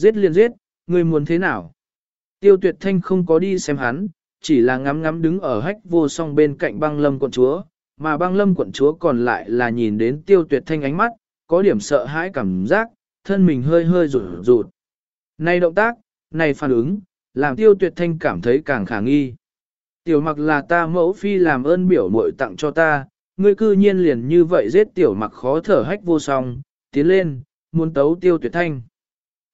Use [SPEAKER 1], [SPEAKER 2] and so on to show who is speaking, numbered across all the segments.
[SPEAKER 1] giết liền giết, ngươi muốn thế nào? Tiêu tuyệt thanh không có đi xem hắn, chỉ là ngắm ngắm đứng ở hách vô song bên cạnh băng lâm quận chúa, mà băng lâm quận chúa còn lại là nhìn đến tiêu tuyệt thanh ánh mắt, có điểm sợ hãi cảm giác, thân mình hơi hơi rụt rụt. Này động tác, này phản ứng, làm tiêu tuyệt thanh cảm thấy càng khả nghi. Tiểu mặc là ta mẫu phi làm ơn biểu muội tặng cho ta, ngươi cư nhiên liền như vậy giết tiểu mặc khó thở hách vô song, tiến lên, muốn tấu tiêu tuyệt thanh.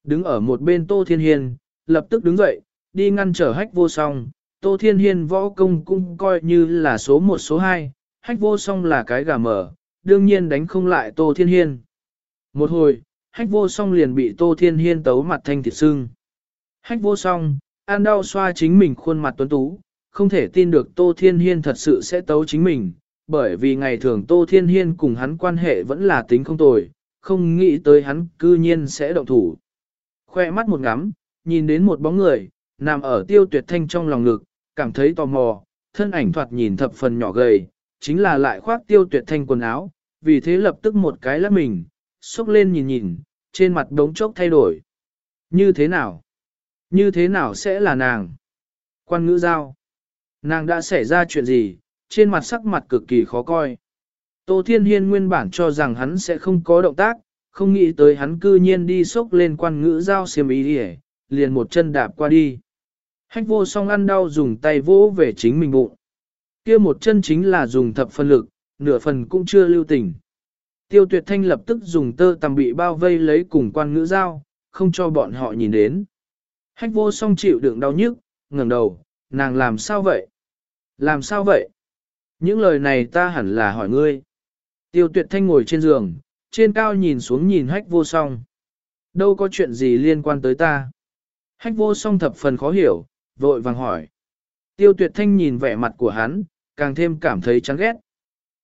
[SPEAKER 1] Đứng ở một bên Tô Thiên Hiên, lập tức đứng dậy, đi ngăn trở hách vô song, Tô Thiên Hiên võ công cũng coi như là số một số hai, hách vô song là cái gà mở, đương nhiên đánh không lại Tô Thiên Hiên. Một hồi, hách vô song liền bị Tô Thiên Hiên tấu mặt thanh thịt sưng. Hách vô song, an đau xoa chính mình khuôn mặt tuấn tú, không thể tin được Tô Thiên Hiên thật sự sẽ tấu chính mình, bởi vì ngày thường Tô Thiên Hiên cùng hắn quan hệ vẫn là tính không tồi, không nghĩ tới hắn cư nhiên sẽ động thủ. Khoe mắt một ngắm, nhìn đến một bóng người, nằm ở tiêu tuyệt thanh trong lòng ngực, cảm thấy tò mò, thân ảnh thoạt nhìn thập phần nhỏ gầy, chính là lại khoác tiêu tuyệt thanh quần áo, vì thế lập tức một cái lắc mình, xúc lên nhìn nhìn, trên mặt đống chốc thay đổi. Như thế nào? Như thế nào sẽ là nàng? Quan ngữ giao. Nàng đã xảy ra chuyện gì, trên mặt sắc mặt cực kỳ khó coi. Tô Thiên Hiên nguyên bản cho rằng hắn sẽ không có động tác, không nghĩ tới hắn cư nhiên đi sốc lên quan ngữ giao xiêm ý đi liền một chân đạp qua đi. Hách vô song ăn đau dùng tay vỗ về chính mình bụng. kia một chân chính là dùng thập phân lực, nửa phần cũng chưa lưu tình. Tiêu tuyệt thanh lập tức dùng tơ tằm bị bao vây lấy cùng quan ngữ giao, không cho bọn họ nhìn đến. Hách vô song chịu đựng đau nhức, ngẩng đầu, nàng làm sao vậy? Làm sao vậy? Những lời này ta hẳn là hỏi ngươi. Tiêu tuyệt thanh ngồi trên giường, trên cao nhìn xuống nhìn hách vô song. Đâu có chuyện gì liên quan tới ta? Hách vô song thập phần khó hiểu, vội vàng hỏi. Tiêu tuyệt thanh nhìn vẻ mặt của hắn, càng thêm cảm thấy chán ghét.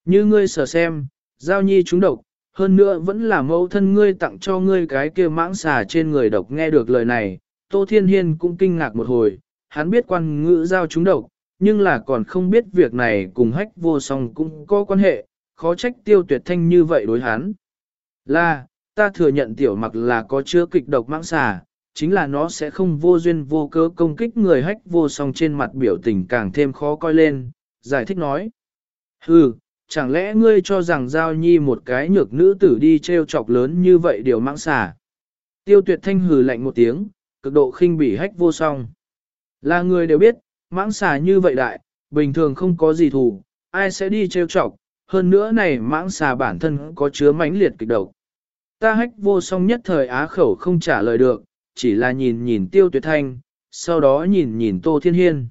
[SPEAKER 1] Như ngươi sở xem, giao nhi trúng độc, hơn nữa vẫn là mẫu thân ngươi tặng cho ngươi cái kia mãng xà trên người độc nghe được lời này. Tô Thiên Hiên cũng kinh ngạc một hồi, hắn biết quan ngữ giao trúng độc, nhưng là còn không biết việc này cùng hách vô song cũng có quan hệ, khó trách tiêu tuyệt thanh như vậy đối hắn. Là, ta thừa nhận tiểu mặc là có chứa kịch độc mãng xà, chính là nó sẽ không vô duyên vô cớ công kích người hách vô song trên mặt biểu tình càng thêm khó coi lên, giải thích nói. Hừ, chẳng lẽ ngươi cho rằng giao nhi một cái nhược nữ tử đi treo chọc lớn như vậy điều mãng xà. Tiêu tuyệt thanh hừ lạnh một tiếng, cực độ khinh bỉ hách vô song. Là người đều biết, mãng xà như vậy đại, bình thường không có gì thù, ai sẽ đi treo chọc, hơn nữa này mãng xà bản thân có chứa mãnh liệt kịch độc. Ta hách vô song nhất thời á khẩu không trả lời được, chỉ là nhìn nhìn tiêu tuyệt thanh, sau đó nhìn nhìn tô thiên hiên.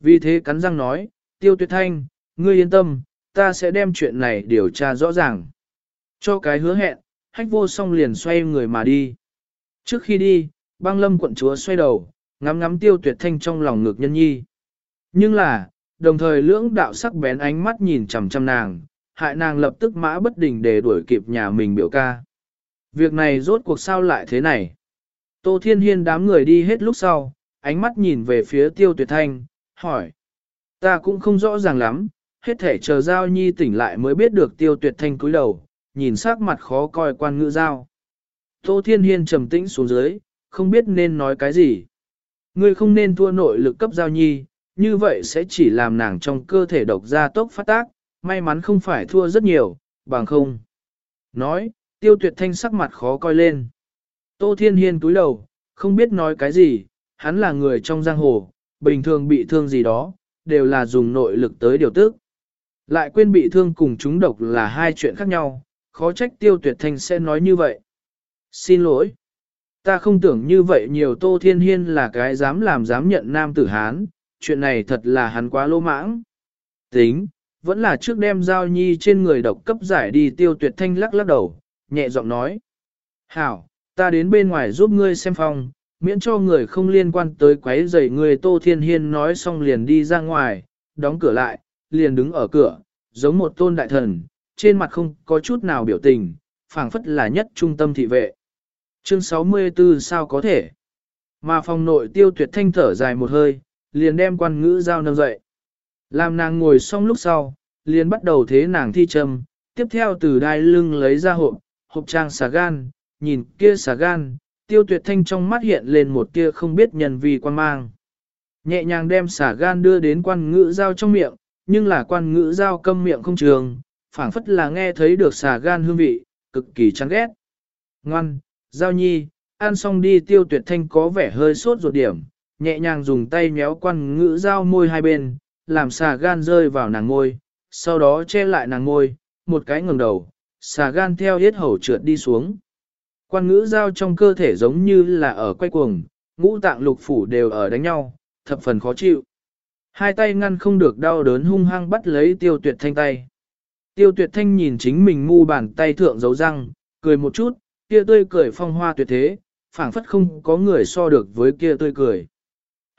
[SPEAKER 1] Vì thế cắn răng nói, tiêu tuyệt thanh, ngươi yên tâm, ta sẽ đem chuyện này điều tra rõ ràng. Cho cái hứa hẹn, hách vô song liền xoay người mà đi. Trước khi đi, băng lâm quận chúa xoay đầu, ngắm ngắm tiêu tuyệt thanh trong lòng ngực nhân nhi. Nhưng là, đồng thời lưỡng đạo sắc bén ánh mắt nhìn chằm chằm nàng, hại nàng lập tức mã bất đình để đuổi kịp nhà mình biểu ca. Việc này rốt cuộc sao lại thế này? Tô Thiên Hiên đám người đi hết lúc sau, ánh mắt nhìn về phía tiêu tuyệt thanh, hỏi. Ta cũng không rõ ràng lắm, hết thể chờ giao nhi tỉnh lại mới biết được tiêu tuyệt thanh cúi đầu, nhìn sắc mặt khó coi quan ngữ giao. Tô Thiên Hiên trầm tĩnh xuống dưới, không biết nên nói cái gì. Ngươi không nên thua nội lực cấp giao nhi, như vậy sẽ chỉ làm nàng trong cơ thể độc ra tốc phát tác, may mắn không phải thua rất nhiều, bằng không. Nói, tiêu tuyệt thanh sắc mặt khó coi lên. Tô Thiên Hiên túi đầu, không biết nói cái gì, hắn là người trong giang hồ, bình thường bị thương gì đó, đều là dùng nội lực tới điều tức. Lại quên bị thương cùng chúng độc là hai chuyện khác nhau, khó trách tiêu tuyệt thanh sẽ nói như vậy. Xin lỗi. Ta không tưởng như vậy nhiều Tô Thiên Hiên là cái dám làm dám nhận nam tử Hán, chuyện này thật là hắn quá lô mãng. Tính, vẫn là trước đem giao nhi trên người độc cấp giải đi tiêu tuyệt thanh lắc lắc đầu, nhẹ giọng nói. Hảo, ta đến bên ngoài giúp ngươi xem phòng, miễn cho người không liên quan tới quấy rầy người Tô Thiên Hiên nói xong liền đi ra ngoài, đóng cửa lại, liền đứng ở cửa, giống một tôn đại thần, trên mặt không có chút nào biểu tình, phảng phất là nhất trung tâm thị vệ. Chương 64 sao có thể? Mà phòng nội tiêu tuyệt thanh thở dài một hơi, liền đem quan ngữ giao nâng dậy. Làm nàng ngồi xong lúc sau, liền bắt đầu thế nàng thi châm, tiếp theo từ đai lưng lấy ra hộp, hộp trang xà gan, nhìn kia xà gan, tiêu tuyệt thanh trong mắt hiện lên một tia không biết nhân vì quan mang. Nhẹ nhàng đem xả gan đưa đến quan ngữ giao trong miệng, nhưng là quan ngữ giao câm miệng không trường, phảng phất là nghe thấy được xả gan hương vị, cực kỳ chán ghét. Ngoan, giao nhi, ăn xong đi tiêu tuyệt thanh có vẻ hơi sốt ruột điểm, nhẹ nhàng dùng tay méo quan ngữ giao môi hai bên, làm xà gan rơi vào nàng môi, sau đó che lại nàng môi, một cái ngừng đầu, xà gan theo hết hầu trượt đi xuống. Quan ngữ giao trong cơ thể giống như là ở quay cuồng, ngũ tạng lục phủ đều ở đánh nhau, thập phần khó chịu. Hai tay ngăn không được đau đớn hung hăng bắt lấy tiêu tuyệt thanh tay. Tiêu tuyệt thanh nhìn chính mình ngu bàn tay thượng dấu răng, cười một chút, kia tươi cười phong hoa tuyệt thế, phảng phất không có người so được với kia tươi cười.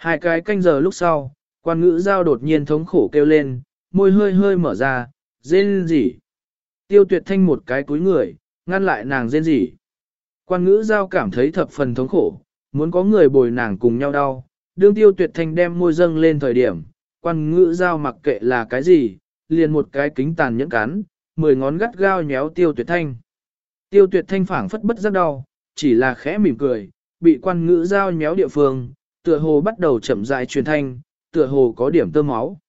[SPEAKER 1] Hai cái canh giờ lúc sau, quan ngữ giao đột nhiên thống khổ kêu lên, môi hơi hơi mở ra, rên rỉ. Tiêu tuyệt thanh một cái cúi người, ngăn lại nàng rên rỉ. Quan ngữ giao cảm thấy thập phần thống khổ, muốn có người bồi nàng cùng nhau đau. Đương tiêu tuyệt thanh đem môi dâng lên thời điểm, quan ngữ giao mặc kệ là cái gì, liền một cái kính tàn nhẫn cắn, mười ngón gắt gao nhéo tiêu tuyệt thanh. Tiêu tuyệt thanh phảng phất bất giác đau, chỉ là khẽ mỉm cười, bị quan ngữ giao nhéo địa phương, tựa hồ bắt đầu chậm rãi truyền thanh, tựa hồ có điểm tơ máu.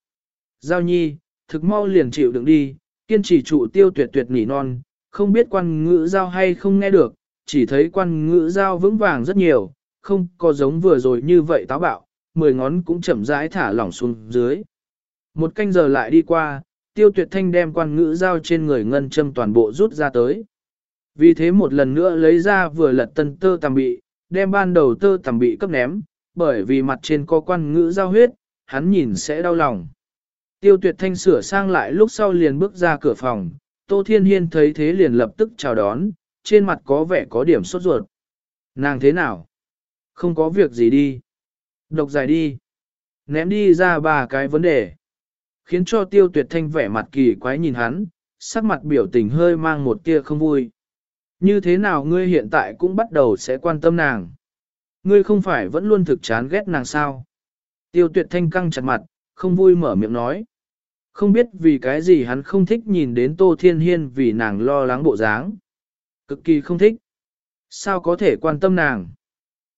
[SPEAKER 1] Giao nhi, thực mau liền chịu đựng đi, kiên trì trụ tiêu tuyệt tuyệt nỉ non, không biết quan ngữ giao hay không nghe được, chỉ thấy quan ngữ giao vững vàng rất nhiều, không có giống vừa rồi như vậy táo bạo, mười ngón cũng chậm rãi thả lỏng xuống dưới. Một canh giờ lại đi qua, tiêu tuyệt thanh đem quan ngữ giao trên người ngân châm toàn bộ rút ra tới. Vì thế một lần nữa lấy ra vừa lật tân tơ tằm bị, đem ban đầu tơ tằm bị cấp ném, bởi vì mặt trên có quan ngữ giao huyết, hắn nhìn sẽ đau lòng. Tiêu tuyệt thanh sửa sang lại lúc sau liền bước ra cửa phòng, Tô Thiên Hiên thấy thế liền lập tức chào đón, trên mặt có vẻ có điểm sốt ruột. Nàng thế nào? Không có việc gì đi. Độc giải đi. Ném đi ra ba cái vấn đề. Khiến cho tiêu tuyệt thanh vẻ mặt kỳ quái nhìn hắn, sắc mặt biểu tình hơi mang một tia không vui. Như thế nào ngươi hiện tại cũng bắt đầu sẽ quan tâm nàng? Ngươi không phải vẫn luôn thực chán ghét nàng sao? Tiêu tuyệt thanh căng chặt mặt, không vui mở miệng nói. Không biết vì cái gì hắn không thích nhìn đến Tô Thiên Hiên vì nàng lo lắng bộ dáng. Cực kỳ không thích. Sao có thể quan tâm nàng?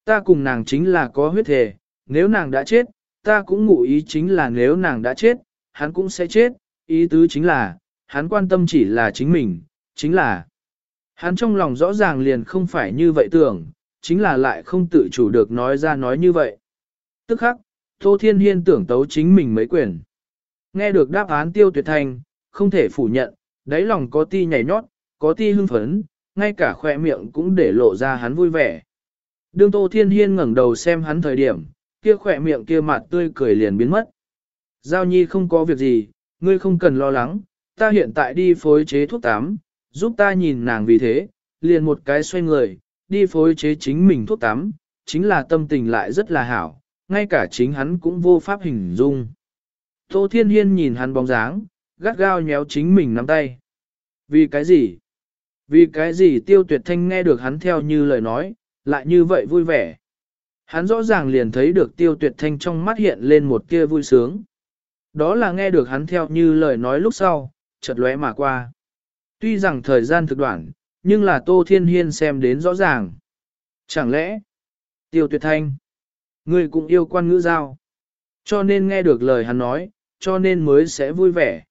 [SPEAKER 1] Ta cùng nàng chính là có huyết thể, nếu nàng đã chết, ta cũng ngụ ý chính là nếu nàng đã chết, hắn cũng sẽ chết, ý tứ chính là, hắn quan tâm chỉ là chính mình, chính là hắn trong lòng rõ ràng liền không phải như vậy tưởng, chính là lại không tự chủ được nói ra nói như vậy. Tức khắc, Tô Thiên Hiên tưởng tấu chính mình mấy quyền. Nghe được đáp án tiêu tuyệt thành, không thể phủ nhận, đáy lòng có ti nhảy nhót, có ti hưng phấn, ngay cả khoe miệng cũng để lộ ra hắn vui vẻ. Đương Tô Thiên Hiên ngẩng đầu xem hắn thời điểm, kia khoe miệng kia mặt tươi cười liền biến mất. Giao nhi không có việc gì, ngươi không cần lo lắng, ta hiện tại đi phối chế thuốc tắm, giúp ta nhìn nàng vì thế, liền một cái xoay người, đi phối chế chính mình thuốc tắm, chính là tâm tình lại rất là hảo, ngay cả chính hắn cũng vô pháp hình dung. Tô Thiên Hiên nhìn hắn bóng dáng, gắt gao nhéo chính mình nắm tay. Vì cái gì? Vì cái gì tiêu tuyệt thanh nghe được hắn theo như lời nói, lại như vậy vui vẻ. Hắn rõ ràng liền thấy được tiêu tuyệt thanh trong mắt hiện lên một kia vui sướng. Đó là nghe được hắn theo như lời nói lúc sau, chợt lóe mà qua. Tuy rằng thời gian thực đoạn, nhưng là Tô Thiên Hiên xem đến rõ ràng. Chẳng lẽ, tiêu tuyệt thanh, ngươi cũng yêu quan ngữ giao. Cho nên nghe được lời hắn nói, cho nên mới sẽ vui vẻ.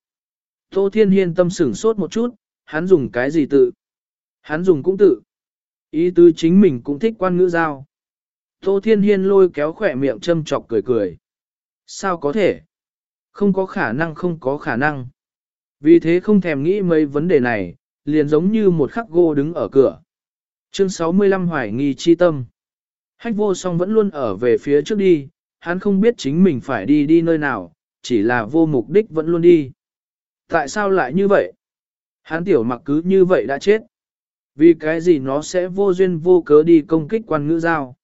[SPEAKER 1] Tô Thiên Hiên tâm sửng sốt một chút, hắn dùng cái gì tự? Hắn dùng cũng tự. Ý tứ chính mình cũng thích quan ngữ giao. Tô Thiên Hiên lôi kéo khỏe miệng châm chọc cười cười. Sao có thể? Không có khả năng không có khả năng. Vì thế không thèm nghĩ mấy vấn đề này, liền giống như một khắc gô đứng ở cửa. Chương 65 Hoài nghi chi tâm. Hách vô song vẫn luôn ở về phía trước đi, hắn không biết chính mình phải đi đi nơi nào, chỉ là vô mục đích vẫn luôn đi. Tại sao lại như vậy? Hắn tiểu mặc cứ như vậy đã chết. Vì cái gì nó sẽ vô duyên vô cớ đi công kích quan ngữ giao.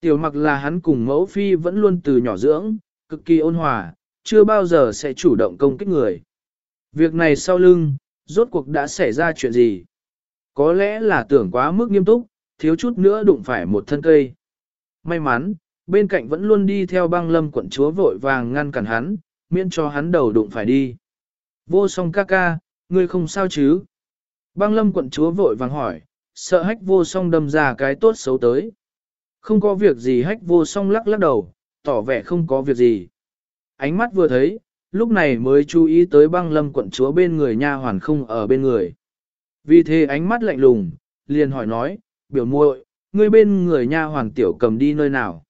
[SPEAKER 1] Tiểu mặc là hắn cùng mẫu phi vẫn luôn từ nhỏ dưỡng, cực kỳ ôn hòa, chưa bao giờ sẽ chủ động công kích người. Việc này sau lưng, rốt cuộc đã xảy ra chuyện gì? Có lẽ là tưởng quá mức nghiêm túc, thiếu chút nữa đụng phải một thân cây. May mắn, bên cạnh vẫn luôn đi theo băng lâm quận chúa vội vàng ngăn cản hắn, miễn cho hắn đầu đụng phải đi. Vô song ca ca, ngươi không sao chứ? Băng lâm quận chúa vội vàng hỏi, sợ hách vô song đâm ra cái tốt xấu tới. Không có việc gì hách vô song lắc lắc đầu, tỏ vẻ không có việc gì. Ánh mắt vừa thấy, lúc này mới chú ý tới băng lâm quận chúa bên người nha hoàn không ở bên người. Vì thế ánh mắt lạnh lùng, liền hỏi nói, biểu muội, ngươi bên người nha hoàn tiểu cầm đi nơi nào.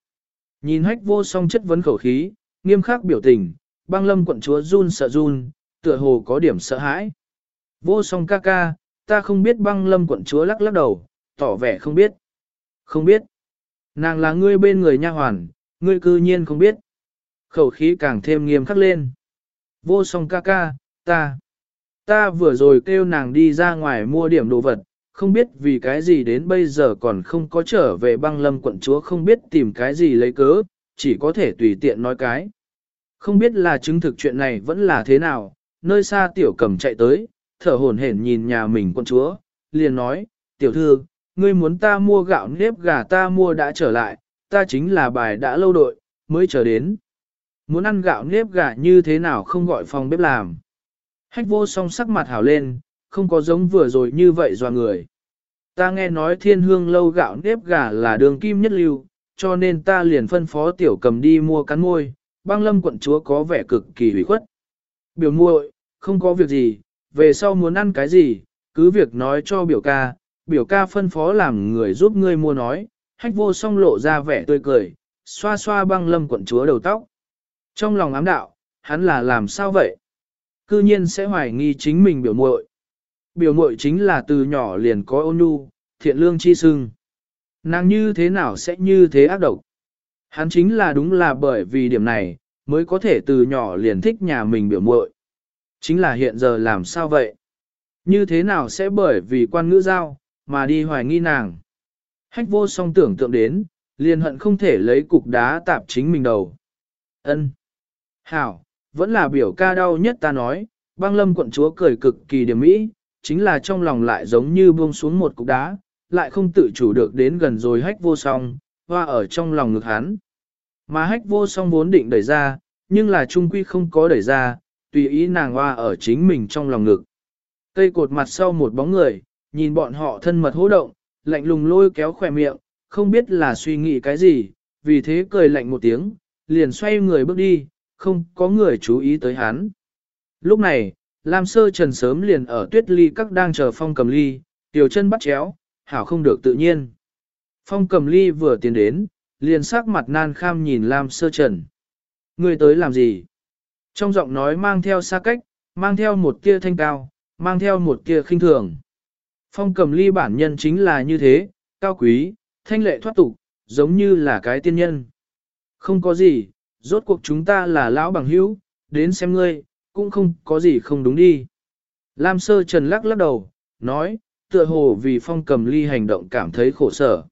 [SPEAKER 1] Nhìn hách vô song chất vấn khẩu khí, nghiêm khắc biểu tình, băng lâm quận chúa run sợ run, tựa hồ có điểm sợ hãi. Vô song ca ca, ta không biết băng lâm quận chúa lắc lắc đầu, tỏ vẻ không biết. Không biết. Nàng là ngươi bên người nha hoàn, ngươi cư nhiên không biết. Khẩu khí càng thêm nghiêm khắc lên. Vô song ca ca, ta. Ta vừa rồi kêu nàng đi ra ngoài mua điểm đồ vật, không biết vì cái gì đến bây giờ còn không có trở về băng lâm quận chúa không biết tìm cái gì lấy cớ, chỉ có thể tùy tiện nói cái. Không biết là chứng thực chuyện này vẫn là thế nào, nơi xa tiểu cầm chạy tới, thở hổn hển nhìn nhà mình quận chúa, liền nói, tiểu thư, ngươi muốn ta mua gạo nếp gà ta mua đã trở lại, ta chính là bài đã lâu đội, mới chờ đến. Muốn ăn gạo nếp gà như thế nào không gọi phòng bếp làm. Hách vô song sắc mặt hảo lên, không có giống vừa rồi như vậy dò người. Ta nghe nói thiên hương lâu gạo nếp gà là đường kim nhất lưu, cho nên ta liền phân phó tiểu cầm đi mua cắn môi, băng lâm quận chúa có vẻ cực kỳ hủy khuất. Biểu muội, không có việc gì, về sau muốn ăn cái gì, cứ việc nói cho biểu ca, biểu ca phân phó làm người giúp ngươi mua nói, hách vô song lộ ra vẻ tươi cười, xoa xoa băng lâm quận chúa đầu tóc. Trong lòng ám đạo, hắn là làm sao vậy? Cư nhiên sẽ hoài nghi chính mình biểu muội. Biểu muội chính là từ nhỏ liền có ôn nhu, thiện lương chi sưng. Nàng như thế nào sẽ như thế ác độc? Hắn chính là đúng là bởi vì điểm này, mới có thể từ nhỏ liền thích nhà mình biểu muội. Chính là hiện giờ làm sao vậy? Như thế nào sẽ bởi vì quan ngữ giao, mà đi hoài nghi nàng? Hách vô song tưởng tượng đến, liền hận không thể lấy cục đá tạp chính mình đầu. ân Hảo, vẫn là biểu ca đau nhất ta nói, băng lâm quận chúa cười cực kỳ điểm mỹ, chính là trong lòng lại giống như buông xuống một cục đá, lại không tự chủ được đến gần rồi hách vô song, hoa ở trong lòng ngực hắn. Mà hách vô song vốn định đẩy ra, nhưng là trung quy không có đẩy ra, tùy ý nàng hoa ở chính mình trong lòng ngực. Cây cột mặt sau một bóng người, nhìn bọn họ thân mật hô động, lạnh lùng lôi kéo khỏe miệng, không biết là suy nghĩ cái gì, vì thế cười lạnh một tiếng, liền xoay người bước đi, không có người chú ý tới hắn. Lúc này, Lam Sơ Trần sớm liền ở tuyết ly các đang chờ phong cầm ly, tiểu chân bắt chéo, hảo không được tự nhiên. Phong cầm ly vừa tiến đến, liền sắc mặt nan kham nhìn Lam Sơ Trần. Người tới làm gì? Trong giọng nói mang theo xa cách, mang theo một tia thanh cao, mang theo một tia khinh thường. Phong cầm ly bản nhân chính là như thế, cao quý, thanh lệ thoát tục, giống như là cái tiên nhân. Không có gì, rốt cuộc chúng ta là lão bằng hữu, đến xem ngươi, cũng không có gì không đúng đi. Lam sơ trần lắc lắc đầu, nói, tựa hồ vì phong cầm ly hành động cảm thấy khổ sở.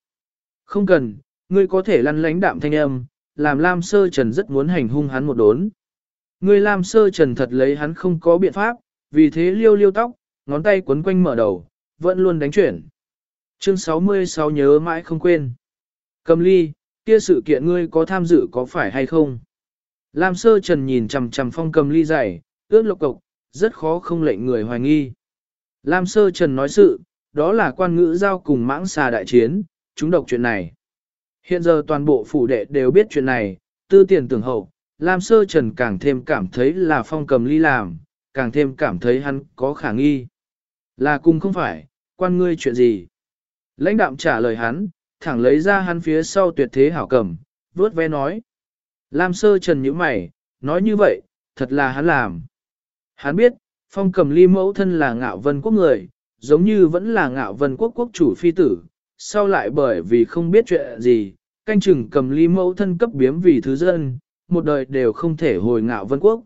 [SPEAKER 1] Không cần, ngươi có thể lăn lánh đạm thanh âm, làm Lam sơ trần rất muốn hành hung hắn một đốn. Ngươi Lam sơ trần thật lấy hắn không có biện pháp, vì thế liêu liêu tóc, ngón tay quấn quanh mở đầu, vẫn luôn đánh chuyển. Chương 66 nhớ mãi không quên. Cầm ly, kia sự kiện ngươi có tham dự có phải hay không? Lam sơ trần nhìn chằm chằm phong cầm ly dày, ướt lộc cộc, rất khó không lệnh người hoài nghi. Lam sơ trần nói sự, đó là quan ngữ giao cùng mãng xà đại chiến, chúng độc chuyện này. Hiện giờ toàn bộ phủ đệ đều biết chuyện này, tư tiền tưởng hậu, Lam sơ trần càng thêm cảm thấy là phong cầm ly làm, càng thêm cảm thấy hắn có khả nghi. Là cùng không phải, quan ngươi chuyện gì? Lãnh đạm trả lời hắn, thẳng lấy ra hắn phía sau tuyệt thế hảo cầm, vớt ve nói. Lam sơ trần như mày, nói như vậy, thật là hắn làm. Hắn biết, phong cầm ly mẫu thân là ngạo vân quốc người, giống như vẫn là ngạo vân quốc quốc chủ phi tử, sau lại bởi vì không biết chuyện gì, canh chừng cầm ly mẫu thân cấp biếm vì thứ dân, một đời đều không thể hồi ngạo vân quốc.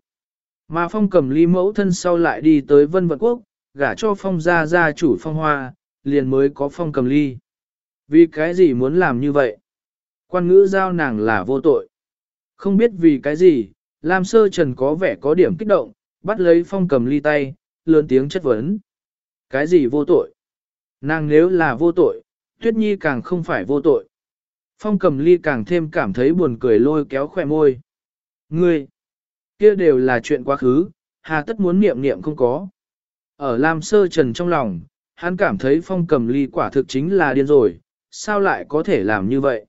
[SPEAKER 1] Mà phong cầm ly mẫu thân sau lại đi tới vân vận quốc, gả cho phong gia gia chủ phong hoa, liền mới có phong cầm ly. Vì cái gì muốn làm như vậy? Quan ngữ giao nàng là vô tội. Không biết vì cái gì, Lam Sơ Trần có vẻ có điểm kích động, bắt lấy phong cầm ly tay, lớn tiếng chất vấn. Cái gì vô tội? Nàng nếu là vô tội, Tuyết Nhi càng không phải vô tội. Phong cầm ly càng thêm cảm thấy buồn cười lôi kéo khỏe môi. Ngươi, kia đều là chuyện quá khứ, hà tất muốn niệm niệm không có. Ở Lam Sơ Trần trong lòng, hắn cảm thấy phong cầm ly quả thực chính là điên rồi, sao lại có thể làm như vậy?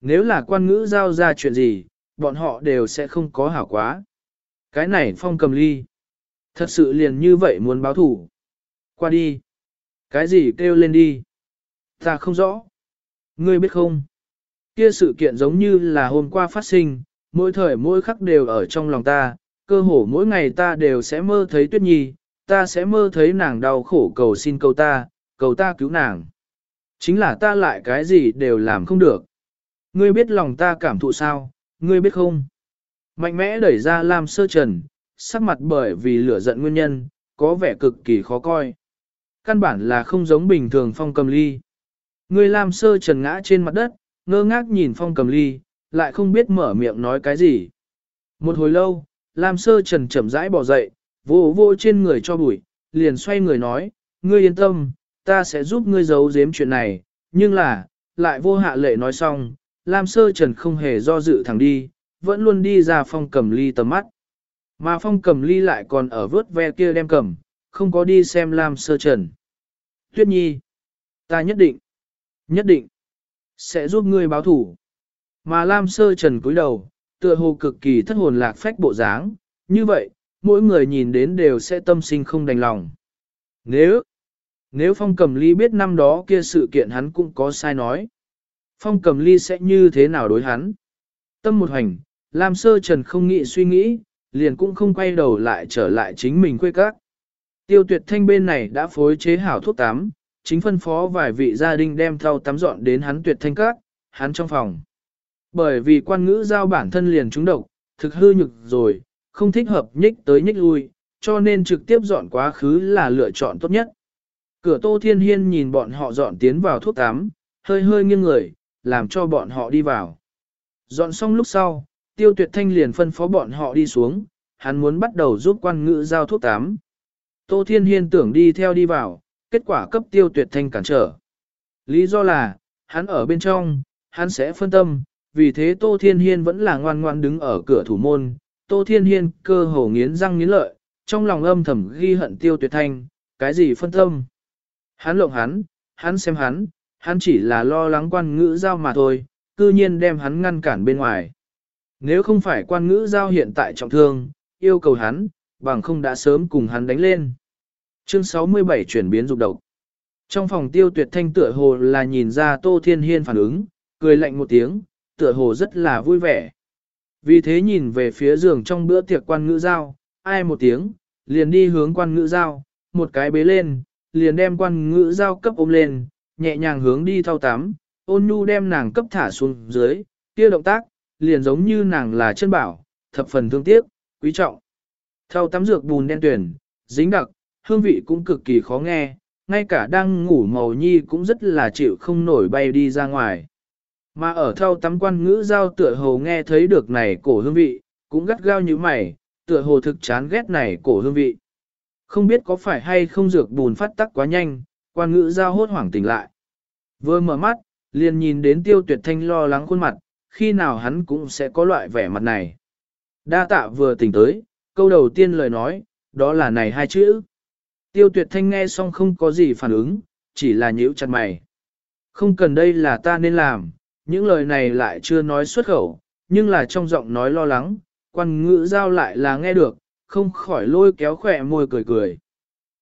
[SPEAKER 1] nếu là quan ngữ giao ra chuyện gì, bọn họ đều sẽ không có hảo quá. Cái này phong cầm ly. Thật sự liền như vậy muốn báo thủ. Qua đi. Cái gì kêu lên đi. Ta không rõ. Ngươi biết không? Kia sự kiện giống như là hôm qua phát sinh, mỗi thời mỗi khắc đều ở trong lòng ta, cơ hồ mỗi ngày ta đều sẽ mơ thấy tuyết nhi, ta sẽ mơ thấy nàng đau khổ cầu xin cầu ta, cầu ta cứu nàng. Chính là ta lại cái gì đều làm không được. Ngươi biết lòng ta cảm thụ sao, ngươi biết không? Mạnh mẽ đẩy ra Lam Sơ Trần, sắc mặt bởi vì lửa giận nguyên nhân, có vẻ cực kỳ khó coi. Căn bản là không giống bình thường phong cầm ly. Ngươi Lam Sơ Trần ngã trên mặt đất, ngơ ngác nhìn phong cầm ly, lại không biết mở miệng nói cái gì. Một hồi lâu, Lam Sơ Trần chậm rãi bỏ dậy, vô vô trên người cho bụi, liền xoay người nói, ngươi yên tâm, ta sẽ giúp ngươi giấu giếm chuyện này, nhưng là, lại vô hạ lệ nói xong, Lam Sơ Trần không hề do dự thẳng đi, vẫn luôn đi ra phong cầm ly tầm mắt. Mà phong cầm ly lại còn ở vớt ve kia đem cầm, không có đi xem Lam Sơ Trần. Tuyết Nhi, ta nhất định, nhất định, sẽ giúp ngươi báo thủ. Mà Lam Sơ Trần cúi đầu, tựa hồ cực kỳ thất hồn lạc phách bộ dáng, như vậy, mỗi người nhìn đến đều sẽ tâm sinh không đành lòng. Nếu, nếu Phong Cầm Ly biết năm đó kia sự kiện hắn cũng có sai nói. Phong Cầm Ly sẽ như thế nào đối hắn? Tâm một hành, Lam Sơ Trần không nghĩ suy nghĩ, liền cũng không quay đầu lại trở lại chính mình quê các. Tiêu tuyệt thanh bên này đã phối chế hảo thuốc tắm, chính phân phó vài vị gia đình đem thau tắm dọn đến hắn tuyệt thanh các, hắn trong phòng. Bởi vì quan ngữ giao bản thân liền trúng độc, thực hư nhực rồi, không thích hợp nhích tới nhích lui, cho nên trực tiếp dọn quá khứ là lựa chọn tốt nhất. Cửa Tô Thiên Hiên nhìn bọn họ dọn tiến vào thuốc tắm, hơi hơi nghiêng người, làm cho bọn họ đi vào. Dọn xong lúc sau, Tiêu Tuyệt Thanh liền phân phó bọn họ đi xuống, hắn muốn bắt đầu giúp quan ngữ giao thuốc tắm. Tô Thiên Hiên tưởng đi theo đi vào, kết quả cấp Tiêu Tuyệt Thanh cản trở. Lý do là, hắn ở bên trong, hắn sẽ phân tâm, vì thế Tô Thiên Hiên vẫn là ngoan ngoan đứng ở cửa thủ môn, Tô Thiên Hiên cơ hồ nghiến răng nghiến lợi, trong lòng âm thầm ghi hận tiêu tuyệt thanh, cái gì phân tâm. Hắn lộng hắn, hắn xem hắn, hắn chỉ là lo lắng quan ngữ giao mà thôi, cư nhiên đem hắn ngăn cản bên ngoài. Nếu không phải quan ngữ giao hiện tại trọng thương, yêu cầu hắn, bằng không đã sớm cùng hắn đánh lên. Chương 67 chuyển biến dục độc. Trong phòng tiêu tuyệt thanh tựa hồ là nhìn ra Tô Thiên Hiên phản ứng, cười lạnh một tiếng, tựa hồ rất là vui vẻ. Vì thế nhìn về phía giường trong bữa tiệc quan ngữ giao, ai một tiếng, liền đi hướng quan ngữ giao, một cái bế lên, liền đem quan ngữ giao cấp ôm lên, nhẹ nhàng hướng đi thao tắm, ôn nhu đem nàng cấp thả xuống dưới, kia động tác, liền giống như nàng là chân bảo, thập phần thương tiếc, quý trọng. Thao tắm dược bùn đen tuyển, dính đặc, hương vị cũng cực kỳ khó nghe, ngay cả đang ngủ màu nhi cũng rất là chịu không nổi bay đi ra ngoài. Mà ở thao tắm quan ngữ giao tựa hồ nghe thấy được này cổ hương vị, cũng gắt gao như mày, tựa hồ thực chán ghét này cổ hương vị. Không biết có phải hay không dược bùn phát tắc quá nhanh, quan ngữ giao hốt hoảng tỉnh lại. Vừa mở mắt, liền nhìn đến tiêu tuyệt thanh lo lắng khuôn mặt, khi nào hắn cũng sẽ có loại vẻ mặt này. Đa tạ vừa tỉnh tới, câu đầu tiên lời nói, đó là này hai chữ. Tiêu tuyệt thanh nghe xong không có gì phản ứng, chỉ là nhíu chặt mày. Không cần đây là ta nên làm, những lời này lại chưa nói xuất khẩu, nhưng là trong giọng nói lo lắng, quan ngữ giao lại là nghe được, không khỏi lôi kéo khỏe môi cười cười.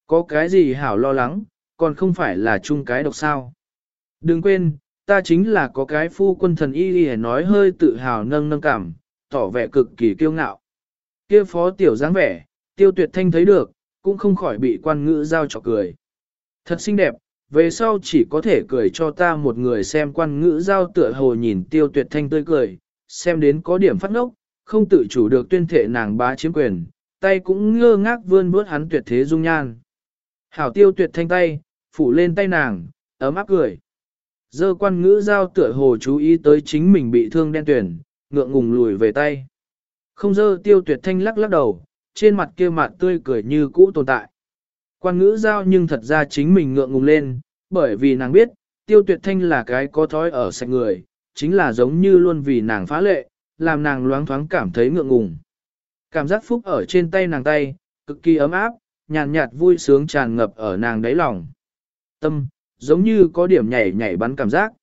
[SPEAKER 1] Có cái gì hảo lo lắng, còn không phải là chung cái độc sao. Đừng quên, ta chính là có cái phu quân thần y y nói hơi tự hào nâng nâng cảm, tỏ vẻ cực kỳ kiêu ngạo. kia phó tiểu dáng vẻ, tiêu tuyệt thanh thấy được, cũng không khỏi bị quan ngữ giao trọc cười. Thật xinh đẹp, về sau chỉ có thể cười cho ta một người xem quan ngữ giao tựa hồ nhìn tiêu tuyệt thanh tươi cười, xem đến có điểm phát ngốc, không tự chủ được tuyên thệ nàng bá chiếm quyền, tay cũng ngơ ngác vươn bước hắn tuyệt thế dung nhan. Hảo tiêu tuyệt thanh tay, phủ lên tay nàng, ấm áp cười. Dơ quan ngữ giao tựa hồ chú ý tới chính mình bị thương đen tuyển, ngượng ngùng lùi về tay. Không dơ tiêu tuyệt thanh lắc lắc đầu, trên mặt kia mặt tươi cười như cũ tồn tại. Quan ngữ giao nhưng thật ra chính mình ngượng ngùng lên, bởi vì nàng biết, tiêu tuyệt thanh là cái có thói ở sạch người, chính là giống như luôn vì nàng phá lệ, làm nàng loáng thoáng cảm thấy ngượng ngùng. Cảm giác phúc ở trên tay nàng tay, cực kỳ ấm áp, nhàn nhạt, vui sướng tràn ngập ở nàng đáy lòng. Tâm, giống như có điểm nhảy nhảy bắn cảm giác.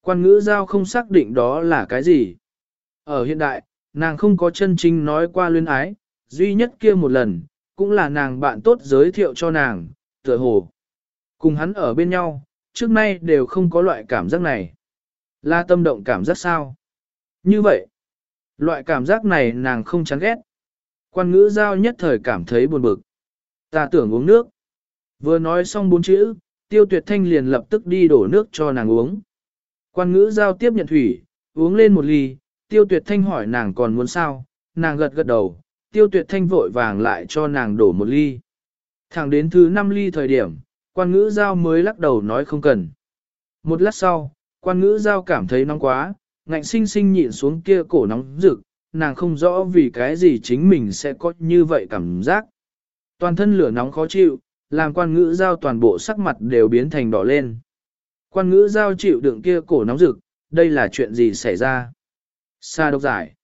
[SPEAKER 1] Quan ngữ giao không xác định đó là cái gì. Ở hiện đại, nàng không có chân chính nói qua luyến ái, duy nhất kia một lần, cũng là nàng bạn tốt giới thiệu cho nàng, tựa hồ. Cùng hắn ở bên nhau, trước nay đều không có loại cảm giác này. Là tâm động cảm giác sao? Như vậy, loại cảm giác này nàng không chán ghét. Quan ngữ giao nhất thời cảm thấy buồn bực. Ta tưởng uống nước. Vừa nói xong bốn chữ, tiêu tuyệt thanh liền lập tức đi đổ nước cho nàng uống. Quan ngữ giao tiếp nhận thủy, uống lên một ly, tiêu tuyệt thanh hỏi nàng còn muốn sao, nàng gật gật đầu, tiêu tuyệt thanh vội vàng lại cho nàng đổ một ly. Thẳng đến thứ năm ly thời điểm, quan ngữ giao mới lắc đầu nói không cần. Một lát sau, quan ngữ giao cảm thấy nóng quá, ngạnh sinh sinh nhịn xuống kia cổ nóng rực, nàng không rõ vì cái gì chính mình sẽ có như vậy cảm giác. Toàn thân lửa nóng khó chịu, làm quan ngữ giao toàn bộ sắc mặt đều biến thành đỏ lên. Quan ngữ giao chịu đựng kia cổ nóng rực, đây là chuyện gì xảy ra? Sa độc giải.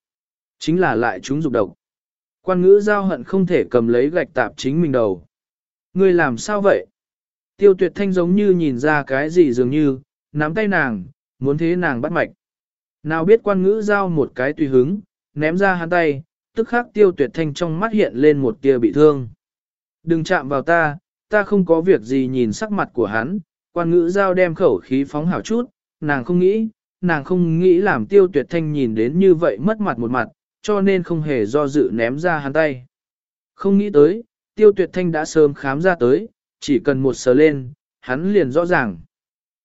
[SPEAKER 1] Chính là lại chúng dục độc. Quan ngữ giao hận không thể cầm lấy gạch tạp chính mình đầu. Ngươi làm sao vậy? Tiêu tuyệt thanh giống như nhìn ra cái gì dường như, nắm tay nàng, muốn thế nàng bắt mạch. Nào biết quan ngữ giao một cái tùy hứng, ném ra hắn tay, tức khắc tiêu tuyệt thanh trong mắt hiện lên một tia bị thương. Đừng chạm vào ta, ta không có việc gì nhìn sắc mặt của hắn, quan ngữ giao đem khẩu khí phóng hảo chút, nàng không nghĩ, nàng không nghĩ làm tiêu tuyệt thanh nhìn đến như vậy mất mặt một mặt, cho nên không hề do dự ném ra hắn tay. Không nghĩ tới, tiêu tuyệt thanh đã sớm khám ra tới, chỉ cần một sờ lên, hắn liền rõ ràng.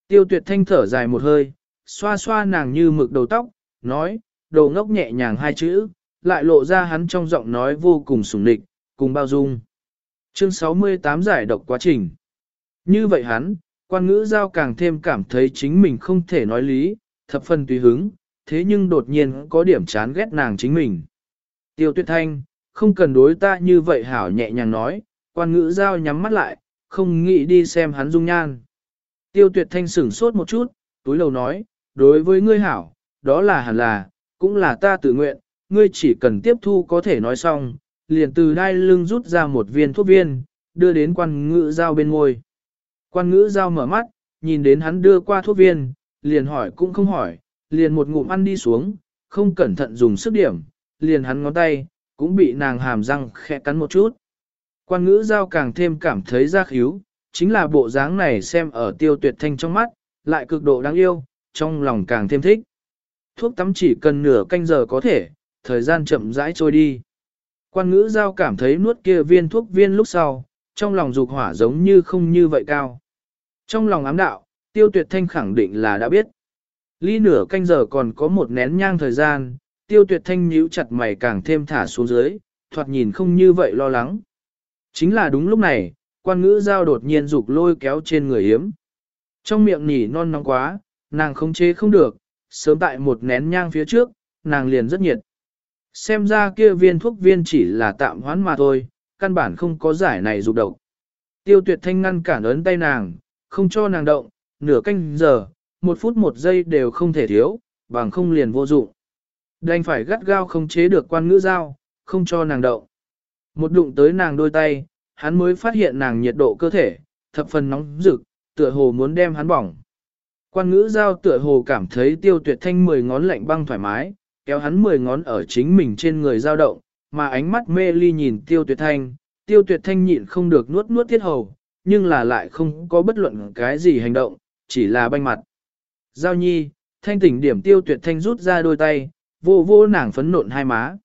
[SPEAKER 1] Tiêu tuyệt thanh thở dài một hơi, xoa xoa nàng như mực đầu tóc, nói, đầu ngốc nhẹ nhàng hai chữ, lại lộ ra hắn trong giọng nói vô cùng sủng địch, cùng bao dung. Chương 68 giải độc quá trình. Như vậy hắn, quan ngữ giao càng thêm cảm thấy chính mình không thể nói lý, thập phần tùy hứng, thế nhưng đột nhiên có điểm chán ghét nàng chính mình. Tiêu tuyệt thanh, không cần đối ta như vậy hảo nhẹ nhàng nói, quan ngữ giao nhắm mắt lại, không nghĩ đi xem hắn dung nhan. Tiêu tuyệt thanh sửng sốt một chút, túi lầu nói, đối với ngươi hảo, đó là hẳn là, cũng là ta tự nguyện, ngươi chỉ cần tiếp thu có thể nói xong, liền từ đai lưng rút ra một viên thuốc viên, đưa đến quan ngữ giao bên ngôi. Quan ngữ giao mở mắt, nhìn đến hắn đưa qua thuốc viên, liền hỏi cũng không hỏi, liền một ngụm ăn đi xuống, không cẩn thận dùng sức điểm, liền hắn ngón tay, cũng bị nàng hàm răng khẽ cắn một chút. Quan ngữ giao càng thêm cảm thấy ra khíu, chính là bộ dáng này xem ở tiêu tuyệt thanh trong mắt, lại cực độ đáng yêu, trong lòng càng thêm thích. Thuốc tắm chỉ cần nửa canh giờ có thể, thời gian chậm rãi trôi đi. Quan ngữ giao cảm thấy nuốt kia viên thuốc viên lúc sau, trong lòng dục hỏa giống như không như vậy cao. Trong lòng ám đạo, tiêu tuyệt thanh khẳng định là đã biết. Ly nửa canh giờ còn có một nén nhang thời gian, tiêu tuyệt thanh nhíu chặt mày càng thêm thả xuống dưới, thoạt nhìn không như vậy lo lắng. Chính là đúng lúc này, quan ngữ giao đột nhiên dục lôi kéo trên người hiếm. Trong miệng nỉ non nóng quá, nàng không chế không được, sớm tại một nén nhang phía trước, nàng liền rất nhiệt. Xem ra kia viên thuốc viên chỉ là tạm hoãn mà thôi, căn bản không có giải này dục độc. Tiêu tuyệt thanh ngăn cản ấn tay nàng, không cho nàng động, nửa canh giờ, một phút một giây đều không thể thiếu, bằng không liền vô dụng. Đành phải gắt gao không chế được quan ngữ giao, không cho nàng động. Một đụng tới nàng đôi tay, hắn mới phát hiện nàng nhiệt độ cơ thể, thập phần nóng rực, tựa hồ muốn đem hắn bỏng. Quan ngữ giao tựa hồ cảm thấy tiêu tuyệt thanh mười ngón lạnh băng thoải mái, kéo hắn mười ngón ở chính mình trên người giao động, mà ánh mắt mê ly nhìn tiêu tuyệt thanh, tiêu tuyệt thanh nhịn không được nuốt nuốt thiết hầu, nhưng là lại không có bất luận cái gì hành động, chỉ là banh mặt. Giao nhi, thanh tỉnh điểm tiêu tuyệt thanh rút ra đôi tay, vô vô nàng phấn nộn hai má.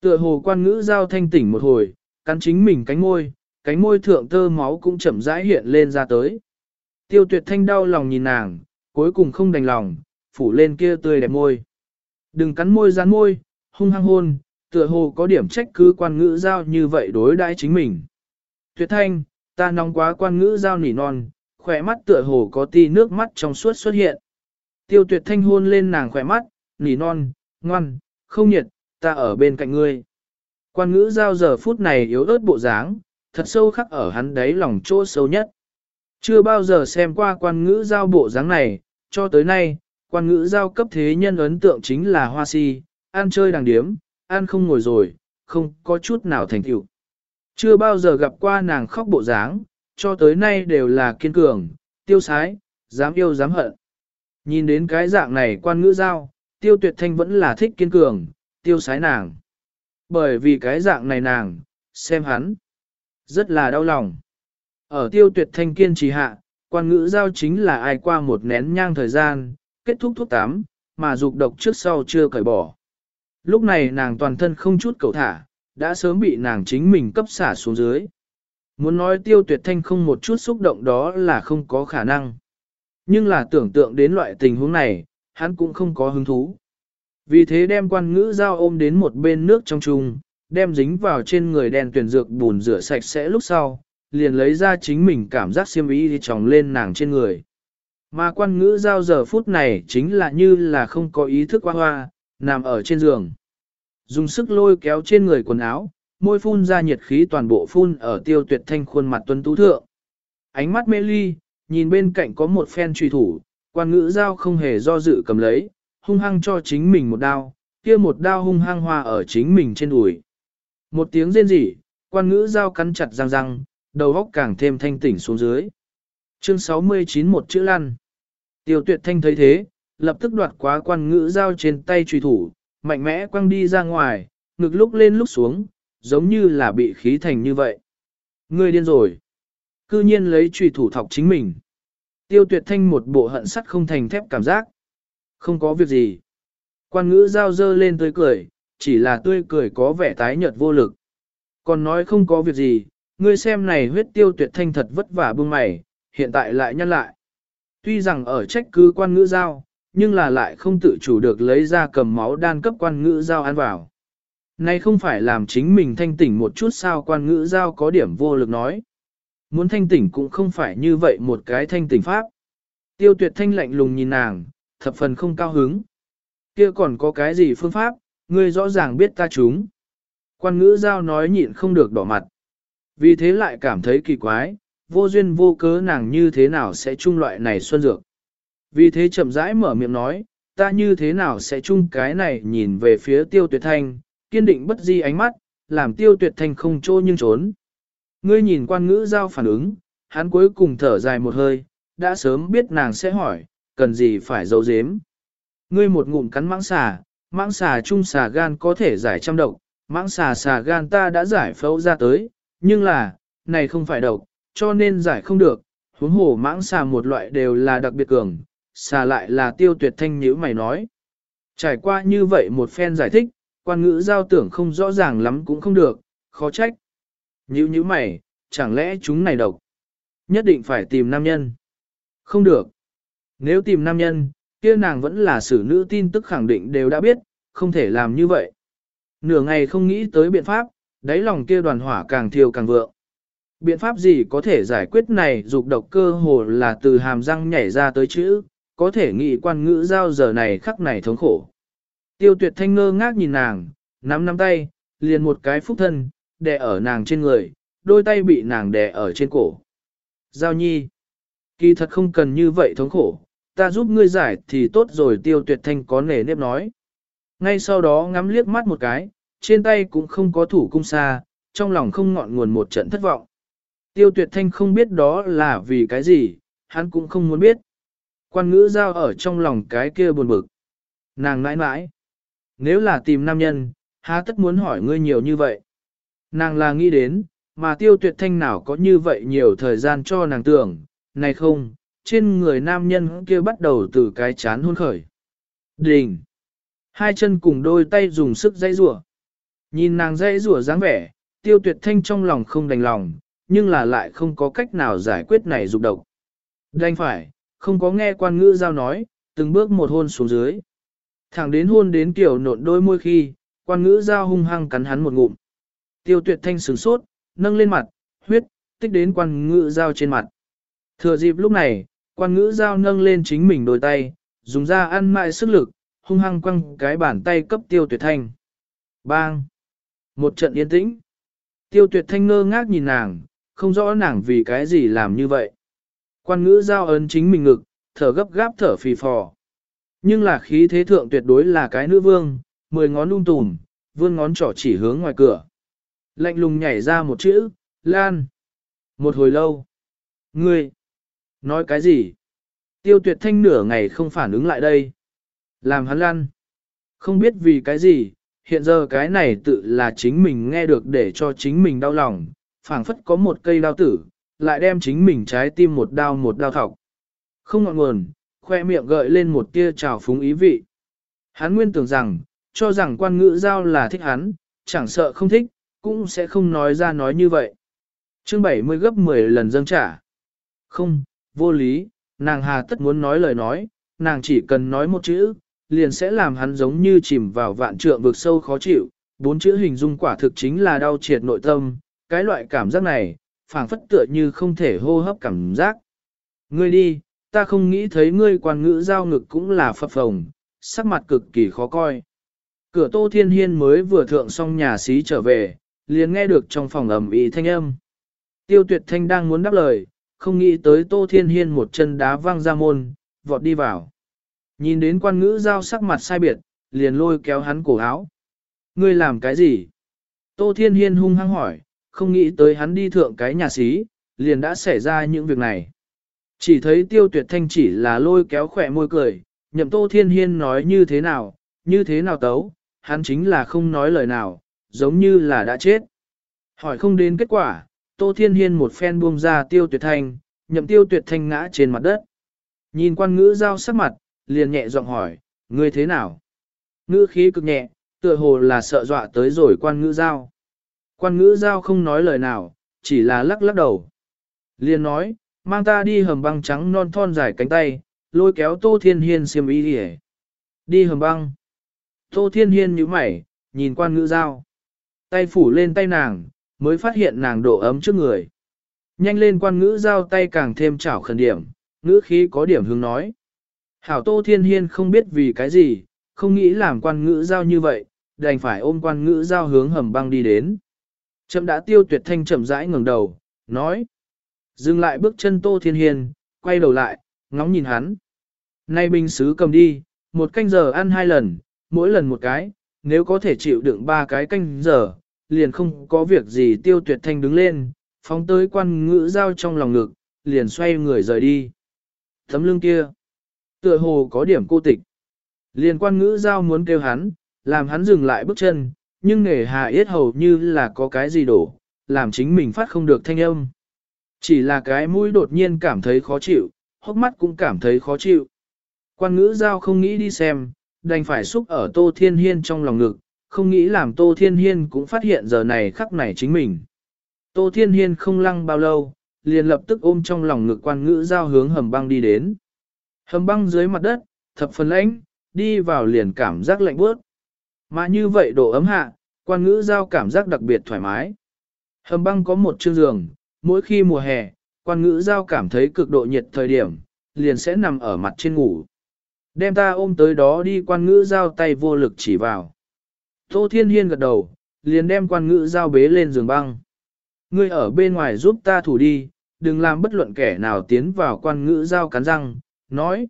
[SPEAKER 1] Tựa hồ quan ngữ giao thanh tỉnh một hồi, cắn chính mình cánh môi, cánh môi thượng tơ máu cũng chậm rãi hiện lên ra tới. Tiêu tuyệt thanh đau lòng nhìn nàng, cuối cùng không đành lòng, phủ lên kia tươi đẹp môi. Đừng cắn môi rán môi, hung hăng hôn, tựa hồ có điểm trách cứ quan ngữ giao như vậy đối đãi chính mình. Tuyệt thanh, ta nóng quá quan ngữ giao nỉ non, khỏe mắt tựa hồ có ti nước mắt trong suốt xuất hiện. Tiêu tuyệt thanh hôn lên nàng khỏe mắt, nỉ non, ngoan, không nhiệt, ta ở bên cạnh ngươi. Quan ngữ giao giờ phút này yếu ớt bộ dáng, thật sâu khắc ở hắn đáy lòng chỗ sâu nhất. Chưa bao giờ xem qua quan ngữ giao bộ dáng này, cho tới nay, quan ngữ giao cấp thế nhân ấn tượng chính là hoa si, ăn chơi đàng điếm, ăn không ngồi rồi, không có chút nào thành tựu. Chưa bao giờ gặp qua nàng khóc bộ dáng, cho tới nay đều là kiên cường, tiêu sái, dám yêu dám hận. Nhìn đến cái dạng này quan ngữ giao, tiêu tuyệt thanh vẫn là thích kiên cường, tiêu sái nàng. Bởi vì cái dạng này nàng, xem hắn, rất là đau lòng. Ở tiêu tuyệt thanh kiên trì hạ, quan ngữ giao chính là ai qua một nén nhang thời gian, kết thúc thuốc tắm, mà dục độc trước sau chưa cởi bỏ. Lúc này nàng toàn thân không chút cầu thả, đã sớm bị nàng chính mình cấp xả xuống dưới. Muốn nói tiêu tuyệt thanh không một chút xúc động đó là không có khả năng. Nhưng là tưởng tượng đến loại tình huống này, hắn cũng không có hứng thú. Vì thế đem quan ngữ giao ôm đến một bên nước trong chung, đem dính vào trên người đèn tuyển dược bùn rửa sạch sẽ lúc sau, liền lấy ra chính mình cảm giác xiêm ý đi tròng lên nàng trên người. Mà quan ngữ giao giờ phút này chính là như là không có ý thức hoa hoa, nằm ở trên giường. Dùng sức lôi kéo trên người quần áo, môi phun ra nhiệt khí toàn bộ phun ở tiêu tuyệt thanh khuôn mặt tuấn tú thượng. Ánh mắt mê ly, nhìn bên cạnh có một phen truy thủ, quan ngữ giao không hề do dự cầm lấy, hung hăng cho chính mình một đao, kia một đao hung hăng hoa ở chính mình trên đùi. Một tiếng rên rỉ, quan ngữ giao cắn chặt răng răng, đầu óc càng thêm thanh tỉnh xuống dưới. Chương 69 một chữ lăn. Tiêu tuyệt thanh thấy thế, lập tức đoạt quá quan ngữ giao trên tay truy thủ, mạnh mẽ quăng đi ra ngoài, ngực lúc lên lúc xuống, giống như là bị khí thành như vậy. Ngươi điên rồi. Cư nhiên lấy truy thủ thọc chính mình. Tiêu tuyệt thanh một bộ hận sắt không thành thép cảm giác. Không có việc gì. Quan ngữ giao dơ lên tươi cười, chỉ là tươi cười có vẻ tái nhợt vô lực. Còn nói không có việc gì, ngươi xem này huyết tiêu tuyệt thanh thật vất vả bưng mày, hiện tại lại nhăn lại. Tuy rằng ở trách cứ quan ngữ giao, nhưng là lại không tự chủ được lấy ra cầm máu đan cấp quan ngữ giao ăn vào. Này không phải làm chính mình thanh tỉnh một chút sao quan ngữ giao có điểm vô lực nói. Muốn thanh tỉnh cũng không phải như vậy một cái thanh tỉnh pháp. Tiêu tuyệt thanh lạnh lùng nhìn nàng, thập phần không cao hứng. Kia còn có cái gì phương pháp, ngươi rõ ràng biết ta chúng. Quan ngữ giao nói nhịn không được đỏ mặt. Vì thế lại cảm thấy kỳ quái, vô duyên vô cớ nàng như thế nào sẽ chung loại này xuân dược. Vì thế chậm rãi mở miệng nói, ta như thế nào sẽ chung cái này nhìn về phía tiêu tuyệt thanh, kiên định bất di ánh mắt, làm tiêu tuyệt thanh không trô nhưng trốn. Ngươi nhìn quan ngữ giao phản ứng, hắn cuối cùng thở dài một hơi, đã sớm biết nàng sẽ hỏi, cần gì phải giấu giếm. Ngươi một ngụm cắn mãng xà, mãng xà chung xà gan có thể giải trăm độc, mãng xà xà gan ta đã giải phẫu ra tới, nhưng là, này không phải độc, cho nên giải không được, huống hồ mãng xà một loại đều là đặc biệt cường, xà lại là tiêu tuyệt thanh nhữ mày nói. Trải qua như vậy một phen giải thích, quan ngữ giao tưởng không rõ ràng lắm cũng không được, khó trách. Nhữ nhữ mày, chẳng lẽ chúng này độc? Nhất định phải tìm nam nhân. Không được. Nếu tìm nam nhân, kia nàng vẫn là xử nữ tin tức khẳng định đều đã biết, không thể làm như vậy. Nửa ngày không nghĩ tới biện pháp, đáy lòng kia đoàn hỏa càng thiêu càng vượng. Biện pháp gì có thể giải quyết này dục độc cơ hồ là từ hàm răng nhảy ra tới chữ, có thể nghĩ quan ngữ giao giờ này khắc này thống khổ. Tiêu tuyệt thanh ngơ ngác nhìn nàng, nắm nắm tay, liền một cái phúc thân, đè ở nàng trên người, đôi tay bị nàng đè ở trên cổ. Giao nhi, kỳ thật không cần như vậy thống khổ, ta giúp ngươi giải thì tốt rồi tiêu tuyệt thanh có nề nếp nói. Ngay sau đó ngắm liếc mắt một cái, trên tay cũng không có thủ cung xa, trong lòng không ngọn nguồn một trận thất vọng. Tiêu tuyệt thanh không biết đó là vì cái gì, hắn cũng không muốn biết. Quan ngữ giao ở trong lòng cái kia buồn bực. Nàng mãi mãi. Nếu là tìm nam nhân, há tất muốn hỏi ngươi nhiều như vậy. Nàng là nghĩ đến, mà tiêu tuyệt thanh nào có như vậy nhiều thời gian cho nàng tưởng, này không, trên người nam nhân kia bắt đầu từ cái chán hôn khởi. Đình! Hai chân cùng đôi tay dùng sức dây rủa. Nhìn nàng dãy rủa dáng vẻ, tiêu tuyệt thanh trong lòng không đành lòng, nhưng là lại không có cách nào giải quyết này dục độc. Đành phải, không có nghe quan ngữ giao nói, từng bước một hôn xuống dưới. Thẳng đến hôn đến kiểu nộn đôi môi khi, quan ngữ giao hung hăng cắn hắn một ngụm. Tiêu tuyệt thanh sửng sốt, nâng lên mặt, huyết, tích đến quan ngữ giao trên mặt. Thừa dịp lúc này, quan ngữ giao nâng lên chính mình đôi tay, dùng ra ăn mại sức lực, hung hăng quăng cái bàn tay cấp tiêu tuyệt thanh. Bang! Một trận yên tĩnh. Tiêu tuyệt thanh ngơ ngác nhìn nàng, không rõ nàng vì cái gì làm như vậy. Quan ngữ giao ấn chính mình ngực, thở gấp gáp thở phì phò. Nhưng là khí thế thượng tuyệt đối là cái nữ vương, mười ngón lung tùm, vươn ngón trỏ chỉ hướng ngoài cửa. Lạnh lùng nhảy ra một chữ, Lan. Một hồi lâu. Ngươi. Nói cái gì? Tiêu tuyệt thanh nửa ngày không phản ứng lại đây. Làm hắn Lan, Không biết vì cái gì, hiện giờ cái này tự là chính mình nghe được để cho chính mình đau lòng, phảng phất có một cây đao tử, lại đem chính mình trái tim một đao một đao thọc. Không ngọn nguồn, khoe miệng gợi lên một tia trào phúng ý vị. Hắn nguyên tưởng rằng, cho rằng quan ngữ giao là thích hắn, chẳng sợ không thích, cũng sẽ không nói ra nói như vậy. Chương 70 gấp 10 lần dâng trả. Không, vô lý, nàng hà tất muốn nói lời nói, nàng chỉ cần nói một chữ, liền sẽ làm hắn giống như chìm vào vạn trượng vực sâu khó chịu. Bốn chữ hình dung quả thực chính là đau triệt nội tâm, cái loại cảm giác này, phảng phất tựa như không thể hô hấp cảm giác. Ngươi đi, ta không nghĩ thấy ngươi quan ngữ giao ngực cũng là phập phồng, sắc mặt cực kỳ khó coi. Cửa Tô Thiên Hiên mới vừa thượng xong nhà xí trở về, liền nghe được trong phòng ầm ý thanh âm. Tiêu tuyệt thanh đang muốn đáp lời, không nghĩ tới Tô Thiên Hiên một chân đá văng ra môn, vọt đi vào. Nhìn đến quan ngữ giao sắc mặt sai biệt, liền lôi kéo hắn cổ áo. Ngươi làm cái gì? Tô Thiên Hiên hung hăng hỏi, không nghĩ tới hắn đi thượng cái nhà xí, liền đã xảy ra những việc này. Chỉ thấy tiêu tuyệt thanh chỉ là lôi kéo khỏe môi cười, nhậm Tô Thiên Hiên nói như thế nào, như thế nào tấu, hắn chính là không nói lời nào, giống như là đã chết. Hỏi không đến kết quả, Tô Thiên Hiên một phen buông ra tiêu tuyệt thanh, nhậm tiêu tuyệt thanh ngã trên mặt đất. Nhìn quan ngữ giao sắc mặt, liền nhẹ giọng hỏi, ngươi thế nào? Ngữ khí cực nhẹ, tựa hồ là sợ dọa tới rồi quan ngữ giao. Quan ngữ giao không nói lời nào, chỉ là lắc lắc đầu. Liền nói, mang ta đi hầm băng trắng non thon dài cánh tay, lôi kéo Tô Thiên Hiên xiêm y đi Đi hầm băng. Tô Thiên Hiên nhíu mày, nhìn quan ngữ giao. Tay phủ lên tay nàng, mới phát hiện nàng độ ấm trước người. Nhanh lên quan ngữ giao tay càng thêm chảo khẩn điểm, ngữ khí có điểm hướng nói. Hảo Tô Thiên Hiên không biết vì cái gì, không nghĩ làm quan ngữ giao như vậy, đành phải ôm quan ngữ giao hướng hầm băng đi đến. Chậm đã tiêu tuyệt thanh chậm rãi ngẩng đầu, nói. Dừng lại bước chân Tô Thiên Hiên, quay đầu lại, ngóng nhìn hắn. Nay binh sứ cầm đi, một canh giờ ăn hai lần, mỗi lần một cái, nếu có thể chịu đựng ba cái canh giờ, liền không có việc gì tiêu tuyệt thanh đứng lên, phóng tới quan ngữ giao trong lòng ngực, liền xoay người rời đi. Thấm lưng kia, tựa hồ có điểm cô tịch. Liên quan ngữ giao muốn kêu hắn, làm hắn dừng lại bước chân, nhưng nghề hà yết hầu như là có cái gì đổ, làm chính mình phát không được thanh âm. Chỉ là cái mũi đột nhiên cảm thấy khó chịu, hốc mắt cũng cảm thấy khó chịu. Quan ngữ giao không nghĩ đi xem, đành phải xúc ở Tô Thiên Hiên trong lòng ngực, không nghĩ làm Tô Thiên Hiên cũng phát hiện giờ này khắc này chính mình. Tô Thiên Hiên không lăng bao lâu, liền lập tức ôm trong lòng ngực quan ngữ giao hướng hầm băng đi đến. Hầm băng dưới mặt đất, thập phần lãnh, đi vào liền cảm giác lạnh bước. Mà như vậy độ ấm hạ, quan ngữ giao cảm giác đặc biệt thoải mái. Hầm băng có một chương giường, mỗi khi mùa hè, quan ngữ giao cảm thấy cực độ nhiệt thời điểm, liền sẽ nằm ở mặt trên ngủ. Đem ta ôm tới đó đi quan ngữ giao tay vô lực chỉ vào. Tô Thiên Hiên gật đầu, liền đem quan ngữ giao bế lên giường băng. Ngươi ở bên ngoài giúp ta thủ đi, đừng làm bất luận kẻ nào tiến vào quan ngữ giao cắn răng, nói.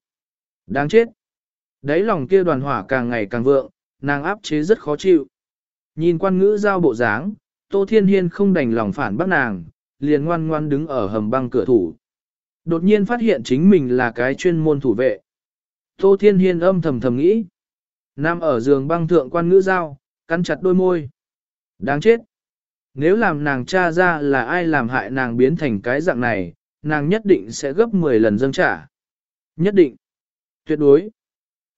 [SPEAKER 1] Đáng chết. Đấy lòng kia đoàn hỏa càng ngày càng vượng, nàng áp chế rất khó chịu. Nhìn quan ngữ giao bộ dáng, Tô Thiên Hiên không đành lòng phản bác nàng, liền ngoan ngoan đứng ở hầm băng cửa thủ. Đột nhiên phát hiện chính mình là cái chuyên môn thủ vệ. Tô Thiên Hiên âm thầm thầm nghĩ. Nam ở giường băng thượng quan ngữ giao, cắn chặt đôi môi. Đáng chết. Nếu làm nàng cha ra là ai làm hại nàng biến thành cái dạng này, nàng nhất định sẽ gấp 10 lần dâng trả. Nhất định. Tuyệt đối.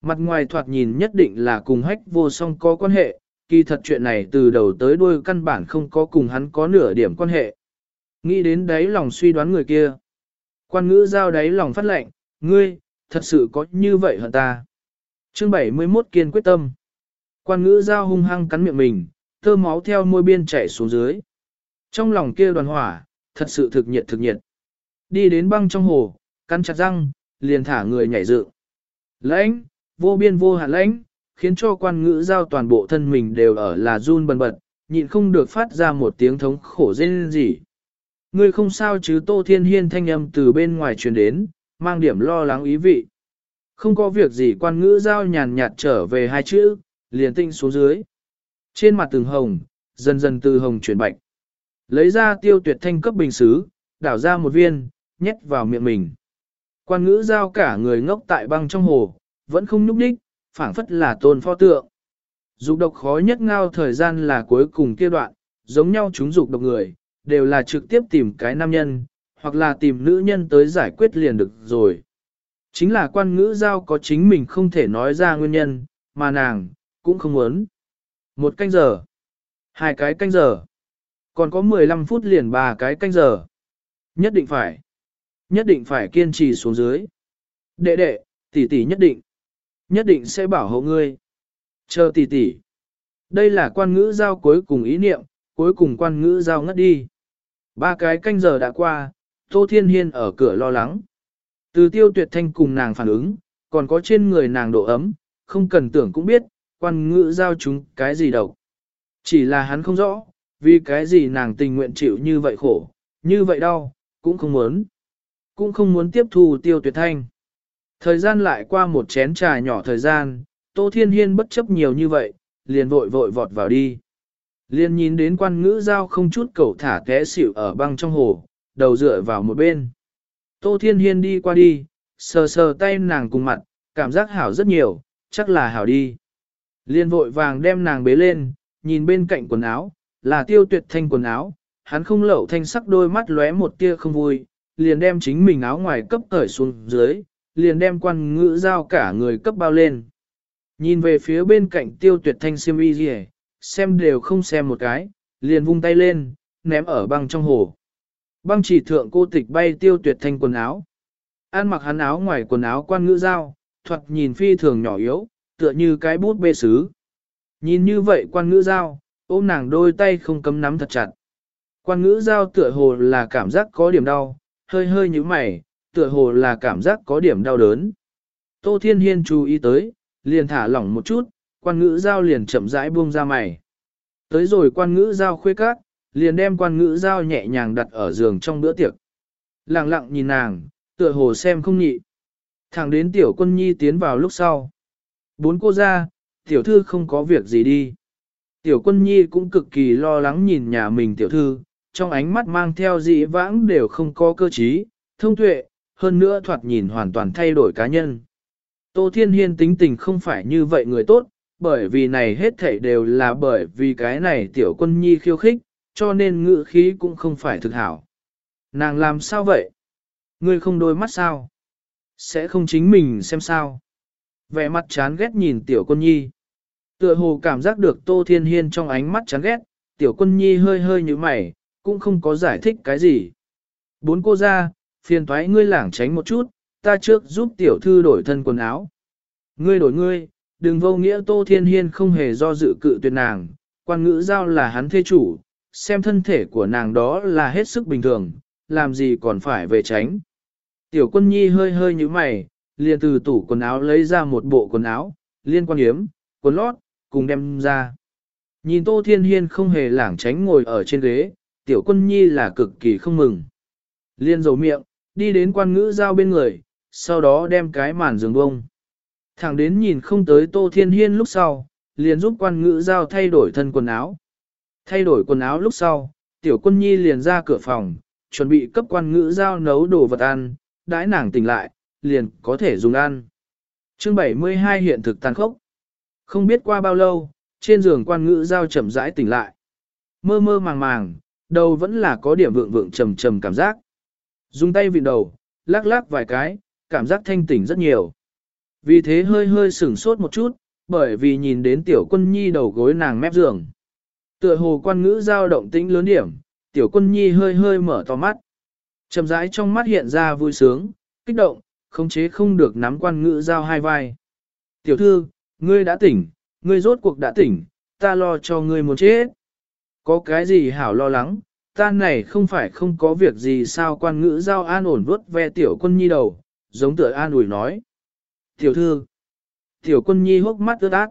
[SPEAKER 1] Mặt ngoài thoạt nhìn nhất định là cùng hách vô song có quan hệ, kỳ thật chuyện này từ đầu tới đuôi căn bản không có cùng hắn có nửa điểm quan hệ. Nghĩ đến đấy lòng suy đoán người kia. Quan ngữ giao đáy lòng phát lệnh, ngươi, thật sự có như vậy hả ta? Chương 71 kiên quyết tâm. Quan ngữ giao hung hăng cắn miệng mình, thơ máu theo môi biên chảy xuống dưới. Trong lòng kia đoàn hỏa, thật sự thực nhiệt thực nhiệt. Đi đến băng trong hồ, cắn chặt răng, liền thả người nhảy dựng. Lãnh, vô biên vô hạn lãnh, khiến cho quan ngữ giao toàn bộ thân mình đều ở là run bần bật, nhịn không được phát ra một tiếng thống khổ rên gì. Ngươi không sao chứ Tô Thiên Hiên thanh âm từ bên ngoài truyền đến, mang điểm lo lắng ý vị. Không có việc gì quan ngữ giao nhàn nhạt trở về hai chữ, liền tinh xuống dưới. Trên mặt từng hồng, dần dần từ hồng chuyển bạch. Lấy ra tiêu tuyệt thanh cấp bình xứ, đảo ra một viên, nhét vào miệng mình. Quan ngữ giao cả người ngốc tại băng trong hồ, vẫn không nhúc đích, phảng phất là tôn pho tượng. Dục độc khó nhất ngao thời gian là cuối cùng kia đoạn, giống nhau chúng dục độc người, đều là trực tiếp tìm cái nam nhân, hoặc là tìm nữ nhân tới giải quyết liền được rồi. Chính là quan ngữ giao có chính mình không thể nói ra nguyên nhân, mà nàng, cũng không muốn. Một canh giờ, hai cái canh giờ, còn có 15 phút liền ba cái canh giờ. Nhất định phải, nhất định phải kiên trì xuống dưới. Đệ đệ, tỷ tỷ nhất định, nhất định sẽ bảo hộ ngươi. Chờ tỷ tỷ. Đây là quan ngữ giao cuối cùng ý niệm, cuối cùng quan ngữ giao ngất đi. Ba cái canh giờ đã qua, Tô Thiên Hiên ở cửa lo lắng. Từ tiêu tuyệt thanh cùng nàng phản ứng, còn có trên người nàng độ ấm, không cần tưởng cũng biết, quan ngữ giao chúng cái gì đâu. Chỉ là hắn không rõ, vì cái gì nàng tình nguyện chịu như vậy khổ, như vậy đau, cũng không muốn. Cũng không muốn tiếp thu tiêu tuyệt thanh. Thời gian lại qua một chén trà nhỏ thời gian, Tô Thiên Hiên bất chấp nhiều như vậy, liền vội vội vọt vào đi. Liền nhìn đến quan ngữ giao không chút cầu thả té xỉu ở băng trong hồ, đầu dựa vào một bên. Tô Thiên Hiên đi qua đi, sờ sờ tay nàng cùng mặt, cảm giác hảo rất nhiều, chắc là hảo đi. Liên vội vàng đem nàng bế lên, nhìn bên cạnh quần áo, là tiêu tuyệt thanh quần áo, hắn không lẩu thanh sắc đôi mắt lóe một tia không vui, liền đem chính mình áo ngoài cấp cởi xuống dưới, liền đem quan ngữ giao cả người cấp bao lên. Nhìn về phía bên cạnh tiêu tuyệt thanh siêm y gì xem đều không xem một cái, liền vung tay lên, ném ở băng trong hồ. Băng chỉ thượng cô tịch bay tiêu tuyệt thanh quần áo. An mặc hắn áo ngoài quần áo quan ngữ giao, thuật nhìn phi thường nhỏ yếu, tựa như cái bút bê sứ. Nhìn như vậy quan ngữ giao, ôm nàng đôi tay không cấm nắm thật chặt. Quan ngữ giao tựa hồ là cảm giác có điểm đau, hơi hơi như mày, tựa hồ là cảm giác có điểm đau đớn. Tô Thiên Hiên chú ý tới, liền thả lỏng một chút, quan ngữ giao liền chậm rãi buông ra mày. Tới rồi quan ngữ giao khuê cát, liền đem quan ngữ giao nhẹ nhàng đặt ở giường trong bữa tiệc. Lặng lặng nhìn nàng, tựa hồ xem không nhị. Thẳng đến tiểu quân nhi tiến vào lúc sau. Bốn cô ra, tiểu thư không có việc gì đi. Tiểu quân nhi cũng cực kỳ lo lắng nhìn nhà mình tiểu thư, trong ánh mắt mang theo dị vãng đều không có cơ trí, thông tuệ, hơn nữa thoạt nhìn hoàn toàn thay đổi cá nhân. Tô Thiên Hiên tính tình không phải như vậy người tốt, bởi vì này hết thảy đều là bởi vì cái này tiểu quân nhi khiêu khích, cho nên ngự khí cũng không phải thực hảo. Nàng làm sao vậy? Ngươi không đôi mắt sao? Sẽ không chính mình xem sao? Vẻ mặt chán ghét nhìn tiểu quân nhi. Tựa hồ cảm giác được Tô Thiên Hiên trong ánh mắt chán ghét, tiểu quân nhi hơi hơi như mày, cũng không có giải thích cái gì. Bốn cô ra, phiền thoái ngươi lảng tránh một chút, ta trước giúp tiểu thư đổi thân quần áo. Ngươi đổi ngươi, đừng vô nghĩa Tô Thiên Hiên không hề do dự cự tuyệt nàng, quan ngữ giao là hắn thê chủ, xem thân thể của nàng đó là hết sức bình thường, làm gì còn phải về tránh. Tiểu quân nhi hơi hơi như mày, liền từ tủ quần áo lấy ra một bộ quần áo, liên quan yếm quần lót, cùng đem ra. Nhìn Tô Thiên Hiên không hề lảng tránh ngồi ở trên ghế, tiểu quân nhi là cực kỳ không mừng. Liên dầu miệng, đi đến quan ngữ giao bên người, sau đó đem cái màn giường bông. Thẳng đến nhìn không tới Tô Thiên Hiên lúc sau, liền giúp quan ngữ giao thay đổi thân quần áo. Thay đổi quần áo lúc sau, tiểu quân nhi liền ra cửa phòng, chuẩn bị cấp quan ngữ giao nấu đồ vật ăn, đãi nàng tỉnh lại, liền có thể dùng ăn. Chương 72 hiện thực tàn khốc. Không biết qua bao lâu, trên giường quan ngữ giao chậm rãi tỉnh lại. Mơ mơ màng màng, đầu vẫn là có điểm vượng vượng trầm trầm cảm giác. Dùng tay vịn đầu, lắc lắc vài cái, cảm giác thanh tỉnh rất nhiều. Vì thế hơi hơi sửng sốt một chút, bởi vì nhìn đến tiểu quân nhi đầu gối nàng mép giường. Tựa hồ quan ngữ giao động tĩnh lớn điểm, tiểu quân nhi hơi hơi mở to mắt. Chầm rãi trong mắt hiện ra vui sướng, kích động, khống chế không được nắm quan ngữ giao hai vai. Tiểu thư, ngươi đã tỉnh, ngươi rốt cuộc đã tỉnh, ta lo cho ngươi muốn chết. Có cái gì hảo lo lắng, ta này không phải không có việc gì sao quan ngữ giao an ổn vuốt ve tiểu quân nhi đầu, giống tựa an ủi nói. Tiểu thư, tiểu quân nhi hốc mắt ướt át.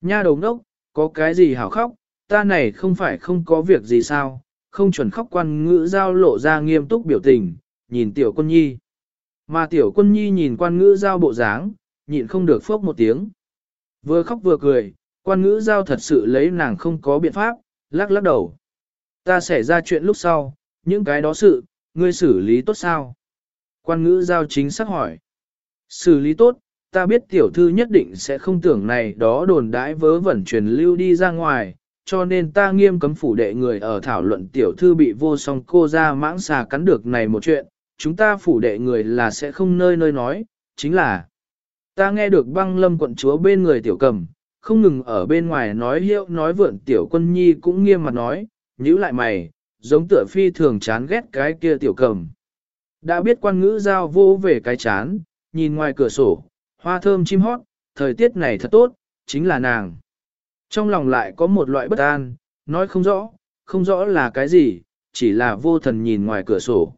[SPEAKER 1] Nha đầu ngốc, có cái gì hảo khóc, ta này không phải không có việc gì sao, không chuẩn khóc quan ngữ giao lộ ra nghiêm túc biểu tình, nhìn tiểu quân nhi. Mà tiểu quân nhi nhìn quan ngữ giao bộ dáng, nhịn không được phốc một tiếng. Vừa khóc vừa cười, quan ngữ giao thật sự lấy nàng không có biện pháp, lắc lắc đầu. Ta sẽ ra chuyện lúc sau, những cái đó sự, ngươi xử lý tốt sao? Quan ngữ giao chính xác hỏi. Xử lý tốt, ta biết tiểu thư nhất định sẽ không tưởng này đó đồn đãi vớ vẩn truyền lưu đi ra ngoài, cho nên ta nghiêm cấm phủ đệ người ở thảo luận tiểu thư bị vô song cô ra mãng xà cắn được này một chuyện, chúng ta phủ đệ người là sẽ không nơi nơi nói, chính là ta nghe được băng lâm quận chúa bên người tiểu cầm, không ngừng ở bên ngoài nói hiệu nói vượn tiểu quân nhi cũng nghiêm mặt nói, nhữ lại mày, giống tựa phi thường chán ghét cái kia tiểu cầm. Đã biết quan ngữ giao vô về cái chán, nhìn ngoài cửa sổ, hoa thơm chim hót, thời tiết này thật tốt, chính là nàng. Trong lòng lại có một loại bất an, nói không rõ, không rõ là cái gì, chỉ là vô thần nhìn ngoài cửa sổ.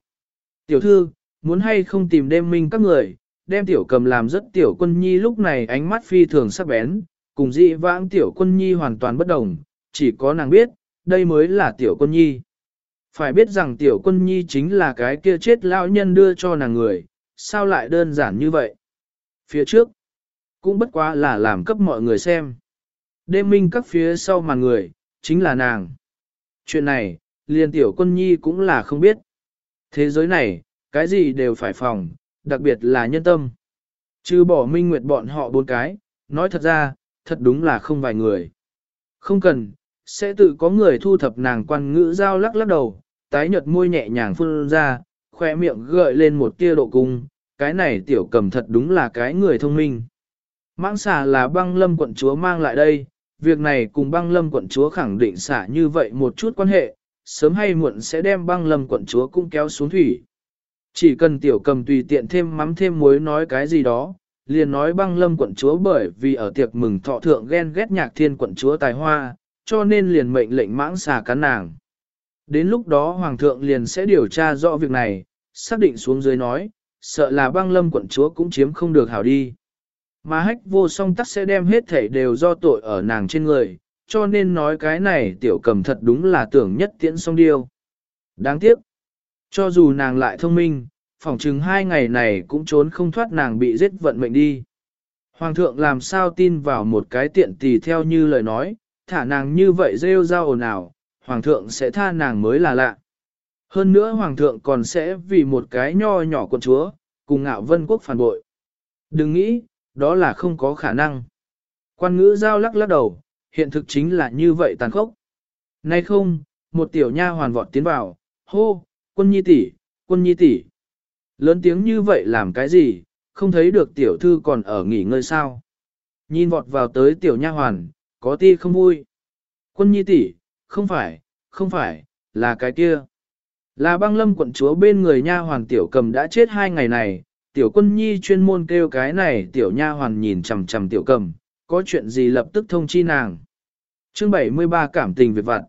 [SPEAKER 1] Tiểu thư, muốn hay không tìm đêm minh các người, đem tiểu cầm làm rất tiểu quân nhi lúc này ánh mắt phi thường sắc bén, cùng dị vãng tiểu quân nhi hoàn toàn bất đồng, chỉ có nàng biết, đây mới là tiểu quân nhi. Phải biết rằng tiểu quân nhi chính là cái kia chết lão nhân đưa cho nàng người, sao lại đơn giản như vậy? Phía trước, cũng bất quá là làm cấp mọi người xem. Đêm minh các phía sau màn người, chính là nàng. Chuyện này, liền tiểu quân nhi cũng là không biết. Thế giới này, cái gì đều phải phòng, đặc biệt là nhân tâm. Chứ bỏ minh nguyệt bọn họ bốn cái, nói thật ra, thật đúng là không vài người. Không cần, sẽ tự có người thu thập nàng quan ngữ giao lắc lắc đầu, tái nhợt môi nhẹ nhàng phun ra, khoe miệng gợi lên một tia độ cung, cái này tiểu cầm thật đúng là cái người thông minh. Mãng xà là băng lâm quận chúa mang lại đây, việc này cùng băng lâm quận chúa khẳng định xả như vậy một chút quan hệ, sớm hay muộn sẽ đem băng lâm quận chúa cũng kéo xuống thủy. Chỉ cần tiểu cầm tùy tiện thêm mắm thêm muối nói cái gì đó, liền nói băng lâm quận chúa bởi vì ở tiệc mừng thọ thượng ghen ghét nhạc thiên quận chúa tài hoa, cho nên liền mệnh lệnh mãng xà cắn nàng. Đến lúc đó hoàng thượng liền sẽ điều tra rõ việc này, xác định xuống dưới nói, sợ là băng lâm quận chúa cũng chiếm không được hảo đi. Mà hách vô song tắc sẽ đem hết thể đều do tội ở nàng trên người, cho nên nói cái này tiểu cầm thật đúng là tưởng nhất tiễn song điêu. Đáng tiếc, cho dù nàng lại thông minh, phỏng chừng hai ngày này cũng trốn không thoát nàng bị giết vận mệnh đi. Hoàng thượng làm sao tin vào một cái tiện tỳ theo như lời nói, thả nàng như vậy rêu rao ồn ào, hoàng thượng sẽ tha nàng mới là lạ. Hơn nữa hoàng thượng còn sẽ vì một cái nho nhỏ con chúa, cùng ngạo vân quốc phản bội. Đừng nghĩ, đó là không có khả năng. Quan ngữ giao lắc lắc đầu, hiện thực chính là như vậy tàn khốc. Nay không, một tiểu nha hoàn vọt tiến vào, hô, quân nhi tỷ, quân nhi tỷ. Lớn tiếng như vậy làm cái gì, không thấy được tiểu thư còn ở nghỉ ngơi sao. Nhìn vọt vào tới tiểu nha hoàn, có ti không vui. Quân nhi tỷ, không phải, không phải, là cái kia. Là băng lâm quận chúa bên người nha hoàn tiểu cầm đã chết hai ngày này, tiểu quân nhi chuyên môn kêu cái này tiểu nha hoàn nhìn chằm chằm tiểu cầm, có chuyện gì lập tức thông chi nàng. Chương 73 cảm tình việc vặt.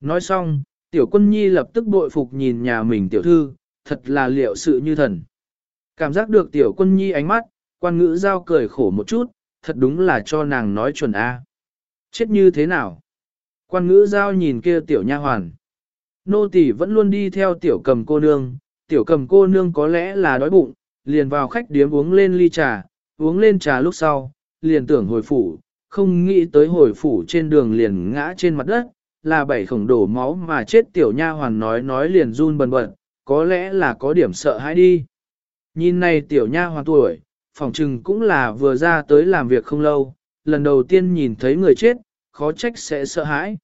[SPEAKER 1] Nói xong, tiểu quân nhi lập tức bội phục nhìn nhà mình tiểu thư, thật là liệu sự như thần. Cảm giác được tiểu quân nhi ánh mắt, quan ngữ giao cười khổ một chút, thật đúng là cho nàng nói chuẩn A. Chết như thế nào? Quan ngữ giao nhìn kia tiểu nha hoàn. Nô tỳ vẫn luôn đi theo tiểu cầm cô nương, tiểu cầm cô nương có lẽ là đói bụng, liền vào khách điếm uống lên ly trà, uống lên trà lúc sau, liền tưởng hồi phủ, không nghĩ tới hồi phủ trên đường liền ngã trên mặt đất, là bảy khổng đổ máu mà chết tiểu nha hoàn nói nói liền run bần bật, có lẽ là có điểm sợ hãi đi. Nhìn này tiểu nha hoàng tuổi, phòng trừng cũng là vừa ra tới làm việc không lâu, lần đầu tiên nhìn thấy người chết, khó trách sẽ sợ hãi.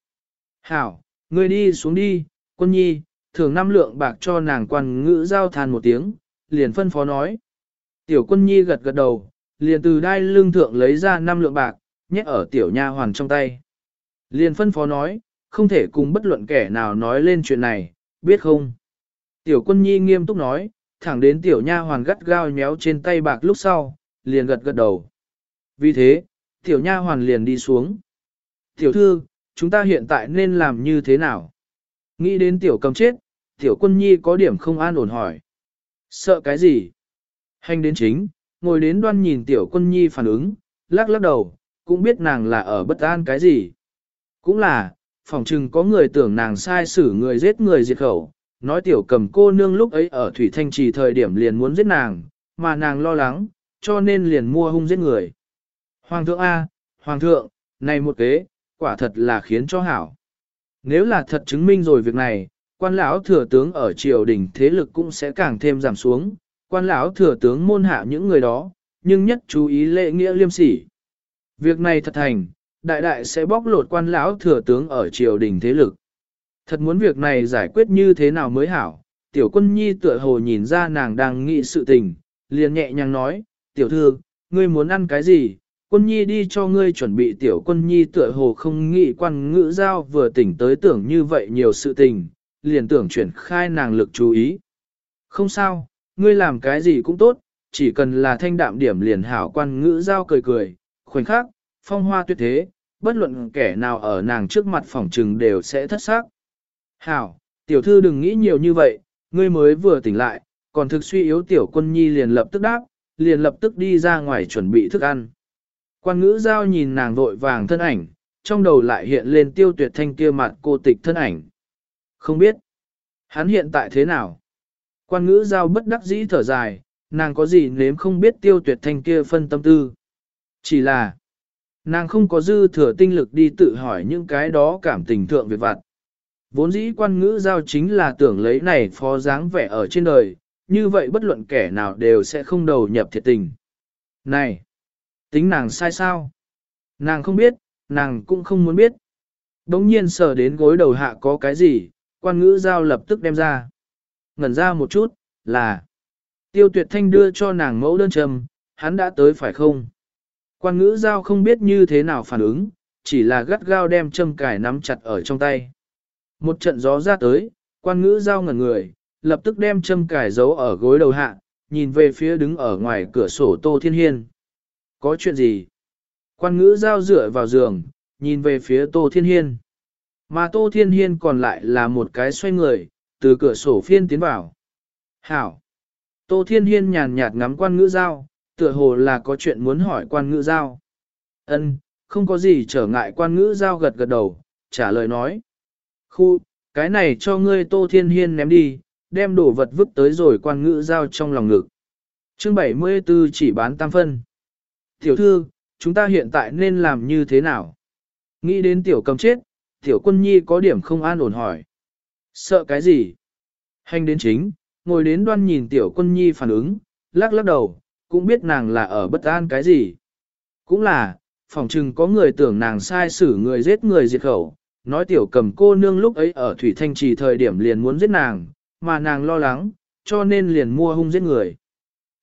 [SPEAKER 1] Hảo, ngươi đi xuống đi, quân nhi, thường năm lượng bạc cho nàng quan ngữ giao than một tiếng, liền phân phó nói. Tiểu quân nhi gật gật đầu, liền từ đai lưng thượng lấy ra năm lượng bạc, nhét ở tiểu nha hoàn trong tay. Liền phân phó nói, không thể cùng bất luận kẻ nào nói lên chuyện này, biết không? Tiểu quân nhi nghiêm túc nói, thẳng đến tiểu nha hoàn gắt gao nhéo trên tay bạc lúc sau, liền gật gật đầu. Vì thế, tiểu nha hoàn liền đi xuống. Tiểu thư, chúng ta hiện tại nên làm như thế nào? Nghĩ đến tiểu cầm chết, tiểu quân nhi có điểm không an ổn hỏi. Sợ cái gì? Hành đến chính, ngồi đến đoan nhìn tiểu quân nhi phản ứng, lắc lắc đầu, cũng biết nàng là ở bất an cái gì. Cũng là, phỏng chừng có người tưởng nàng sai xử người giết người diệt khẩu, nói tiểu cầm cô nương lúc ấy ở Thủy Thanh Trì thời điểm liền muốn giết nàng, mà nàng lo lắng, cho nên liền mua hung giết người. Hoàng thượng A, Hoàng thượng, này một kế, quả thật là khiến cho hảo. Nếu là thật chứng minh rồi việc này, quan lão thừa tướng ở triều đình thế lực cũng sẽ càng thêm giảm xuống, quan lão thừa tướng môn hạ những người đó, nhưng nhất chú ý lễ nghĩa liêm sỉ. Việc này thật thành, đại đại sẽ bóc lột quan lão thừa tướng ở triều đình thế lực. Thật muốn việc này giải quyết như thế nào mới hảo, tiểu quân nhi tựa hồ nhìn ra nàng đang nghĩ sự tình, liền nhẹ nhàng nói, tiểu thư, ngươi muốn ăn cái gì, quân nhi đi cho ngươi chuẩn bị tiểu quân nhi tựa hồ không nghĩ quan ngữ giao vừa tỉnh tới tưởng như vậy nhiều sự tình, liền tưởng chuyển khai nàng lực chú ý. Không sao, ngươi làm cái gì cũng tốt, chỉ cần là thanh đạm điểm liền hảo quan ngữ giao cười cười, khoảnh khắc, phong hoa tuyệt thế, bất luận kẻ nào ở nàng trước mặt phòng trừng đều sẽ thất xác. Hảo, tiểu thư đừng nghĩ nhiều như vậy, ngươi mới vừa tỉnh lại, còn thực suy yếu tiểu quân nhi liền lập tức đáp, liền lập tức đi ra ngoài chuẩn bị thức ăn. Quan ngữ giao nhìn nàng vội vàng thân ảnh, trong đầu lại hiện lên tiêu tuyệt thanh kia mặt cô tịch thân ảnh. Không biết, hắn hiện tại thế nào? Quan ngữ giao bất đắc dĩ thở dài, nàng có gì nếm không biết tiêu tuyệt thanh kia phân tâm tư. Chỉ là, nàng không có dư thừa tinh lực đi tự hỏi những cái đó cảm tình thượng việc vặt. Vốn dĩ quan ngữ giao chính là tưởng lấy này phó dáng vẻ ở trên đời, như vậy bất luận kẻ nào đều sẽ không đầu nhập thiệt tình. Này! Tính nàng sai sao? Nàng không biết, nàng cũng không muốn biết. Đống nhiên sờ đến gối đầu hạ có cái gì, quan ngữ giao lập tức đem ra. Ngẩn ra một chút, là tiêu tuyệt thanh đưa cho nàng mẫu đơn trầm, hắn đã tới phải không? Quan ngữ giao không biết như thế nào phản ứng, chỉ là gắt gao đem châm cải nắm chặt ở trong tay. Một trận gió ra tới, quan ngữ giao ngẩn người, lập tức đem châm cải giấu ở gối đầu hạ, nhìn về phía đứng ở ngoài cửa sổ Tô Thiên Hiên. Có chuyện gì? Quan ngữ giao dựa vào giường, nhìn về phía Tô Thiên Hiên. Mà Tô Thiên Hiên còn lại là một cái xoay người, từ cửa sổ phiên tiến vào. Hảo! Tô Thiên Hiên nhàn nhạt ngắm quan ngữ giao, tựa hồ là có chuyện muốn hỏi quan ngữ giao. Ân, không có gì trở ngại quan ngữ giao gật gật đầu, trả lời nói. Khu, cái này cho ngươi Tô Thiên Hiên ném đi, đem đồ vật vứt tới rồi quan ngữ giao trong lòng ngực. Chương 74 chỉ bán tam phân. Tiểu thư, chúng ta hiện tại nên làm như thế nào? Nghĩ đến tiểu cầm chết, tiểu quân nhi có điểm không an ổn hỏi. Sợ cái gì? Hành đến chính, ngồi đến đoan nhìn tiểu quân nhi phản ứng, lắc lắc đầu, cũng biết nàng là ở bất an cái gì. Cũng là, phỏng chừng có người tưởng nàng sai xử người giết người diệt khẩu, nói tiểu cầm cô nương lúc ấy ở Thủy Thanh Trì thời điểm liền muốn giết nàng, mà nàng lo lắng, cho nên liền mua hung giết người.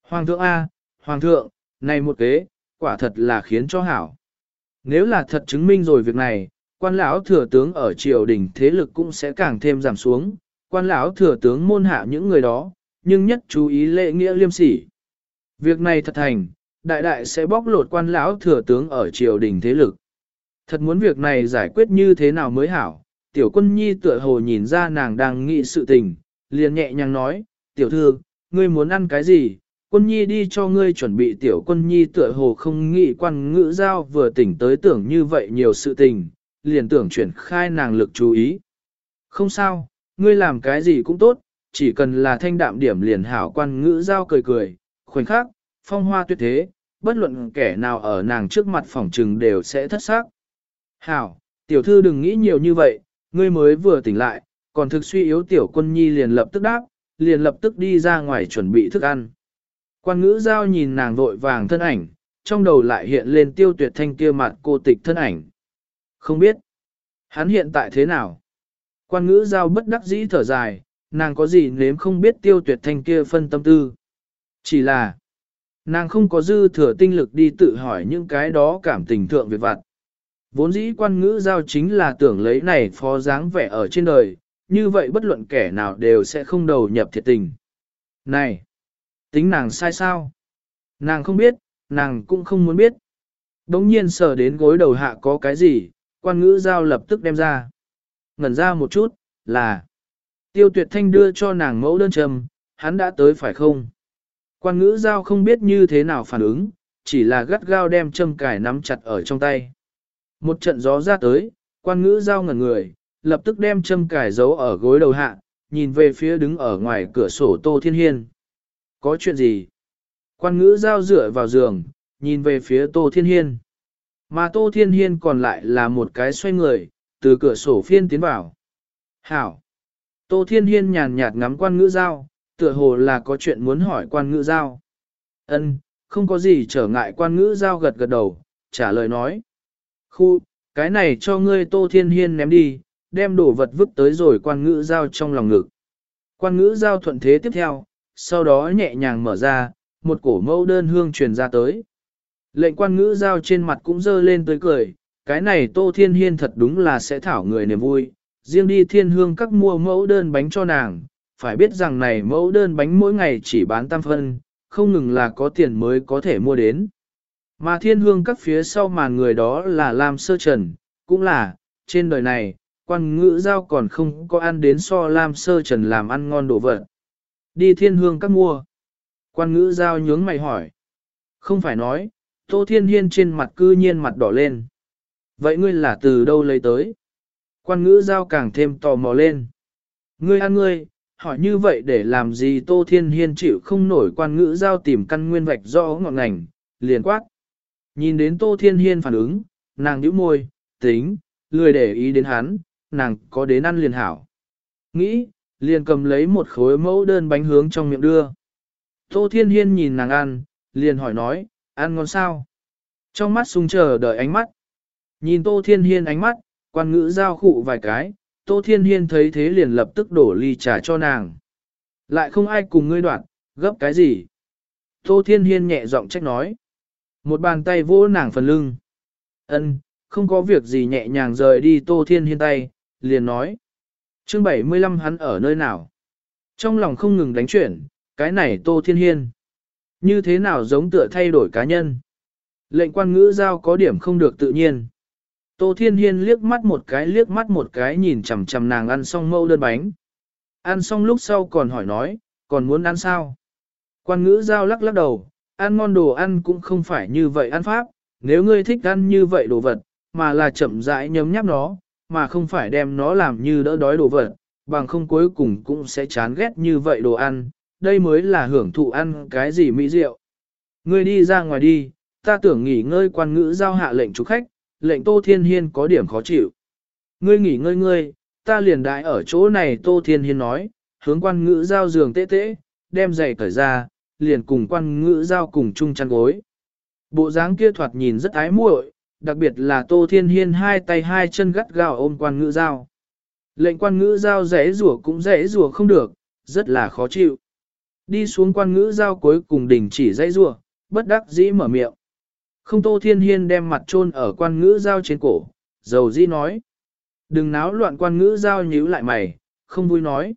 [SPEAKER 1] Hoàng thượng A, Hoàng thượng, này một kế, quả thật là khiến cho hảo. Nếu là thật chứng minh rồi việc này, quan lão thừa tướng ở triều đình thế lực cũng sẽ càng thêm giảm xuống, quan lão thừa tướng môn hạ những người đó, nhưng nhất chú ý lễ nghĩa liêm sỉ. Việc này thật thành, đại đại sẽ bóc lột quan lão thừa tướng ở triều đình thế lực. Thật muốn việc này giải quyết như thế nào mới hảo, tiểu quân nhi tựa hồ nhìn ra nàng đang nghĩ sự tình, liền nhẹ nhàng nói, tiểu thư, ngươi muốn ăn cái gì, quân nhi đi cho ngươi chuẩn bị tiểu quân nhi tựa hồ không nghĩ quan ngữ giao vừa tỉnh tới tưởng như vậy nhiều sự tình, liền tưởng chuyển khai nàng lực chú ý. Không sao, ngươi làm cái gì cũng tốt, chỉ cần là thanh đạm điểm liền hảo quan ngữ giao cười cười, khoảnh khắc, phong hoa tuyệt thế, bất luận kẻ nào ở nàng trước mặt phỏng trừng đều sẽ thất xác. Hảo, tiểu thư đừng nghĩ nhiều như vậy, ngươi mới vừa tỉnh lại, còn thực suy yếu tiểu quân nhi liền lập tức đáp, liền lập tức đi ra ngoài chuẩn bị thức ăn. Quan ngữ giao nhìn nàng vội vàng thân ảnh, trong đầu lại hiện lên tiêu tuyệt thanh kia mặt cô tịch thân ảnh. Không biết, hắn hiện tại thế nào? Quan ngữ giao bất đắc dĩ thở dài, nàng có gì nếm không biết tiêu tuyệt thanh kia phân tâm tư. Chỉ là, nàng không có dư thừa tinh lực đi tự hỏi những cái đó cảm tình thượng việc vặt. Vốn dĩ quan ngữ giao chính là tưởng lấy này phó dáng vẻ ở trên đời, như vậy bất luận kẻ nào đều sẽ không đầu nhập thiệt tình. Này! Tính nàng sai sao? Nàng không biết, nàng cũng không muốn biết. Đống nhiên sờ đến gối đầu hạ có cái gì, quan ngữ giao lập tức đem ra. Ngẩn ra một chút, là tiêu tuyệt thanh đưa cho nàng mẫu đơn trầm, hắn đã tới phải không? Quan ngữ giao không biết như thế nào phản ứng, chỉ là gắt gao đem châm cải nắm chặt ở trong tay. Một trận gió ra tới, quan ngữ giao ngẩn người, lập tức đem châm cải giấu ở gối đầu hạ, nhìn về phía đứng ở ngoài cửa sổ Tô Thiên Hiên. Có chuyện gì? Quan ngữ giao dựa vào giường, nhìn về phía Tô Thiên Hiên. Mà Tô Thiên Hiên còn lại là một cái xoay người, từ cửa sổ phiên tiến vào. Hảo! Tô Thiên Hiên nhàn nhạt ngắm quan ngữ giao, tựa hồ là có chuyện muốn hỏi quan ngữ giao. Ân, không có gì trở ngại quan ngữ giao gật gật đầu, trả lời nói. Khu, cái này cho ngươi Tô Thiên Hiên ném đi, đem đồ vật vứt tới rồi quan ngữ giao trong lòng ngực. Quan ngữ giao thuận thế tiếp theo, sau đó nhẹ nhàng mở ra, một cổ mẫu đơn hương truyền ra tới. Lệnh quan ngữ giao trên mặt cũng dơ lên tới cười, cái này Tô Thiên Hiên thật đúng là sẽ thảo người niềm vui, riêng đi thiên hương các mua mẫu đơn bánh cho nàng, phải biết rằng này mẫu đơn bánh mỗi ngày chỉ bán tam phân, không ngừng là có tiền mới có thể mua đến. Mà thiên hương các phía sau màn người đó là Lam Sơ Trần, cũng là, trên đời này, quan ngữ giao còn không có ăn đến so Lam Sơ Trần làm ăn ngon đồ vật. Đi thiên hương các mua. Quan ngữ giao nhướng mày hỏi. Không phải nói, Tô Thiên Hiên trên mặt cư nhiên mặt đỏ lên. Vậy ngươi là từ đâu lấy tới? Quan ngữ giao càng thêm tò mò lên. Ngươi ăn ngươi, hỏi như vậy để làm gì Tô Thiên Hiên chịu không nổi quan ngữ giao tìm căn nguyên vạch do ngọn ngành, liền quát. Nhìn đến Tô Thiên Hiên phản ứng, nàng nhíu môi, tính, lười để ý đến hắn, nàng có đến ăn liền hảo. Nghĩ, liền cầm lấy một khối mẫu đơn bánh hướng trong miệng đưa. Tô Thiên Hiên nhìn nàng ăn, liền hỏi nói, ăn ngon sao? Trong mắt sung chờ đợi ánh mắt. Nhìn Tô Thiên Hiên ánh mắt, quan ngữ giao khụ vài cái, Tô Thiên Hiên thấy thế liền lập tức đổ ly trà cho nàng. Lại không ai cùng ngươi đoạn, gấp cái gì? Tô Thiên Hiên nhẹ giọng trách nói. Một bàn tay vỗ nàng phần lưng. Ân, không có việc gì nhẹ nhàng rời đi Tô Thiên Hiên tay, liền nói. chương 75 hắn ở nơi nào? Trong lòng không ngừng đánh chuyển, cái này Tô Thiên Hiên. Như thế nào giống tựa thay đổi cá nhân? Lệnh quan ngữ giao có điểm không được tự nhiên. Tô Thiên Hiên liếc mắt một cái liếc mắt một cái nhìn chằm chằm nàng ăn xong mâu đơn bánh. Ăn xong lúc sau còn hỏi nói, còn muốn ăn sao? Quan ngữ giao lắc lắc đầu, ăn ngon đồ ăn cũng không phải như vậy ăn pháp, nếu ngươi thích ăn như vậy đồ vật, mà là chậm rãi nhấm nháp nó, mà không phải đem nó làm như đỡ đói đồ vật, bằng không cuối cùng cũng sẽ chán ghét như vậy đồ ăn, đây mới là hưởng thụ ăn cái gì mỹ rượu. Ngươi đi ra ngoài đi, ta tưởng nghỉ ngơi quan ngữ giao hạ lệnh chủ khách, lệnh Tô Thiên Hiên có điểm khó chịu. Ngươi nghỉ ngơi ngươi, ta liền đại ở chỗ này Tô Thiên Hiên nói, hướng quan ngữ giao giường tê tê, đem giày cởi ra, liền cùng quan ngữ giao cùng chung chăn gối. Bộ dáng kia thoạt nhìn rất ái muội, đặc biệt là Tô Thiên Hiên hai tay hai chân gắt gao ôm quan ngữ giao. Lệnh quan ngữ giao rẽ rủa cũng rẽ rủa không được, rất là khó chịu. Đi xuống quan ngữ giao cuối cùng đình chỉ dãy rủa, bất đắc dĩ mở miệng. Không Tô Thiên Hiên đem mặt chôn ở quan ngữ giao trên cổ, dầu dĩ nói. Đừng náo loạn quan ngữ giao nhíu lại mày, không vui nói.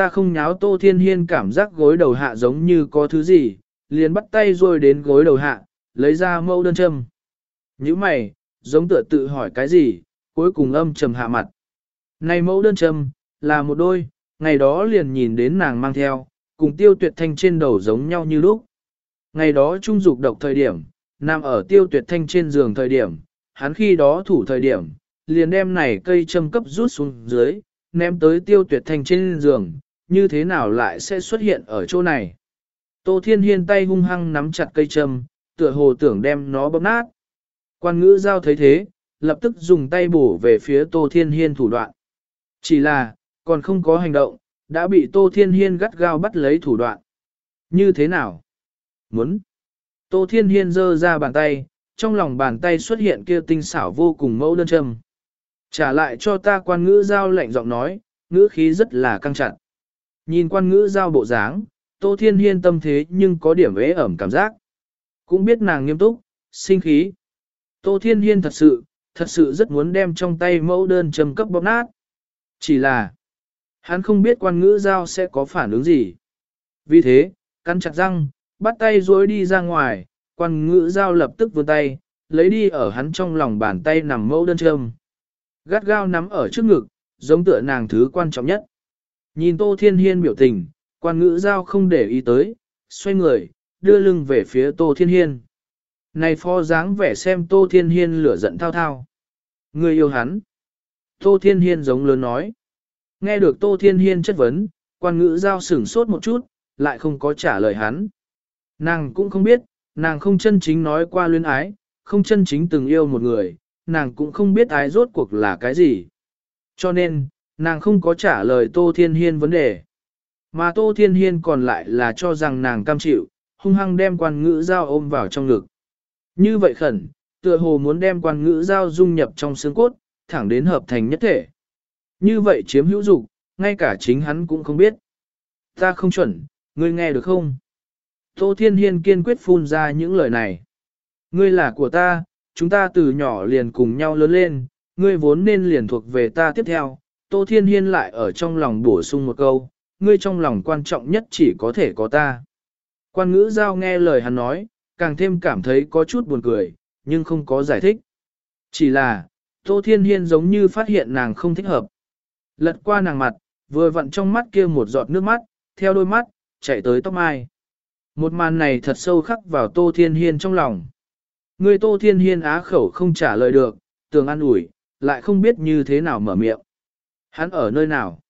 [SPEAKER 1] Ta không nháo Tô Thiên Hiên cảm giác gối đầu hạ giống như có thứ gì, liền bắt tay rồi đến gối đầu hạ, lấy ra mẫu đơn châm. những mày, giống tựa tự hỏi cái gì, cuối cùng âm trầm hạ mặt. Này mẫu đơn châm, là một đôi, ngày đó liền nhìn đến nàng mang theo, cùng tiêu tuyệt thanh trên đầu giống nhau như lúc. Ngày đó trung dục độc thời điểm, nằm ở tiêu tuyệt thanh trên giường thời điểm, hắn khi đó thủ thời điểm, liền đem này cây châm cấp rút xuống dưới, ném tới tiêu tuyệt thanh trên giường, như thế nào lại sẽ xuất hiện ở chỗ này. Tô Thiên Hiên tay hung hăng nắm chặt cây châm, tựa hồ tưởng đem nó bóp nát. Quan ngữ giao thấy thế, lập tức dùng tay bổ về phía Tô Thiên Hiên thủ đoạn. Chỉ là, còn không có hành động, đã bị Tô Thiên Hiên gắt gao bắt lấy thủ đoạn. Như thế nào? Muốn. Tô Thiên Hiên giơ ra bàn tay, trong lòng bàn tay xuất hiện kia tinh xảo vô cùng mẫu đơn châm. Trả lại cho ta quan ngữ giao lạnh giọng nói, ngữ khí rất là căng chặt. Nhìn quan ngữ giao bộ dáng, Tô Thiên Hiên tâm thế nhưng có điểm ế ẩm cảm giác. Cũng biết nàng nghiêm túc, sinh khí. Tô Thiên Hiên thật sự, thật sự rất muốn đem trong tay mẫu đơn châm cấp bóp nát. Chỉ là, hắn không biết quan ngữ giao sẽ có phản ứng gì. Vì thế, cắn chặt răng, bắt tay dối đi ra ngoài, quan ngữ giao lập tức vươn tay, lấy đi ở hắn trong lòng bàn tay nằm mẫu đơn châm. Gắt gao nắm ở trước ngực, giống tựa nàng thứ quan trọng nhất. Nhìn Tô Thiên Hiên biểu tình, quan ngữ giao không để ý tới, xoay người, đưa lưng về phía Tô Thiên Hiên. Này phó dáng vẻ xem Tô Thiên Hiên lửa giận thao thao. Người yêu hắn. Tô Thiên Hiên giống lớn nói. Nghe được Tô Thiên Hiên chất vấn, quan ngữ giao sửng sốt một chút, lại không có trả lời hắn. Nàng cũng không biết, nàng không chân chính nói qua luyến ái, không chân chính từng yêu một người, nàng cũng không biết ái rốt cuộc là cái gì. Cho nên, nàng không có trả lời Tô Thiên Hiên vấn đề. Mà Tô Thiên Hiên còn lại là cho rằng nàng cam chịu, hung hăng đem quan ngữ giao ôm vào trong ngực. Như vậy khẩn, tựa hồ muốn đem quan ngữ giao dung nhập trong xương cốt, thẳng đến hợp thành nhất thể. Như vậy chiếm hữu dục, ngay cả chính hắn cũng không biết. Ta không chuẩn, ngươi nghe được không? Tô Thiên Hiên kiên quyết phun ra những lời này. Ngươi là của ta, chúng ta từ nhỏ liền cùng nhau lớn lên, ngươi vốn nên liền thuộc về ta tiếp theo. Tô Thiên Hiên lại ở trong lòng bổ sung một câu, ngươi trong lòng quan trọng nhất chỉ có thể có ta. Quan ngữ giao nghe lời hắn nói, càng thêm cảm thấy có chút buồn cười, nhưng không có giải thích. Chỉ là, Tô Thiên Hiên giống như phát hiện nàng không thích hợp. Lật qua nàng mặt, vừa vặn trong mắt kia một giọt nước mắt, theo đôi mắt, chạy tới tóc mai. Một màn này thật sâu khắc vào Tô Thiên Hiên trong lòng. Người Tô Thiên Hiên á khẩu không trả lời được, tường an ủi, lại không biết như thế nào mở miệng. Hắn ở nơi nào?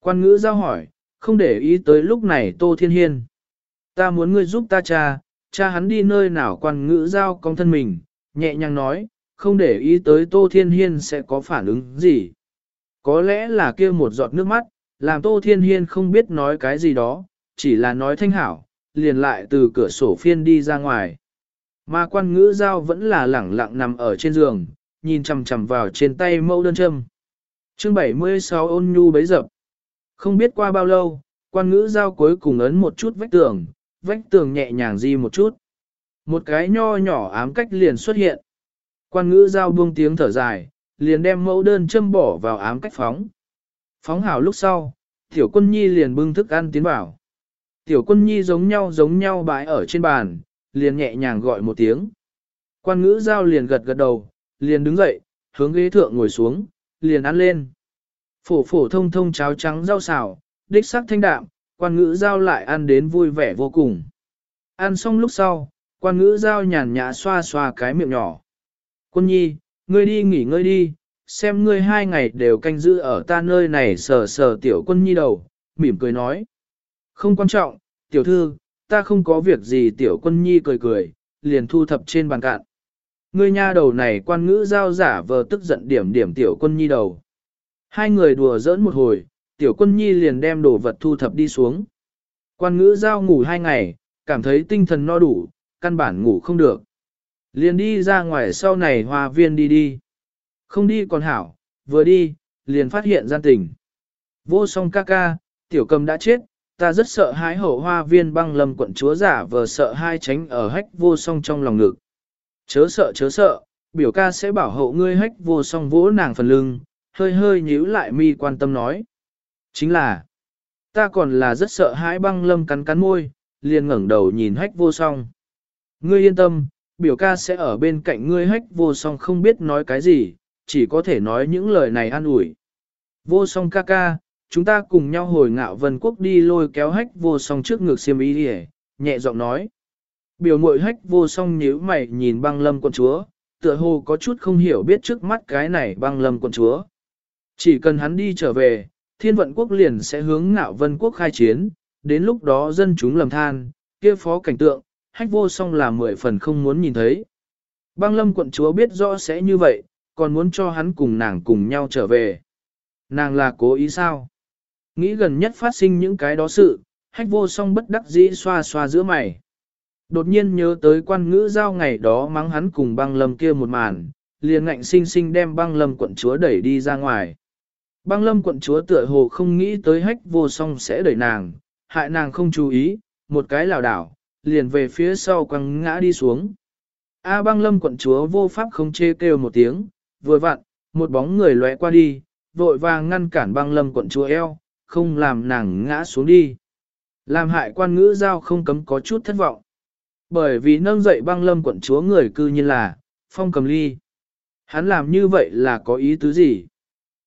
[SPEAKER 1] Quan ngữ giao hỏi, không để ý tới lúc này Tô Thiên Hiên. Ta muốn ngươi giúp ta cha, cha hắn đi nơi nào quan ngữ giao con thân mình, nhẹ nhàng nói, không để ý tới Tô Thiên Hiên sẽ có phản ứng gì. Có lẽ là kia một giọt nước mắt, làm Tô Thiên Hiên không biết nói cái gì đó, chỉ là nói thanh hảo, liền lại từ cửa sổ phiên đi ra ngoài. Mà quan ngữ giao vẫn là lẳng lặng nằm ở trên giường, nhìn chằm chằm vào trên tay mẫu đơn châm chương 76 ôn nhu bấy dập. Không biết qua bao lâu, quan ngữ giao cuối cùng ấn một chút vách tường, vách tường nhẹ nhàng di một chút. Một cái nho nhỏ ám cách liền xuất hiện. Quan ngữ giao buông tiếng thở dài, liền đem mẫu đơn châm bỏ vào ám cách phóng. Phóng hảo lúc sau, tiểu quân nhi liền bưng thức ăn tiến vào. Tiểu quân nhi giống nhau giống nhau bãi ở trên bàn, liền nhẹ nhàng gọi một tiếng. Quan ngữ giao liền gật gật đầu, liền đứng dậy, hướng ghế thượng ngồi xuống, liền ăn lên. Phổ phổ thông thông cháo trắng rau xào, đích sắc thanh đạm, quan ngữ giao lại ăn đến vui vẻ vô cùng. Ăn xong lúc sau, quan ngữ giao nhàn nhã xoa xoa cái miệng nhỏ. Quân nhi, ngươi đi nghỉ ngơi đi, xem ngươi hai ngày đều canh giữ ở ta nơi này sờ sờ tiểu quân nhi đầu, mỉm cười nói. Không quan trọng, tiểu thư, ta không có việc gì tiểu quân nhi cười cười, liền thu thập trên bàn cạn. Ngươi nha đầu này quan ngữ giao giả vờ tức giận điểm điểm tiểu quân nhi đầu. Hai người đùa giỡn một hồi, tiểu quân nhi liền đem đồ vật thu thập đi xuống. Quan ngữ giao ngủ hai ngày, cảm thấy tinh thần no đủ, căn bản ngủ không được. Liền đi ra ngoài sau này hoa viên đi đi. Không đi còn hảo, vừa đi, liền phát hiện gian tình. Vô song ca ca, tiểu cầm đã chết, ta rất sợ hãi hậu hoa viên băng lâm quận chúa giả vờ sợ hai tránh ở hách vô song trong lòng ngực. Chớ sợ chớ sợ, biểu ca sẽ bảo hộ ngươi hách vô song vỗ nàng phần lưng, hơi hơi nhíu lại mi quan tâm nói. Chính là, ta còn là rất sợ hãi băng lâm cắn cắn môi, liền ngẩng đầu nhìn hách vô song. Ngươi yên tâm, biểu ca sẽ ở bên cạnh ngươi hách vô song không biết nói cái gì, chỉ có thể nói những lời này an ủi. Vô song ca ca, chúng ta cùng nhau hồi ngạo vân quốc đi lôi kéo hách vô song trước ngực xiêm ý đi nhẹ giọng nói. Biểu mội hách vô song nhíu mày nhìn băng lâm quân chúa, tựa hồ có chút không hiểu biết trước mắt cái này băng lâm quân chúa. Chỉ cần hắn đi trở về, thiên vận quốc liền sẽ hướng ngạo vân quốc khai chiến, đến lúc đó dân chúng lầm than, kia phó cảnh tượng, hách vô song là mười phần không muốn nhìn thấy. Băng lâm quận chúa biết rõ sẽ như vậy, còn muốn cho hắn cùng nàng cùng nhau trở về. Nàng là cố ý sao? Nghĩ gần nhất phát sinh những cái đó sự, hách vô song bất đắc dĩ xoa xoa giữa mày. Đột nhiên nhớ tới quan ngữ giao ngày đó mắng hắn cùng băng lâm kia một màn, liền ngạnh sinh sinh đem băng lâm quận chúa đẩy đi ra ngoài. Băng lâm quận chúa tựa hồ không nghĩ tới hách vô song sẽ đẩy nàng, hại nàng không chú ý, một cái lảo đảo, liền về phía sau quăng ngã đi xuống. A băng lâm quận chúa vô pháp không chê kêu một tiếng, vừa vặn, một bóng người lóe qua đi, vội vàng ngăn cản băng lâm quận chúa eo, không làm nàng ngã xuống đi. Làm hại quan ngữ giao không cấm có chút thất vọng. Bởi vì nâng dậy băng lâm quận chúa người cư nhiên là, phong cầm ly. Hắn làm như vậy là có ý tứ gì?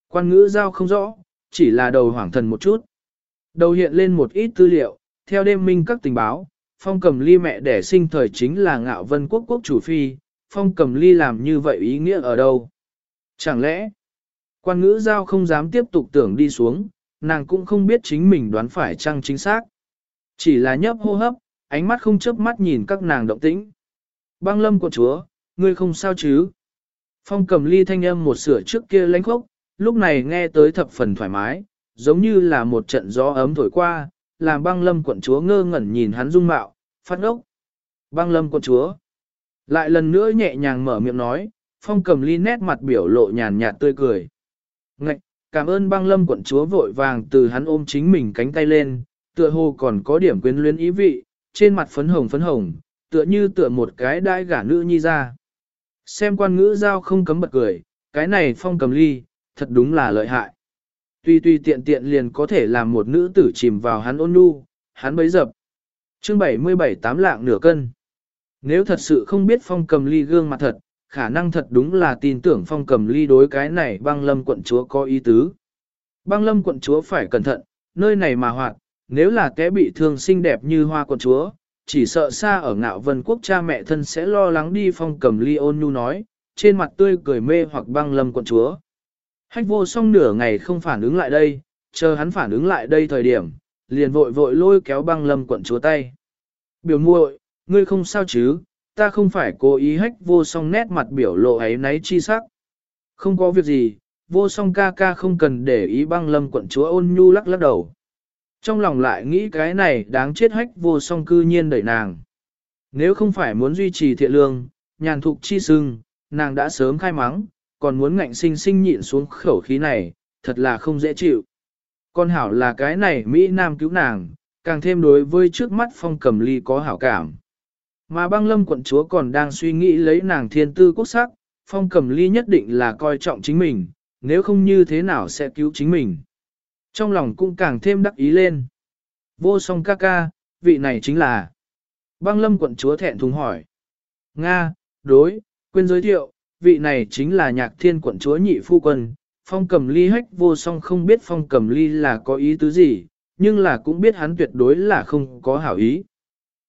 [SPEAKER 1] Quan ngữ giao không rõ, chỉ là đầu hoảng thần một chút. Đầu hiện lên một ít tư liệu, theo đêm minh các tình báo, phong cầm ly mẹ đẻ sinh thời chính là ngạo vân quốc quốc chủ phi, phong cầm ly làm như vậy ý nghĩa ở đâu? Chẳng lẽ, quan ngữ giao không dám tiếp tục tưởng đi xuống, nàng cũng không biết chính mình đoán phải chăng chính xác. Chỉ là nhấp hô hấp, ánh mắt không chớp mắt nhìn các nàng động tĩnh. Băng lâm của chúa, ngươi không sao chứ? Phong cầm ly thanh âm một sửa trước kia lánh khốc, lúc này nghe tới thập phần thoải mái, giống như là một trận gió ấm thổi qua, làm băng lâm quận chúa ngơ ngẩn nhìn hắn dung mạo, phát ốc. Băng lâm quận chúa. Lại lần nữa nhẹ nhàng mở miệng nói, phong cầm ly nét mặt biểu lộ nhàn nhạt tươi cười. Ngạch, cảm ơn băng lâm quận chúa vội vàng từ hắn ôm chính mình cánh tay lên, tựa hồ còn có điểm quyến luyến ý vị, trên mặt phấn hồng phấn hồng, tựa như tựa một cái đai gả nữ nhi ra. Xem quan ngữ giao không cấm bật cười, cái này phong cầm ly, thật đúng là lợi hại. Tuy tuy tiện tiện liền có thể làm một nữ tử chìm vào hắn ôn nhu, hắn bấy dập. Chương 77 tám lạng nửa cân. Nếu thật sự không biết phong cầm ly gương mặt thật, khả năng thật đúng là tin tưởng phong cầm ly đối cái này băng lâm quận chúa có ý tứ. Băng lâm quận chúa phải cẩn thận, nơi này mà hoạt, nếu là té bị thương xinh đẹp như hoa quận chúa, chỉ sợ xa ở ngạo vân quốc cha mẹ thân sẽ lo lắng đi phong cầm ly ôn nhu nói, trên mặt tươi cười mê hoặc băng lâm quận chúa. Hách vô song nửa ngày không phản ứng lại đây, chờ hắn phản ứng lại đây thời điểm, liền vội vội lôi kéo băng lâm quận chúa tay. Biểu muội, ngươi không sao chứ, ta không phải cố ý hách vô song nét mặt biểu lộ ấy náy chi sắc. Không có việc gì, vô song ca ca không cần để ý băng lâm quận chúa ôn nhu lắc lắc đầu. Trong lòng lại nghĩ cái này đáng chết hách vô song cư nhiên đẩy nàng. Nếu không phải muốn duy trì thiện lương, nhàn thục chi sưng, nàng đã sớm khai mắng, còn muốn ngạnh sinh sinh nhịn xuống khẩu khí này, thật là không dễ chịu. Con hảo là cái này Mỹ Nam cứu nàng, càng thêm đối với trước mắt phong cầm ly có hảo cảm. Mà băng lâm quận chúa còn đang suy nghĩ lấy nàng thiên tư quốc sắc, phong cầm ly nhất định là coi trọng chính mình, nếu không như thế nào sẽ cứu chính mình. Trong lòng cũng càng thêm đắc ý lên. Vô song ca ca, vị này chính là. Băng lâm quận chúa thẹn thùng hỏi. Nga, đối, quên giới thiệu, vị này chính là nhạc thiên quận chúa nhị phu quân. Phong cầm ly hách vô song không biết phong cầm ly là có ý tứ gì, nhưng là cũng biết hắn tuyệt đối là không có hảo ý.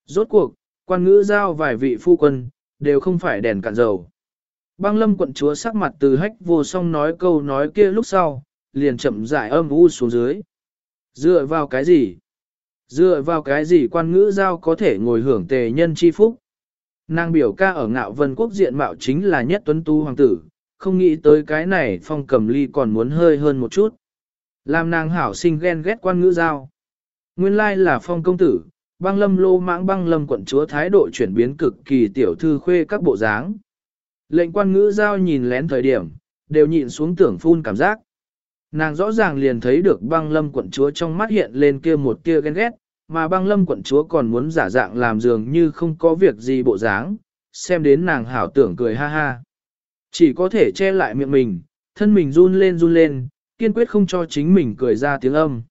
[SPEAKER 1] Rốt cuộc, quan ngữ giao vài vị phu quân, đều không phải đèn cạn dầu. Băng lâm quận chúa sắc mặt từ hách vô song nói câu nói kia lúc sau, liền chậm rãi âm u xuống dưới. Dựa vào cái gì? Dựa vào cái gì quan ngữ giao có thể ngồi hưởng tề nhân chi phúc? Nàng biểu ca ở ngạo vân quốc diện mạo chính là nhất tuấn tu hoàng tử, không nghĩ tới cái này phong cầm ly còn muốn hơi hơn một chút. Làm nàng hảo sinh ghen ghét quan ngữ giao. Nguyên lai là phong công tử, băng lâm lô mãng băng lâm quận chúa thái độ chuyển biến cực kỳ tiểu thư khuê các bộ dáng. Lệnh quan ngữ giao nhìn lén thời điểm, đều nhịn xuống tưởng phun cảm giác. Nàng rõ ràng liền thấy được băng lâm quận chúa trong mắt hiện lên kia một tia ghen ghét, mà băng lâm quận chúa còn muốn giả dạng làm dường như không có việc gì bộ dáng, xem đến nàng hảo tưởng cười ha ha. Chỉ có thể che lại miệng mình, thân mình run lên run lên, kiên quyết không cho chính mình cười ra tiếng âm.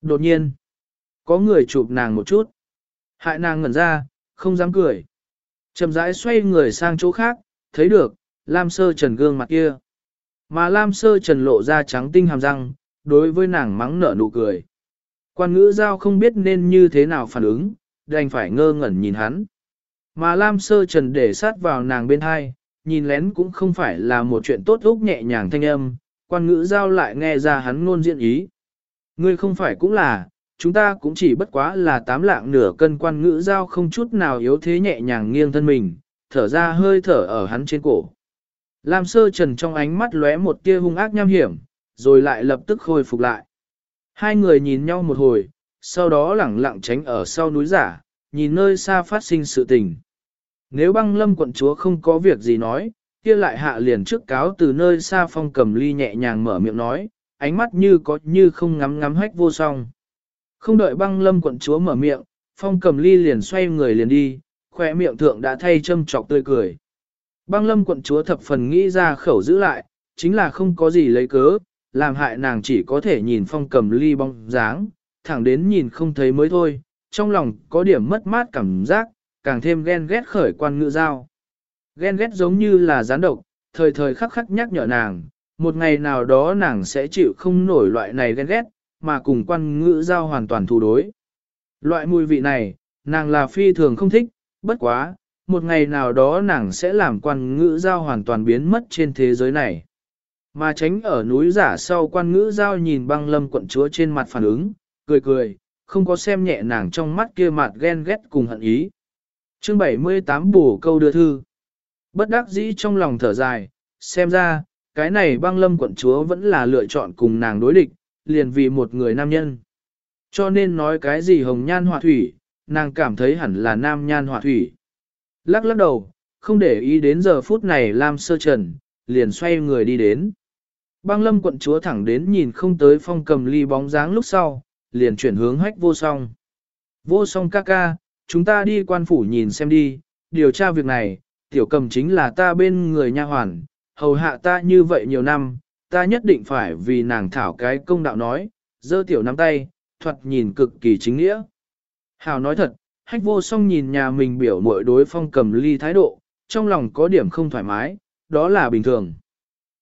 [SPEAKER 1] Đột nhiên, có người chụp nàng một chút. Hại nàng ngẩn ra, không dám cười. Chậm rãi xoay người sang chỗ khác, thấy được, Lam Sơ Trần gương mặt kia. Mà Lam Sơ Trần lộ ra trắng tinh hàm răng, đối với nàng mắng nở nụ cười. Quan ngữ giao không biết nên như thế nào phản ứng, đành phải ngơ ngẩn nhìn hắn. Mà Lam Sơ Trần để sát vào nàng bên hai, nhìn lén cũng không phải là một chuyện tốt úc nhẹ nhàng thanh âm, quan ngữ giao lại nghe ra hắn ngôn diện ý. Ngươi không phải cũng là, chúng ta cũng chỉ bất quá là tám lạng nửa cân quan ngữ giao không chút nào yếu thế nhẹ nhàng nghiêng thân mình, thở ra hơi thở ở hắn trên cổ. Lam sơ trần trong ánh mắt lóe một tia hung ác nham hiểm, rồi lại lập tức khôi phục lại. Hai người nhìn nhau một hồi, sau đó lẳng lặng tránh ở sau núi giả, nhìn nơi xa phát sinh sự tình. Nếu băng lâm quận chúa không có việc gì nói, kia lại hạ liền trước cáo từ nơi xa phong cầm ly nhẹ nhàng mở miệng nói, ánh mắt như có như không ngắm ngắm hách vô song. Không đợi băng lâm quận chúa mở miệng, phong cầm ly liền xoay người liền đi, khỏe miệng thượng đã thay châm trọc tươi cười. Băng lâm quận chúa thập phần nghĩ ra khẩu giữ lại, chính là không có gì lấy cớ, làm hại nàng chỉ có thể nhìn phong cầm ly bóng dáng, thẳng đến nhìn không thấy mới thôi, trong lòng có điểm mất mát cảm giác, càng thêm ghen ghét khởi quan ngữ giao. Ghen ghét giống như là gián độc, thời thời khắc khắc nhắc nhở nàng, một ngày nào đó nàng sẽ chịu không nổi loại này ghen ghét, mà cùng quan ngữ giao hoàn toàn thù đối. Loại mùi vị này, nàng là phi thường không thích, bất quá, một ngày nào đó nàng sẽ làm quan ngữ giao hoàn toàn biến mất trên thế giới này. Mà tránh ở núi giả sau quan ngữ giao nhìn băng lâm quận chúa trên mặt phản ứng, cười cười, không có xem nhẹ nàng trong mắt kia mặt ghen ghét cùng hận ý. chương 78 bổ câu đưa thư. Bất đắc dĩ trong lòng thở dài, xem ra, cái này băng lâm quận chúa vẫn là lựa chọn cùng nàng đối địch, liền vì một người nam nhân. Cho nên nói cái gì hồng nhan họa thủy, nàng cảm thấy hẳn là nam nhan họa thủy. Lắc lắc đầu, không để ý đến giờ phút này Lam Sơ Trần, liền xoay người đi đến. Băng lâm quận chúa thẳng đến nhìn không tới phong cầm ly bóng dáng lúc sau, liền chuyển hướng hách vô song. Vô song ca ca, chúng ta đi quan phủ nhìn xem đi, điều tra việc này, tiểu cầm chính là ta bên người nha hoàn, hầu hạ ta như vậy nhiều năm, ta nhất định phải vì nàng thảo cái công đạo nói, dơ tiểu nắm tay, thuật nhìn cực kỳ chính nghĩa. Hào nói thật, hách vô song nhìn nhà mình biểu mội đối phong cầm ly thái độ, trong lòng có điểm không thoải mái, đó là bình thường.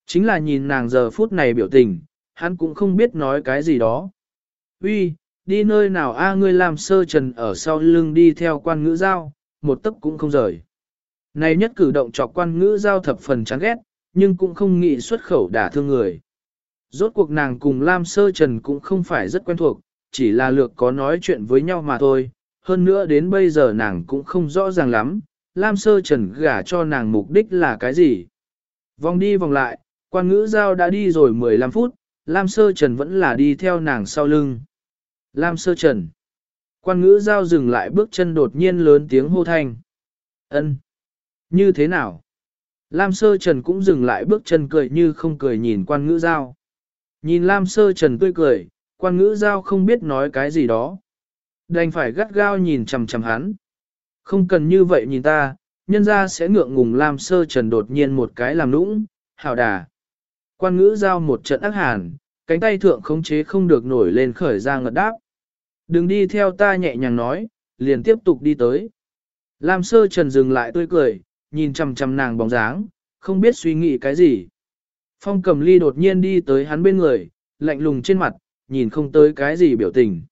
[SPEAKER 1] Chính là nhìn nàng giờ phút này biểu tình, hắn cũng không biết nói cái gì đó. Uy, đi nơi nào a ngươi làm sơ trần ở sau lưng đi theo quan ngữ giao, một tấc cũng không rời. Này nhất cử động chọc quan ngữ giao thập phần chán ghét, nhưng cũng không nghĩ xuất khẩu đả thương người. Rốt cuộc nàng cùng Lam Sơ Trần cũng không phải rất quen thuộc, chỉ là lược có nói chuyện với nhau mà thôi. Hơn nữa đến bây giờ nàng cũng không rõ ràng lắm, Lam Sơ Trần gả cho nàng mục đích là cái gì. Vòng đi vòng lại, quan ngữ giao đã đi rồi 15 phút, Lam Sơ Trần vẫn là đi theo nàng sau lưng. Lam Sơ Trần. Quan ngữ giao dừng lại bước chân đột nhiên lớn tiếng hô thanh. ân Như thế nào? Lam Sơ Trần cũng dừng lại bước chân cười như không cười nhìn quan ngữ giao. Nhìn Lam Sơ Trần tươi cười, quan ngữ giao không biết nói cái gì đó. Đành phải gắt gao nhìn chằm chằm hắn. Không cần như vậy nhìn ta, nhân ra sẽ ngượng ngùng Lam Sơ Trần đột nhiên một cái làm nũng, hào đà. Quan ngữ giao một trận ác hàn, cánh tay thượng khống chế không được nổi lên khởi ra ngật đáp. Đừng đi theo ta nhẹ nhàng nói, liền tiếp tục đi tới. Lam Sơ Trần dừng lại tươi cười, nhìn chằm chằm nàng bóng dáng, không biết suy nghĩ cái gì. Phong cầm ly đột nhiên đi tới hắn bên người, lạnh lùng trên mặt, nhìn không tới cái gì biểu tình.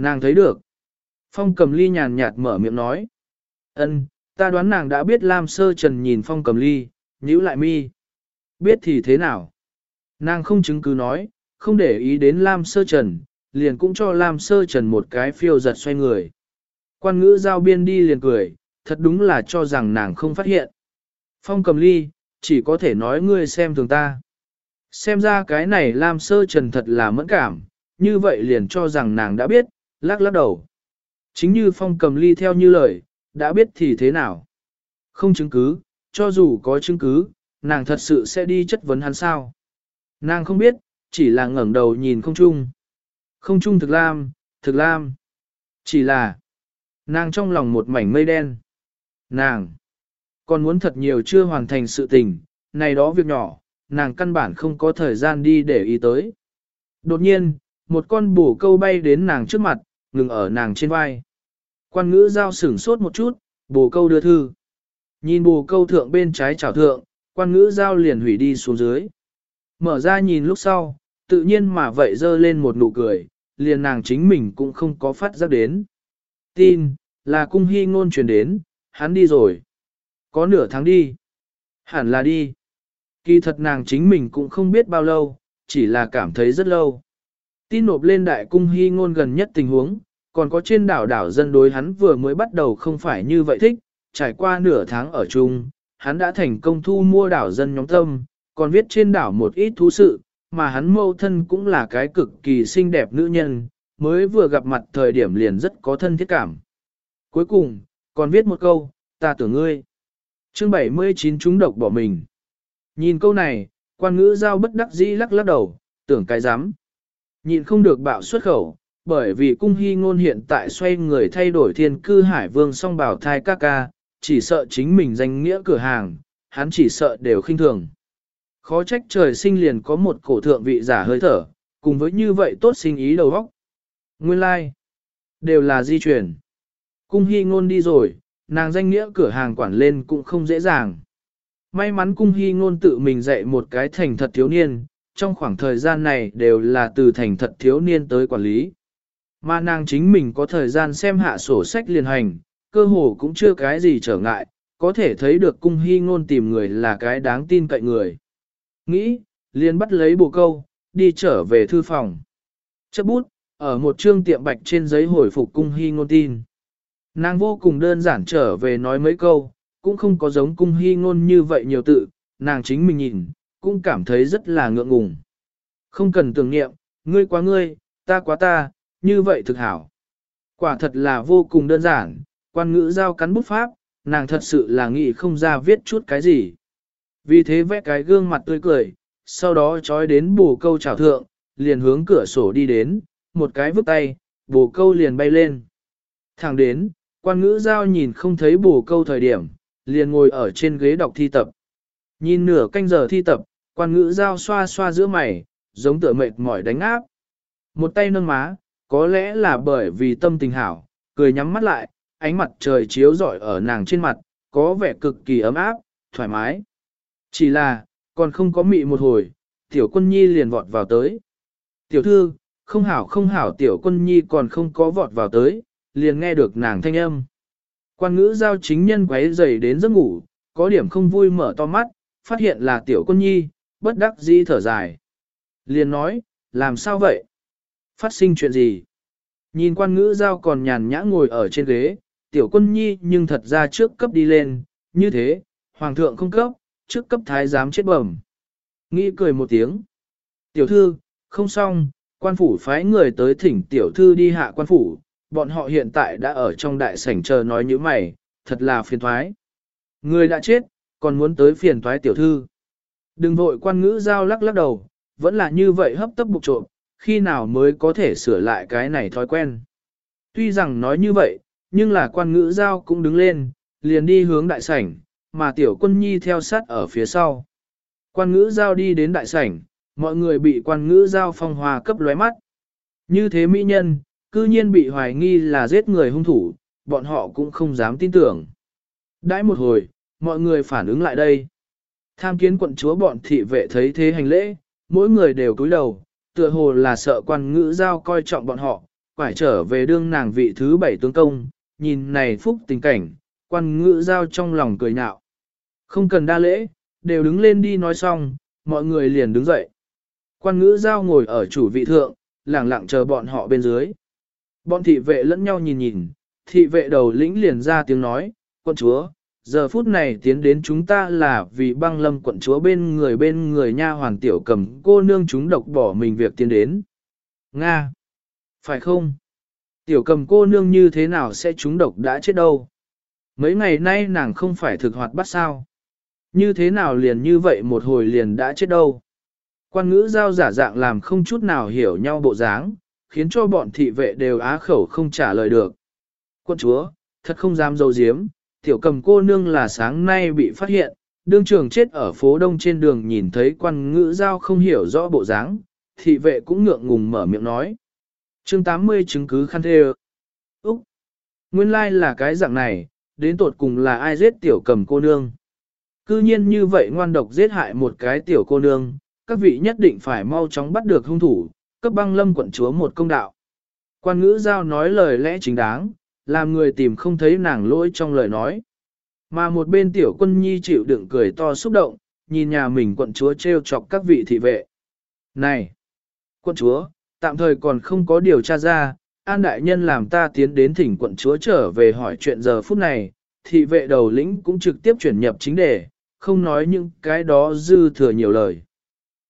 [SPEAKER 1] Nàng thấy được. Phong cầm ly nhàn nhạt mở miệng nói. ân, ta đoán nàng đã biết Lam Sơ Trần nhìn phong cầm ly, nhíu lại mi. Biết thì thế nào? Nàng không chứng cứ nói, không để ý đến Lam Sơ Trần, liền cũng cho Lam Sơ Trần một cái phiêu giật xoay người. Quan ngữ giao biên đi liền cười, thật đúng là cho rằng nàng không phát hiện. Phong cầm ly, chỉ có thể nói ngươi xem thường ta. Xem ra cái này Lam Sơ Trần thật là mẫn cảm, như vậy liền cho rằng nàng đã biết, lắc lắc đầu. Chính như Phong cầm ly theo như lời, đã biết thì thế nào. Không chứng cứ, cho dù có chứng cứ, nàng thật sự sẽ đi chất vấn hắn sao. Nàng không biết, chỉ là ngẩng đầu nhìn không chung. Không chung thực lam, thực lam. Chỉ là, nàng trong lòng một mảnh mây đen. Nàng, còn muốn thật nhiều chưa hoàn thành sự tình, này đó việc nhỏ, nàng căn bản không có thời gian đi để ý tới. Đột nhiên, một con bổ câu bay đến nàng trước mặt, ngừng ở nàng trên vai. Quan ngữ giao sửng sốt một chút, bồ câu đưa thư. Nhìn bồ câu thượng bên trái chảo thượng, quan ngữ giao liền hủy đi xuống dưới. Mở ra nhìn lúc sau, tự nhiên mà vậy dơ lên một nụ cười, liền nàng chính mình cũng không có phát giác đến. Tin, là cung hy ngôn truyền đến, hắn đi rồi. Có nửa tháng đi. Hẳn là đi. Kỳ thật nàng chính mình cũng không biết bao lâu, chỉ là cảm thấy rất lâu. Tin nộp lên đại cung hy ngôn gần nhất tình huống, còn có trên đảo đảo dân đối hắn vừa mới bắt đầu không phải như vậy thích, trải qua nửa tháng ở chung, hắn đã thành công thu mua đảo dân nhóm tâm, còn viết trên đảo một ít thú sự, mà hắn mâu thân cũng là cái cực kỳ xinh đẹp nữ nhân, mới vừa gặp mặt thời điểm liền rất có thân thiết cảm. Cuối cùng, còn viết một câu, ta tưởng ngươi. Chương 79 chúng độc bỏ mình. Nhìn câu này, quan ngữ giao bất đắc dĩ lắc lắc đầu, tưởng cái dám. Nhìn không được bạo xuất khẩu, bởi vì cung hy ngôn hiện tại xoay người thay đổi thiên cư hải vương song bảo thai ca ca, chỉ sợ chính mình danh nghĩa cửa hàng, hắn chỉ sợ đều khinh thường. Khó trách trời sinh liền có một cổ thượng vị giả hơi thở, cùng với như vậy tốt sinh ý đầu óc. Nguyên lai, like, đều là di chuyển. Cung hy ngôn đi rồi, nàng danh nghĩa cửa hàng quản lên cũng không dễ dàng. May mắn cung hy ngôn tự mình dạy một cái thành thật thiếu niên, trong khoảng thời gian này đều là từ thành thật thiếu niên tới quản lý. Mà nàng chính mình có thời gian xem hạ sổ sách liền hành, cơ hồ cũng chưa cái gì trở ngại, có thể thấy được cung hy ngôn tìm người là cái đáng tin cậy người. Nghĩ, liền bắt lấy bồ câu, đi trở về thư phòng. Chấp bút, ở một chương tiệm bạch trên giấy hồi phục cung hy ngôn tin. Nàng vô cùng đơn giản trở về nói mấy câu, cũng không có giống cung hy ngôn như vậy nhiều tự, nàng chính mình nhìn, cũng cảm thấy rất là ngượng ngùng. Không cần tưởng niệm, ngươi quá ngươi, ta quá ta, như vậy thực hảo. Quả thật là vô cùng đơn giản, quan ngữ giao cắn bút pháp, nàng thật sự là nghĩ không ra viết chút cái gì. Vì thế vẽ cái gương mặt tươi cười, sau đó trói đến bù câu chào thượng, liền hướng cửa sổ đi đến, một cái vứt tay, bù câu liền bay lên. Thẳng đến, quan ngữ giao nhìn không thấy bù câu thời điểm, liền ngồi ở trên ghế đọc thi tập. Nhìn nửa canh giờ thi tập, quan ngữ giao xoa xoa giữa mày, giống tựa mệt mỏi đánh áp. Một tay nâng má, có lẽ là bởi vì tâm tình hảo, cười nhắm mắt lại, ánh mặt trời chiếu rọi ở nàng trên mặt, có vẻ cực kỳ ấm áp, thoải mái. Chỉ là, còn không có mị một hồi, tiểu quân nhi liền vọt vào tới. Tiểu thư, không hảo không hảo tiểu quân nhi còn không có vọt vào tới, liền nghe được nàng thanh âm. Quan ngữ giao chính nhân quấy dày đến giấc ngủ, có điểm không vui mở to mắt, phát hiện là tiểu quân nhi, bất đắc dĩ thở dài. Liền nói, làm sao vậy? Phát sinh chuyện gì? Nhìn quan ngữ giao còn nhàn nhã ngồi ở trên ghế, tiểu quân nhi nhưng thật ra trước cấp đi lên, như thế, hoàng thượng không cấp, trước cấp thái giám chết bẩm. Nghĩ cười một tiếng. Tiểu thư, không xong, quan phủ phái người tới thỉnh tiểu thư đi hạ quan phủ, bọn họ hiện tại đã ở trong đại sảnh chờ nói như mày, thật là phiền thoái. Người đã chết, còn muốn tới phiền thoái tiểu thư. Đừng vội quan ngữ giao lắc lắc đầu, vẫn là như vậy hấp tấp bục trộm, khi nào mới có thể sửa lại cái này thói quen. Tuy rằng nói như vậy, nhưng là quan ngữ giao cũng đứng lên, liền đi hướng đại sảnh, mà tiểu quân nhi theo sát ở phía sau. Quan ngữ giao đi đến đại sảnh, mọi người bị quan ngữ giao phong hòa cấp lóe mắt. Như thế mỹ nhân, cư nhiên bị hoài nghi là giết người hung thủ, bọn họ cũng không dám tin tưởng. Đãi một hồi, mọi người phản ứng lại đây. Tham kiến quận chúa bọn thị vệ thấy thế hành lễ, mỗi người đều cúi đầu, tựa hồ là sợ quan ngữ giao coi trọng bọn họ, phải trở về đương nàng vị thứ bảy tướng công, nhìn này phúc tình cảnh, quan ngữ giao trong lòng cười nhạo. Không cần đa lễ, đều đứng lên đi nói xong, mọi người liền đứng dậy. Quan ngữ giao ngồi ở chủ vị thượng, lẳng lặng chờ bọn họ bên dưới. Bọn thị vệ lẫn nhau nhìn nhìn, thị vệ đầu lĩnh liền ra tiếng nói, quân chúa, giờ phút này tiến đến chúng ta là vì băng lâm quận chúa bên người bên người nha hoàn tiểu cầm cô nương chúng độc bỏ mình việc tiến đến. Nga! Phải không? Tiểu cầm cô nương như thế nào sẽ chúng độc đã chết đâu? Mấy ngày nay nàng không phải thực hoạt bắt sao? Như thế nào liền như vậy một hồi liền đã chết đâu? Quan ngữ giao giả dạng làm không chút nào hiểu nhau bộ dáng, khiến cho bọn thị vệ đều á khẩu không trả lời được. Quân chúa, thật không dám dâu diếm, tiểu cầm cô nương là sáng nay bị phát hiện, đương trường chết ở phố đông trên đường nhìn thấy quan ngữ giao không hiểu rõ bộ dáng, thị vệ cũng ngượng ngùng mở miệng nói. chương 80 chứng cứ khăn thê Úc! Nguyên lai là cái dạng này, đến tột cùng là ai giết tiểu cầm cô nương. Cư nhiên như vậy ngoan độc giết hại một cái tiểu cô nương, các vị nhất định phải mau chóng bắt được hung thủ, cấp băng lâm quận chúa một công đạo. Quan ngữ giao nói lời lẽ chính đáng, làm người tìm không thấy nàng lỗi trong lời nói. Mà một bên tiểu quân nhi chịu đựng cười to xúc động, nhìn nhà mình quận chúa treo chọc các vị thị vệ. Này! Quận chúa, tạm thời còn không có điều tra ra, an đại nhân làm ta tiến đến thỉnh quận chúa trở về hỏi chuyện giờ phút này, thị vệ đầu lĩnh cũng trực tiếp chuyển nhập chính đề, không nói những cái đó dư thừa nhiều lời.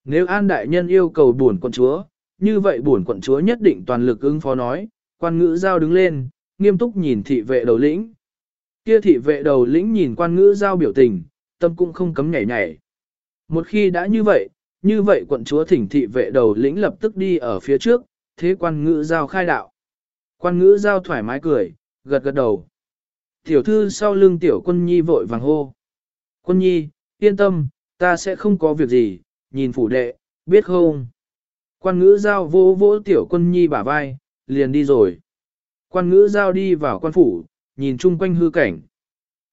[SPEAKER 1] Nếu an đại nhân yêu cầu buồn quận chúa, như vậy buồn quận chúa nhất định toàn lực ứng phó nói, quan ngữ giao đứng lên, nghiêm túc nhìn thị vệ đầu lĩnh. Kia thị vệ đầu lĩnh nhìn quan ngữ giao biểu tình, tâm cũng không cấm nhảy nhảy. Một khi đã như vậy, như vậy quận chúa thỉnh thị vệ đầu lĩnh lập tức đi ở phía trước, thế quan ngữ giao khai đạo. Quan ngữ giao thoải mái cười, gật gật đầu. Tiểu thư sau lưng tiểu quân nhi vội vàng hô. Quân nhi, yên tâm, ta sẽ không có việc gì, nhìn phủ đệ, biết không? Quan ngữ giao vô vỗ tiểu quân nhi bả vai, liền đi rồi. Quan ngữ giao đi vào quan phủ, nhìn chung quanh hư cảnh.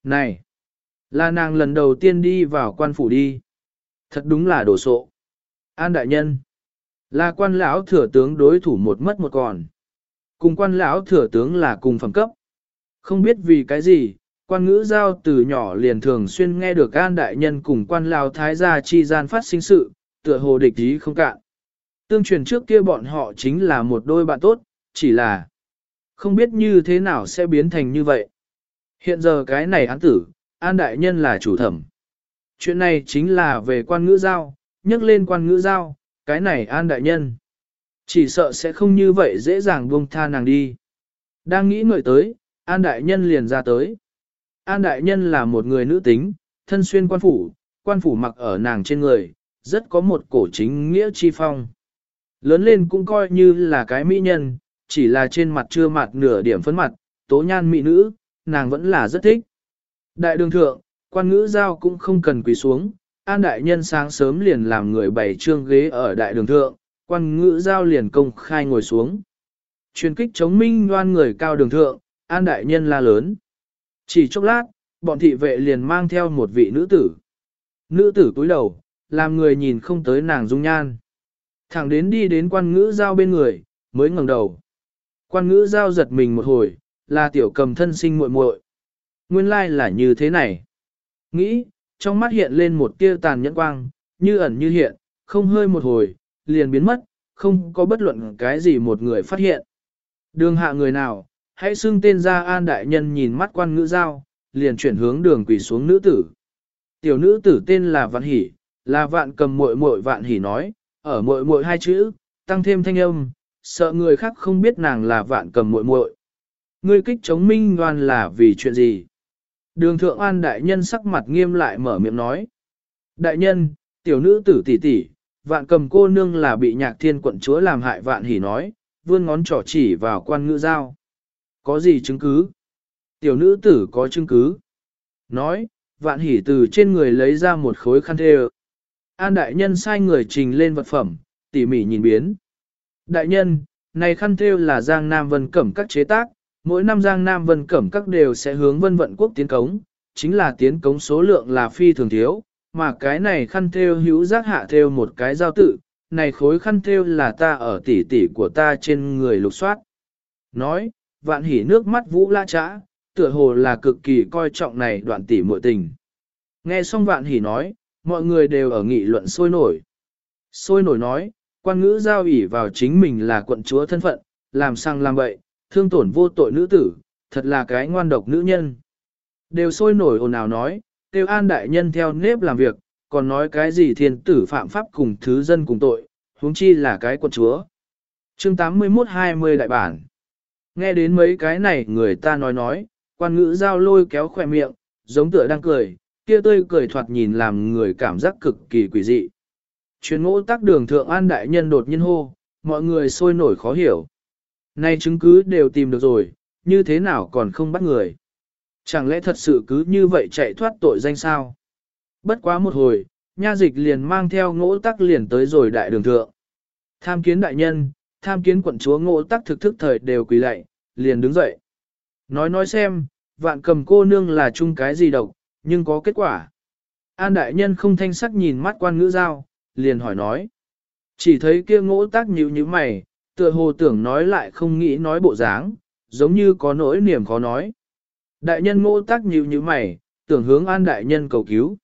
[SPEAKER 1] Này! Là nàng lần đầu tiên đi vào quan phủ đi. Thật đúng là đồ sộ. An đại nhân. Là quan lão thừa tướng đối thủ một mất một còn. Cùng quan lão thừa tướng là cùng phẩm cấp. Không biết vì cái gì, quan ngữ giao từ nhỏ liền thường xuyên nghe được an đại nhân cùng quan lão thái gia chi gian phát sinh sự, tựa hồ địch ý không cạn. Tương truyền trước kia bọn họ chính là một đôi bạn tốt, chỉ là không biết như thế nào sẽ biến thành như vậy. Hiện giờ cái này án tử, An Đại Nhân là chủ thẩm. Chuyện này chính là về quan ngữ giao, nhắc lên quan ngữ giao, cái này An Đại Nhân. Chỉ sợ sẽ không như vậy dễ dàng buông tha nàng đi. Đang nghĩ ngợi tới, An Đại Nhân liền ra tới. An Đại Nhân là một người nữ tính, thân xuyên quan phủ, quan phủ mặc ở nàng trên người, rất có một cổ chính nghĩa chi phong. Lớn lên cũng coi như là cái mỹ nhân, chỉ là trên mặt chưa mặt nửa điểm phấn mặt, tố nhan mỹ nữ, nàng vẫn là rất thích. Đại đường thượng, quan ngữ giao cũng không cần quỳ xuống, an đại nhân sáng sớm liền làm người bày trương ghế ở đại đường thượng, quan ngữ giao liền công khai ngồi xuống. Truyền kích chống minh loan người cao đường thượng, an đại nhân la lớn. Chỉ chốc lát, bọn thị vệ liền mang theo một vị nữ tử. Nữ tử cúi đầu, làm người nhìn không tới nàng dung nhan. Thẳng đến đi đến quan ngữ giao bên người, mới ngẩng đầu. Quan ngữ giao giật mình một hồi, là tiểu cầm thân sinh muội muội. Nguyên lai là như thế này. Nghĩ, trong mắt hiện lên một tia tàn nhẫn quang, như ẩn như hiện, không hơi một hồi, liền biến mất, không có bất luận cái gì một người phát hiện. Đường hạ người nào, hãy xưng tên ra an đại nhân nhìn mắt quan ngữ giao, liền chuyển hướng đường quỷ xuống nữ tử. Tiểu nữ tử tên là Vạn Hỷ, là vạn cầm muội muội Vạn Hỷ nói, ở muội muội hai chữ, tăng thêm thanh âm, sợ người khác không biết nàng là vạn cầm muội muội. Ngươi kích chống minh đoan là vì chuyện gì? Đường thượng an đại nhân sắc mặt nghiêm lại mở miệng nói. Đại nhân, tiểu nữ tử tỷ tỷ, vạn cầm cô nương là bị nhạc thiên quận chúa làm hại vạn hỉ nói, vươn ngón trỏ chỉ vào quan ngữ giao. Có gì chứng cứ? Tiểu nữ tử có chứng cứ. Nói, vạn hỉ từ trên người lấy ra một khối khăn thê An đại nhân sai người trình lên vật phẩm, tỉ mỉ nhìn biến. Đại nhân, này khăn thêu là Giang Nam Vân Cẩm các chế tác, mỗi năm Giang Nam Vân Cẩm các đều sẽ hướng Vân Vận Quốc tiến cống, chính là tiến cống số lượng là phi thường thiếu, mà cái này khăn thêu hữu giác hạ thêu một cái giao tự, này khối khăn thêu là ta ở tỉ tỉ của ta trên người lục soát. Nói, vạn hỉ nước mắt vũ la trã, tựa hồ là cực kỳ coi trọng này đoạn tỉ muội tình. Nghe xong vạn hỉ nói, mọi người đều ở nghị luận sôi nổi. Sôi nổi nói, quan ngữ giao ủy vào chính mình là quận chúa thân phận, làm sang làm bậy, thương tổn vô tội nữ tử, thật là cái ngoan độc nữ nhân. Đều sôi nổi ồn ào nói, tiêu an đại nhân theo nếp làm việc, còn nói cái gì thiên tử phạm pháp cùng thứ dân cùng tội, huống chi là cái quận chúa. Chương 81-20 đại bản. Nghe đến mấy cái này người ta nói nói, quan ngữ giao lôi kéo khỏe miệng, giống tựa đang cười, kia tươi cười thoạt nhìn làm người cảm giác cực kỳ quỷ dị. Chuyến ngũ tắc đường thượng an đại nhân đột nhiên hô, mọi người sôi nổi khó hiểu. Nay chứng cứ đều tìm được rồi, như thế nào còn không bắt người? Chẳng lẽ thật sự cứ như vậy chạy thoát tội danh sao? Bất quá một hồi, nha dịch liền mang theo ngỗ tắc liền tới rồi đại đường thượng. Tham kiến đại nhân, tham kiến quận chúa ngỗ tắc thực thức thời đều quỳ lạy, liền đứng dậy. Nói nói xem, vạn cầm cô nương là chung cái gì độc, nhưng có kết quả. An đại nhân không thanh sắc nhìn mắt quan ngữ giao, liền hỏi nói. Chỉ thấy kia ngỗ tác nhíu như mày, tựa hồ tưởng nói lại không nghĩ nói bộ dáng, giống như có nỗi niềm khó nói. Đại nhân ngỗ tác nhíu như mày, tưởng hướng an đại nhân cầu cứu.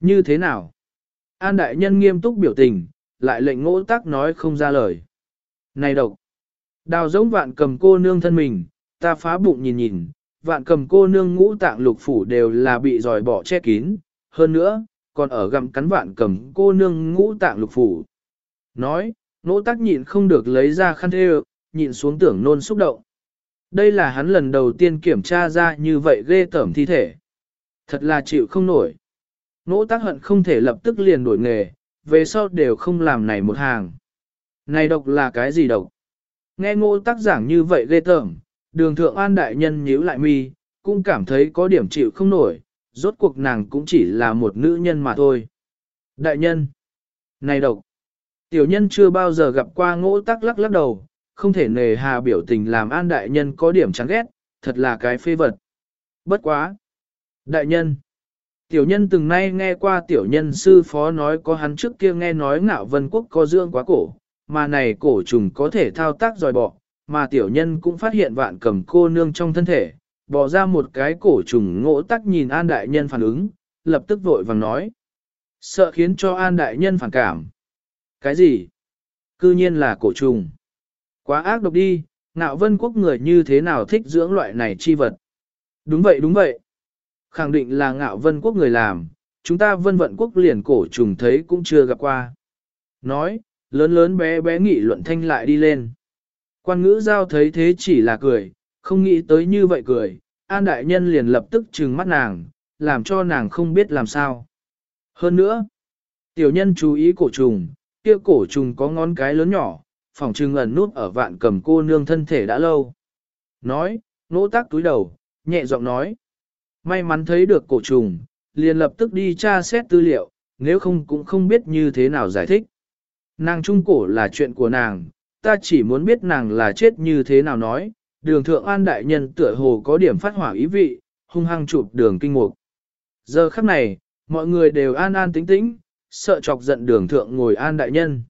[SPEAKER 1] Như thế nào? An đại nhân nghiêm túc biểu tình, lại lệnh ngỗ tác nói không ra lời. Này độc! Đào giống vạn cầm cô nương thân mình, ta phá bụng nhìn nhìn, vạn cầm cô nương ngũ tạng lục phủ đều là bị dòi bỏ che kín, hơn nữa, còn ở gặm cắn vạn cầm cô nương ngũ tạng lục phủ. Nói, nỗ tắc nhịn không được lấy ra khăn thê nhịn xuống tưởng nôn xúc động. Đây là hắn lần đầu tiên kiểm tra ra như vậy ghê tởm thi thể. Thật là chịu không nổi. Nỗ tác hận không thể lập tức liền đổi nghề, về sau đều không làm này một hàng. Này độc là cái gì độc? Nghe ngô tác giảng như vậy ghê tởm, đường thượng an đại nhân nhíu lại mi, cũng cảm thấy có điểm chịu không nổi, rốt cuộc nàng cũng chỉ là một nữ nhân mà thôi. Đại nhân, này độc, tiểu nhân chưa bao giờ gặp qua ngỗ tắc lắc lắc đầu, không thể nề hà biểu tình làm an đại nhân có điểm chán ghét, thật là cái phê vật. Bất quá. Đại nhân, tiểu nhân từng nay nghe qua tiểu nhân sư phó nói có hắn trước kia nghe nói ngạo vân quốc có dương quá cổ, mà này cổ trùng có thể thao tác dòi bỏ, mà tiểu nhân cũng phát hiện vạn cầm cô nương trong thân thể, bỏ ra một cái cổ trùng ngỗ tắc nhìn An Đại Nhân phản ứng, lập tức vội vàng nói. Sợ khiến cho An Đại Nhân phản cảm. Cái gì? Cư nhiên là cổ trùng. Quá ác độc đi, ngạo vân quốc người như thế nào thích dưỡng loại này chi vật? Đúng vậy đúng vậy. Khẳng định là ngạo vân quốc người làm, chúng ta vân vận quốc liền cổ trùng thấy cũng chưa gặp qua. Nói, lớn lớn bé bé nghị luận thanh lại đi lên. Quan ngữ giao thấy thế chỉ là cười, không nghĩ tới như vậy cười, an đại nhân liền lập tức trừng mắt nàng, làm cho nàng không biết làm sao. Hơn nữa, tiểu nhân chú ý cổ trùng, kia cổ trùng có ngón cái lớn nhỏ, phòng trừng ẩn nút ở vạn cầm cô nương thân thể đã lâu. Nói, nỗ tác túi đầu, nhẹ giọng nói. May mắn thấy được cổ trùng, liền lập tức đi tra xét tư liệu, nếu không cũng không biết như thế nào giải thích. Nàng trung cổ là chuyện của nàng, ta chỉ muốn biết nàng là chết như thế nào nói, đường thượng an đại nhân tựa hồ có điểm phát hỏa ý vị, hung hăng chụp đường kinh mục. Giờ khắc này, mọi người đều an an tĩnh tĩnh, sợ chọc giận đường thượng ngồi an đại nhân.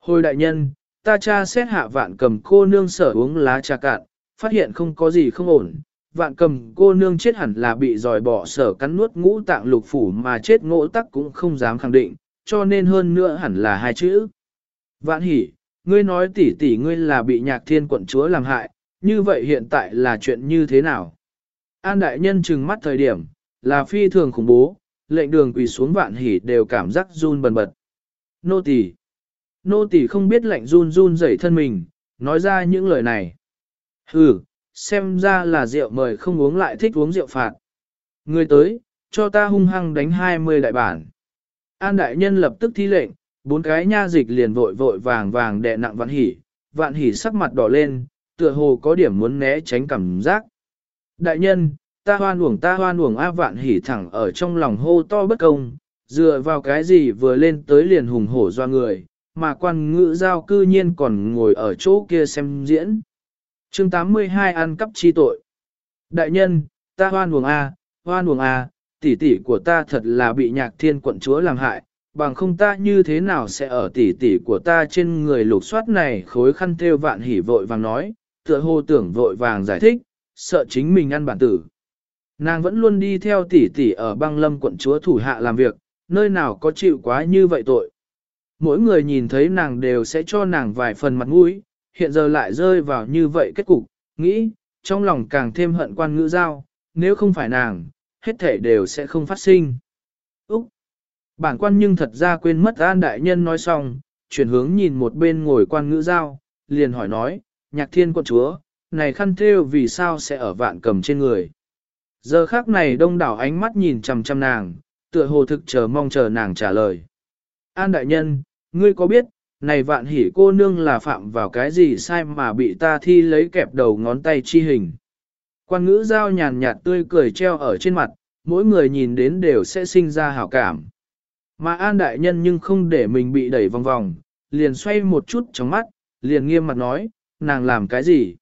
[SPEAKER 1] Hồi đại nhân, ta cha xét hạ vạn cầm cô nương sở uống lá trà cạn, phát hiện không có gì không ổn. Vạn cầm cô nương chết hẳn là bị dòi bỏ sở cắn nuốt ngũ tạng lục phủ mà chết ngỗ tắc cũng không dám khẳng định, cho nên hơn nữa hẳn là hai chữ. Vạn hỉ, ngươi nói tỷ tỷ ngươi là bị nhạc thiên quận chúa làm hại, như vậy hiện tại là chuyện như thế nào? An đại nhân trừng mắt thời điểm, là phi thường khủng bố, lệnh đường quỳ xuống vạn hỉ đều cảm giác run bần bật. Nô tỳ, nô tỳ không biết lệnh run run rẩy thân mình, nói ra những lời này. Hừ, xem ra là rượu mời không uống lại thích uống rượu phạt. Người tới, cho ta hung hăng đánh 20 đại bản. An đại nhân lập tức thi lệnh, bốn cái nha dịch liền vội vội vàng vàng đè nặng vạn hỉ, vạn hỉ sắc mặt đỏ lên, tựa hồ có điểm muốn né tránh cảm giác. Đại nhân, ta hoan uổng ta hoan uổng A vạn hỉ thẳng ở trong lòng hô to bất công, dựa vào cái gì vừa lên tới liền hùng hổ doa người, mà quan ngữ giao cư nhiên còn ngồi ở chỗ kia xem diễn. chương 82 ăn cắp chi tội. Đại nhân, ta hoan uổng A, hoan uổng A, tỷ tỷ của ta thật là bị nhạc thiên quận chúa làm hại, bằng không ta như thế nào sẽ ở tỷ tỷ của ta trên người lục soát này khối khăn theo vạn hỉ vội vàng nói, tựa hồ tưởng vội vàng giải thích, sợ chính mình ăn bản tử. Nàng vẫn luôn đi theo tỷ tỷ ở băng lâm quận chúa thủ hạ làm việc, nơi nào có chịu quá như vậy tội. Mỗi người nhìn thấy nàng đều sẽ cho nàng vài phần mặt mũi, hiện giờ lại rơi vào như vậy kết cục, nghĩ, trong lòng càng thêm hận quan ngữ giao, nếu không phải nàng, hết thể đều sẽ không phát sinh. Úc! Bản quan nhưng thật ra quên mất an đại nhân nói xong, chuyển hướng nhìn một bên ngồi quan ngữ giao, liền hỏi nói, nhạc thiên quận chúa, này khăn thêu vì sao sẽ ở vạn cầm trên người. Giờ khác này đông đảo ánh mắt nhìn chằm chằm nàng, tựa hồ thực chờ mong chờ nàng trả lời. An đại nhân, ngươi có biết, này vạn hỉ cô nương là phạm vào cái gì sai mà bị ta thi lấy kẹp đầu ngón tay chi hình. Quan ngữ giao nhàn nhạt tươi cười treo ở trên mặt, mỗi người nhìn đến đều sẽ sinh ra hảo cảm. Mà an đại nhân nhưng không để mình bị đẩy vòng vòng, liền xoay một chút trong mắt, liền nghiêm mặt nói, nàng làm cái gì?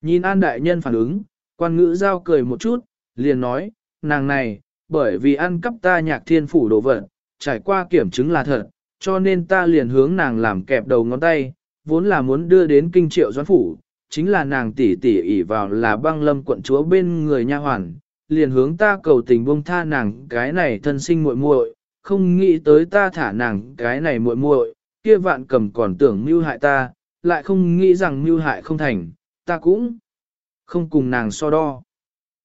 [SPEAKER 1] Nhìn an đại nhân phản ứng, quan ngữ giao cười một chút, liền nói, nàng này, bởi vì ăn cắp ta nhạc thiên phủ đồ vật, trải qua kiểm chứng là thật, cho nên ta liền hướng nàng làm kẹp đầu ngón tay, vốn là muốn đưa đến kinh triệu doãn phủ, chính là nàng tỷ tỷ ỷ vào là băng lâm quận chúa bên người nha hoàn, liền hướng ta cầu tình buông tha nàng cái này thân sinh muội muội, không nghĩ tới ta thả nàng cái này muội muội, kia vạn cầm còn tưởng mưu hại ta, lại không nghĩ rằng mưu hại không thành, ta cũng không cùng nàng so đo.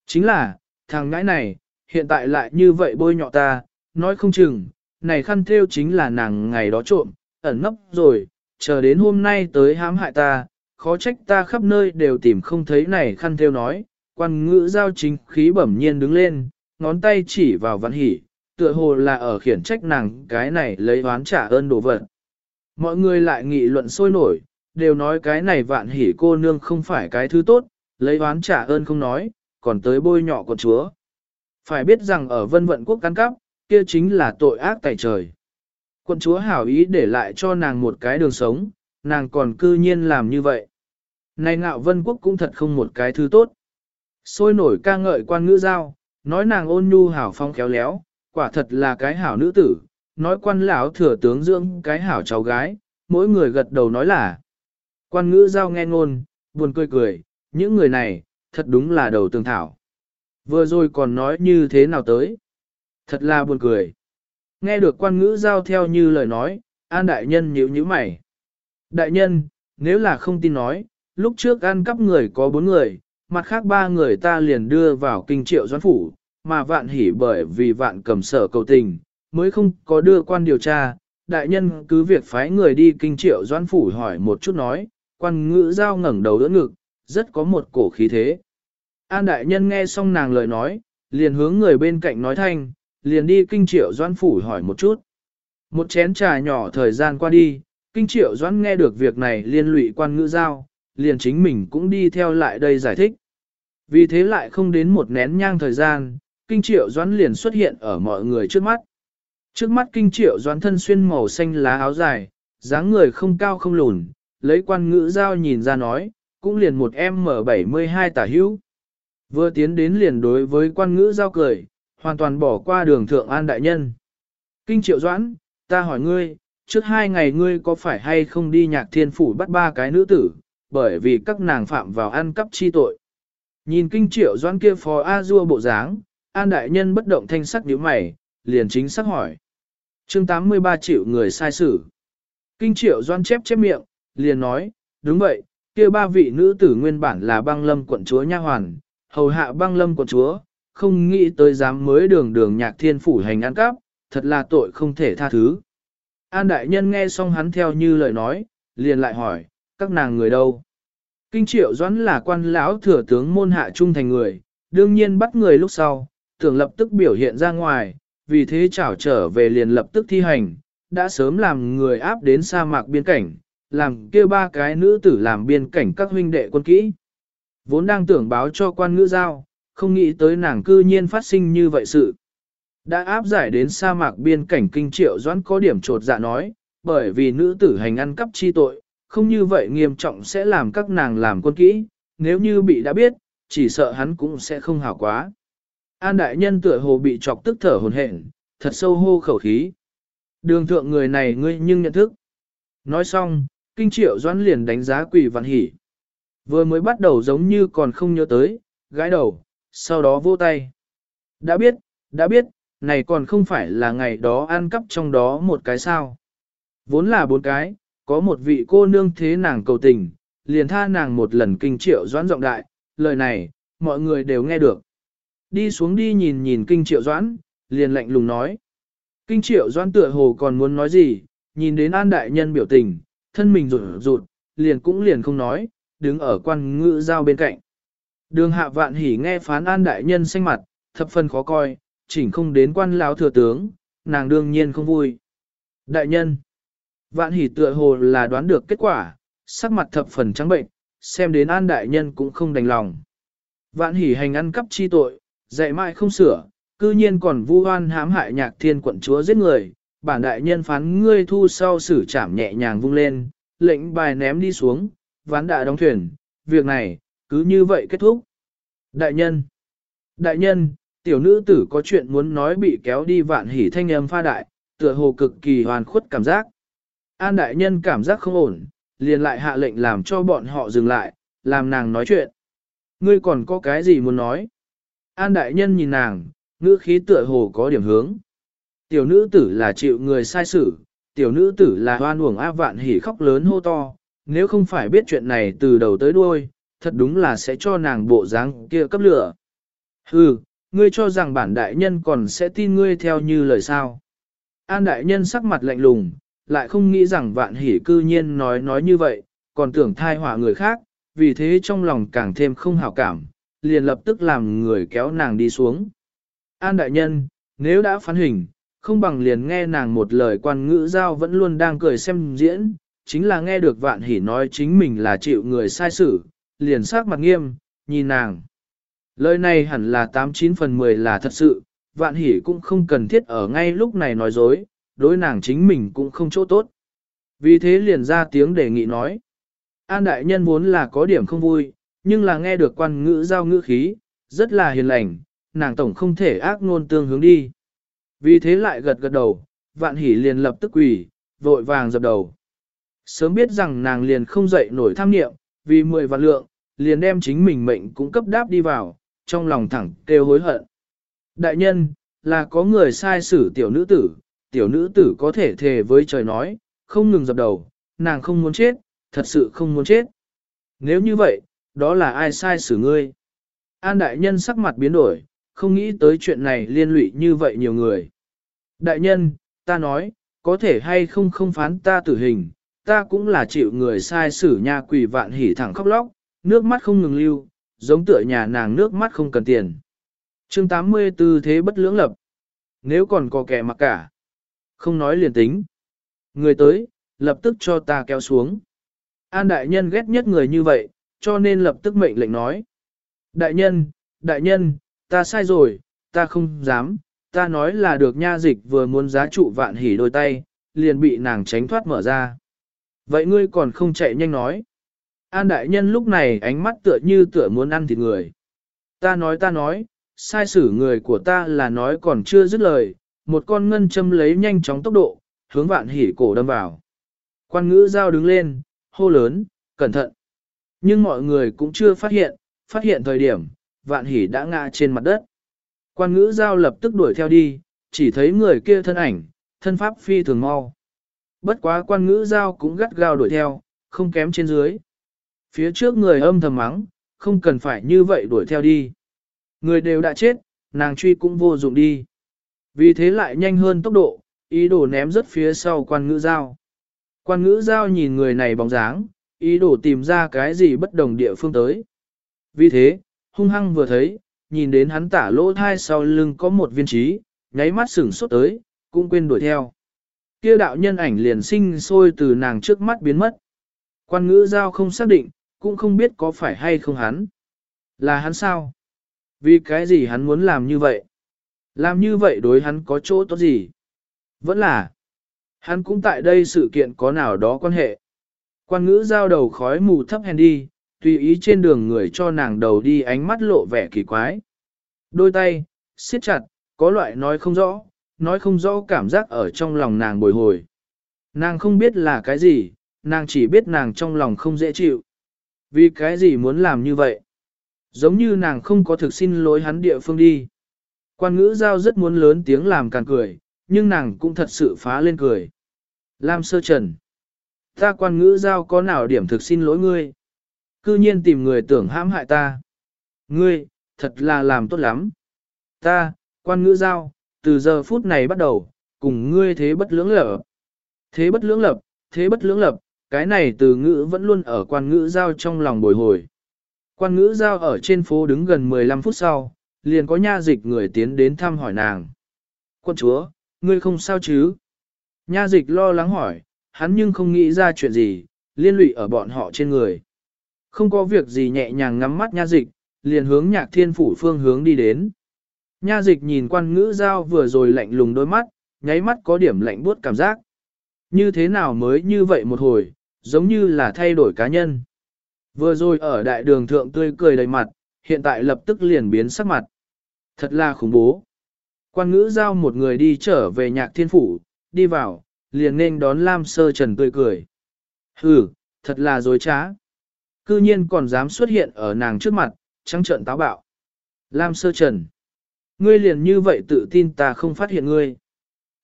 [SPEAKER 1] Chính là, thằng ngãi này, hiện tại lại như vậy bôi nhọ ta, nói không chừng, này khăn thêu chính là nàng ngày đó trộm, ẩn nấp rồi, chờ đến hôm nay tới hãm hại ta, khó trách ta khắp nơi đều tìm không thấy này khăn thêu nói, quan ngữ giao chính khí bẩm nhiên đứng lên, ngón tay chỉ vào văn hỉ, tựa hồ là ở khiển trách nàng cái này lấy oán trả ơn đồ vật. Mọi người lại nghị luận sôi nổi, đều nói cái này vạn hỉ cô nương không phải cái thứ tốt, lấy oán trả ơn không nói, còn tới bôi nhọ con chúa. Phải biết rằng ở vân vận quốc căn cắp, kia chính là tội ác tại trời. Quận chúa hảo ý để lại cho nàng một cái đường sống, nàng còn cư nhiên làm như vậy. Này ngạo vân quốc cũng thật không một cái thứ tốt. Sôi nổi ca ngợi quan ngữ giao, nói nàng ôn nhu hảo phong khéo léo, quả thật là cái hảo nữ tử, nói quan lão thừa tướng dưỡng cái hảo cháu gái, mỗi người gật đầu nói là. Quan ngữ giao nghe ngôn, buồn cười cười, những người này, thật đúng là đầu tường thảo. Vừa rồi còn nói như thế nào tới? Thật là buồn cười. Nghe được quan ngữ giao theo như lời nói, an đại nhân nhíu nhíu mày. Đại nhân, nếu là không tin nói, lúc trước ăn cắp người có bốn người, mặt khác ba người ta liền đưa vào kinh triệu doãn phủ, mà vạn hỉ bởi vì vạn cầm sở cầu tình, mới không có đưa quan điều tra, đại nhân cứ việc phái người đi kinh triệu doãn phủ hỏi một chút nói, quan ngữ giao ngẩng đầu đỡ ngực, rất có một cổ khí thế. An đại nhân nghe xong nàng lời nói, liền hướng người bên cạnh nói thanh, liền đi kinh triệu doan phủ hỏi một chút. Một chén trà nhỏ thời gian qua đi, kinh triệu doan nghe được việc này liên lụy quan ngữ giao, liền chính mình cũng đi theo lại đây giải thích. Vì thế lại không đến một nén nhang thời gian, kinh triệu doãn liền xuất hiện ở mọi người trước mắt. Trước mắt kinh triệu doãn thân xuyên màu xanh lá áo dài, dáng người không cao không lùn, lấy quan ngữ giao nhìn ra nói, cũng liền một M72 tả hữu. Vừa tiến đến liền đối với quan ngữ giao cười, hoàn toàn bỏ qua đường thượng an đại nhân. Kinh triệu doãn, ta hỏi ngươi, trước hai ngày ngươi có phải hay không đi nhạc thiên phủ bắt ba cái nữ tử, bởi vì các nàng phạm vào ăn cắp chi tội. Nhìn kinh triệu doãn kia phó A-dua bộ dáng, an đại nhân bất động thanh sắc nhíu mày, liền chính xác hỏi. chương 83 triệu người sai xử. Kinh triệu doãn chép chép miệng, liền nói, đúng vậy, kia ba vị nữ tử nguyên bản là băng lâm quận chúa nha hoàn, hầu hạ băng lâm quận chúa, không nghĩ tới dám mới đường đường nhạc thiên phủ hành ăn cắp, thật là tội không thể tha thứ. An đại nhân nghe xong hắn theo như lời nói, liền lại hỏi, các nàng người đâu? Kinh triệu doãn là quan lão thừa tướng môn hạ trung thành người, đương nhiên bắt người lúc sau, tưởng lập tức biểu hiện ra ngoài, vì thế trảo trở về liền lập tức thi hành, đã sớm làm người áp đến sa mạc biên cảnh, làm kêu ba cái nữ tử làm biên cảnh các huynh đệ quân kỹ. Vốn đang tưởng báo cho quan ngữ giao, không nghĩ tới nàng cư nhiên phát sinh như vậy sự. Đã áp giải đến sa mạc biên cảnh kinh triệu doãn có điểm trột dạ nói, bởi vì nữ tử hành ăn cắp chi tội, không như vậy nghiêm trọng sẽ làm các nàng làm quân kỹ, nếu như bị đã biết, chỉ sợ hắn cũng sẽ không hảo quá. An đại nhân tựa hồ bị chọc tức thở hồn hển, thật sâu hô khẩu khí. Đường thượng người này ngươi nhưng nhận thức. Nói xong, kinh triệu doãn liền đánh giá quỷ văn hỉ. Vừa mới bắt đầu giống như còn không nhớ tới, gãi đầu, sau đó vô tay. Đã biết, đã biết, này còn không phải là ngày đó ăn cắp trong đó một cái sao. Vốn là bốn cái, có một vị cô nương thế nàng cầu tình, liền tha nàng một lần kinh triệu doãn giọng đại, lời này, mọi người đều nghe được. Đi xuống đi nhìn nhìn kinh triệu doãn, liền lạnh lùng nói. Kinh triệu doãn tựa hồ còn muốn nói gì, nhìn đến an đại nhân biểu tình, thân mình rụt rụt, liền cũng liền không nói, đứng ở quan ngữ giao bên cạnh. Đường hạ vạn hỉ nghe phán an đại nhân xanh mặt, thập phần khó coi, chỉnh không đến quan lão thừa tướng, nàng đương nhiên không vui. Đại nhân, Vạn hỉ tựa hồ là đoán được kết quả, sắc mặt thập phần trắng bệnh, xem đến an đại nhân cũng không đành lòng. Vạn hỉ hành ăn cắp chi tội, dạy mãi không sửa, cư nhiên còn vu oan hãm hại nhạc thiên quận chúa giết người, bản đại nhân phán ngươi thu sau xử trảm nhẹ nhàng vung lên, lệnh bài ném đi xuống, ván đã đóng thuyền, việc này, cứ như vậy kết thúc. Đại nhân, đại nhân, tiểu nữ tử có chuyện muốn nói bị kéo đi vạn hỉ thanh âm pha đại, tựa hồ cực kỳ hoàn khuất cảm giác, An đại nhân cảm giác không ổn, liền lại hạ lệnh làm cho bọn họ dừng lại, làm nàng nói chuyện. Ngươi còn có cái gì muốn nói? An đại nhân nhìn nàng, ngữ khí tựa hồ có điểm hướng. Tiểu nữ tử là chịu người sai xử, tiểu nữ tử là hoan uổng áp vạn hỉ khóc lớn hô to, nếu không phải biết chuyện này từ đầu tới đuôi, thật đúng là sẽ cho nàng bộ dáng kia cấp lửa. Hừ, ngươi cho rằng bản đại nhân còn sẽ tin ngươi theo như lời sao. An đại nhân sắc mặt lạnh lùng, lại không nghĩ rằng vạn hỉ cư nhiên nói nói như vậy, còn tưởng thai họa người khác, vì thế trong lòng càng thêm không hảo cảm, liền lập tức làm người kéo nàng đi xuống. An đại nhân, nếu đã phán hình, không bằng liền nghe nàng một lời quan ngữ giao vẫn luôn đang cười xem diễn, chính là nghe được vạn hỉ nói chính mình là chịu người sai xử, liền sắc mặt nghiêm, nhìn nàng. Lời này hẳn là 89 phần 10 là thật sự, vạn hỉ cũng không cần thiết ở ngay lúc này nói dối, đối nàng chính mình cũng không chỗ tốt. Vì thế liền ra tiếng đề nghị nói. An đại nhân muốn là có điểm không vui, nhưng là nghe được quan ngữ giao ngữ khí, rất là hiền lành, nàng tổng không thể ác ngôn tương hướng đi. Vì thế lại gật gật đầu, vạn hỉ liền lập tức quỳ, vội vàng dập đầu. Sớm biết rằng nàng liền không dậy nổi tham niệm, vì mười vạn lượng, liền đem chính mình mệnh cũng cấp đáp đi vào, trong lòng thẳng kêu hối hận. Đại nhân, là có người sai xử tiểu nữ tử, tiểu nữ tử có thể thề với trời nói, không ngừng dập đầu, nàng không muốn chết, thật sự không muốn chết. Nếu như vậy, đó là ai sai xử ngươi? An đại nhân sắc mặt biến đổi, không nghĩ tới chuyện này liên lụy như vậy nhiều người. Đại nhân, ta nói, có thể hay không không phán ta tử hình, ta cũng là chịu người sai xử nha quỷ vạn hỉ thẳng khóc lóc, nước mắt không ngừng lưu, giống tựa nhà nàng nước mắt không cần tiền. chương 84 thế bất lưỡng lập. Nếu còn có kẻ mặc cả, không nói liền tính. Người tới, lập tức cho ta kéo xuống. An đại nhân ghét nhất người như vậy, cho nên lập tức mệnh lệnh nói. Đại nhân, đại nhân, ta sai rồi, ta không dám, ta nói là được nha dịch vừa muốn giá trụ vạn hỉ đôi tay, liền bị nàng tránh thoát mở ra. Vậy ngươi còn không chạy nhanh nói. An đại nhân lúc này ánh mắt tựa như tựa muốn ăn thịt người. Ta nói ta nói, sai xử người của ta là nói còn chưa dứt lời, một con ngân châm lấy nhanh chóng tốc độ, hướng vạn hỉ cổ đâm vào. Quan ngữ giao đứng lên, hô lớn, cẩn thận. Nhưng mọi người cũng chưa phát hiện, phát hiện thời điểm, vạn hỉ đã ngã trên mặt đất. Quan ngữ giao lập tức đuổi theo đi, chỉ thấy người kia thân ảnh, thân pháp phi thường mau. Bất quá quan ngữ giao cũng gắt gao đuổi theo, không kém trên dưới. Phía trước người âm thầm mắng, không cần phải như vậy đuổi theo đi. Người đều đã chết, nàng truy cũng vô dụng đi. Vì thế lại nhanh hơn tốc độ, ý đồ ném rất phía sau quan ngữ giao. Quan ngữ giao nhìn người này bóng dáng, ý đồ tìm ra cái gì bất đồng địa phương tới. Vì thế, hung hăng vừa thấy, nhìn đến hắn tả lỗ thai sau lưng có một viên trí, nháy mắt sửng sốt tới, cũng quên đuổi theo. Kia đạo nhân ảnh liền sinh sôi từ nàng trước mắt biến mất. Quan ngữ giao không xác định, cũng không biết có phải hay không hắn. Là hắn sao? Vì cái gì hắn muốn làm như vậy? Làm như vậy đối hắn có chỗ tốt gì? Vẫn là, hắn cũng tại đây sự kiện có nào đó quan hệ. Quan ngữ giao đầu khói mù thấp hèn đi, tùy ý trên đường người cho nàng đầu đi ánh mắt lộ vẻ kỳ quái. Đôi tay, siết chặt, có loại nói không rõ, nói không rõ cảm giác ở trong lòng nàng bồi hồi. Nàng không biết là cái gì, nàng chỉ biết nàng trong lòng không dễ chịu. Vì cái gì muốn làm như vậy? Giống như nàng không có thực xin lỗi hắn địa phương đi. Quan ngữ giao rất muốn lớn tiếng làm càng cười, nhưng nàng cũng thật sự phá lên cười. Lam sơ trần. Ta quan ngữ giao có nào điểm thực xin lỗi ngươi? Cư nhiên tìm người tưởng hãm hại ta. Ngươi, thật là làm tốt lắm. Ta, quan ngữ giao, từ giờ phút này bắt đầu, cùng ngươi thế bất lưỡng lập. Thế bất lưỡng lập, thế bất lưỡng lập, cái này từ ngữ vẫn luôn ở quan ngữ giao trong lòng bồi hồi. Quan ngữ giao ở trên phố đứng gần 15 phút sau, liền có nha dịch người tiến đến thăm hỏi nàng. Quân chúa, ngươi không sao chứ? Nha dịch lo lắng hỏi, hắn nhưng không nghĩ ra chuyện gì, liên lụy ở bọn họ trên người. Không có việc gì nhẹ nhàng ngắm mắt nha dịch, liền hướng nhạc thiên phủ phương hướng đi đến. Nha dịch nhìn quan ngữ giao vừa rồi lạnh lùng đôi mắt, nháy mắt có điểm lạnh buốt cảm giác. Như thế nào mới như vậy một hồi, giống như là thay đổi cá nhân. Vừa rồi ở đại đường thượng tươi cười đầy mặt, hiện tại lập tức liền biến sắc mặt. Thật là khủng bố. Quan ngữ giao một người đi trở về nhạc thiên phủ, đi vào, liền nên đón Lam Sơ Trần tươi cười. Hừ, thật là dối trá. Cư nhiên còn dám xuất hiện ở nàng trước mặt, trắng trợn táo bạo. Lam Sơ Trần. Ngươi liền như vậy tự tin ta không phát hiện ngươi.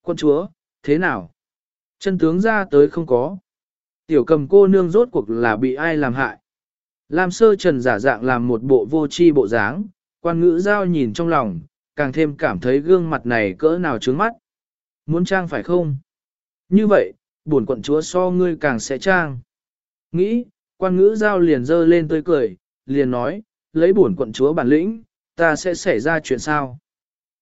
[SPEAKER 1] Quân chúa, thế nào? Chân tướng ra tới không có. Tiểu cầm cô nương rốt cuộc là bị ai làm hại. Lam sơ trần giả dạng làm một bộ vô tri bộ dáng, quan ngữ giao nhìn trong lòng, càng thêm cảm thấy gương mặt này cỡ nào trướng mắt. Muốn trang phải không? Như vậy, buồn quận chúa so ngươi càng sẽ trang. Nghĩ, quan ngữ giao liền dơ lên tươi cười, liền nói, lấy bổn quận chúa bản lĩnh, ta sẽ xảy ra chuyện sao?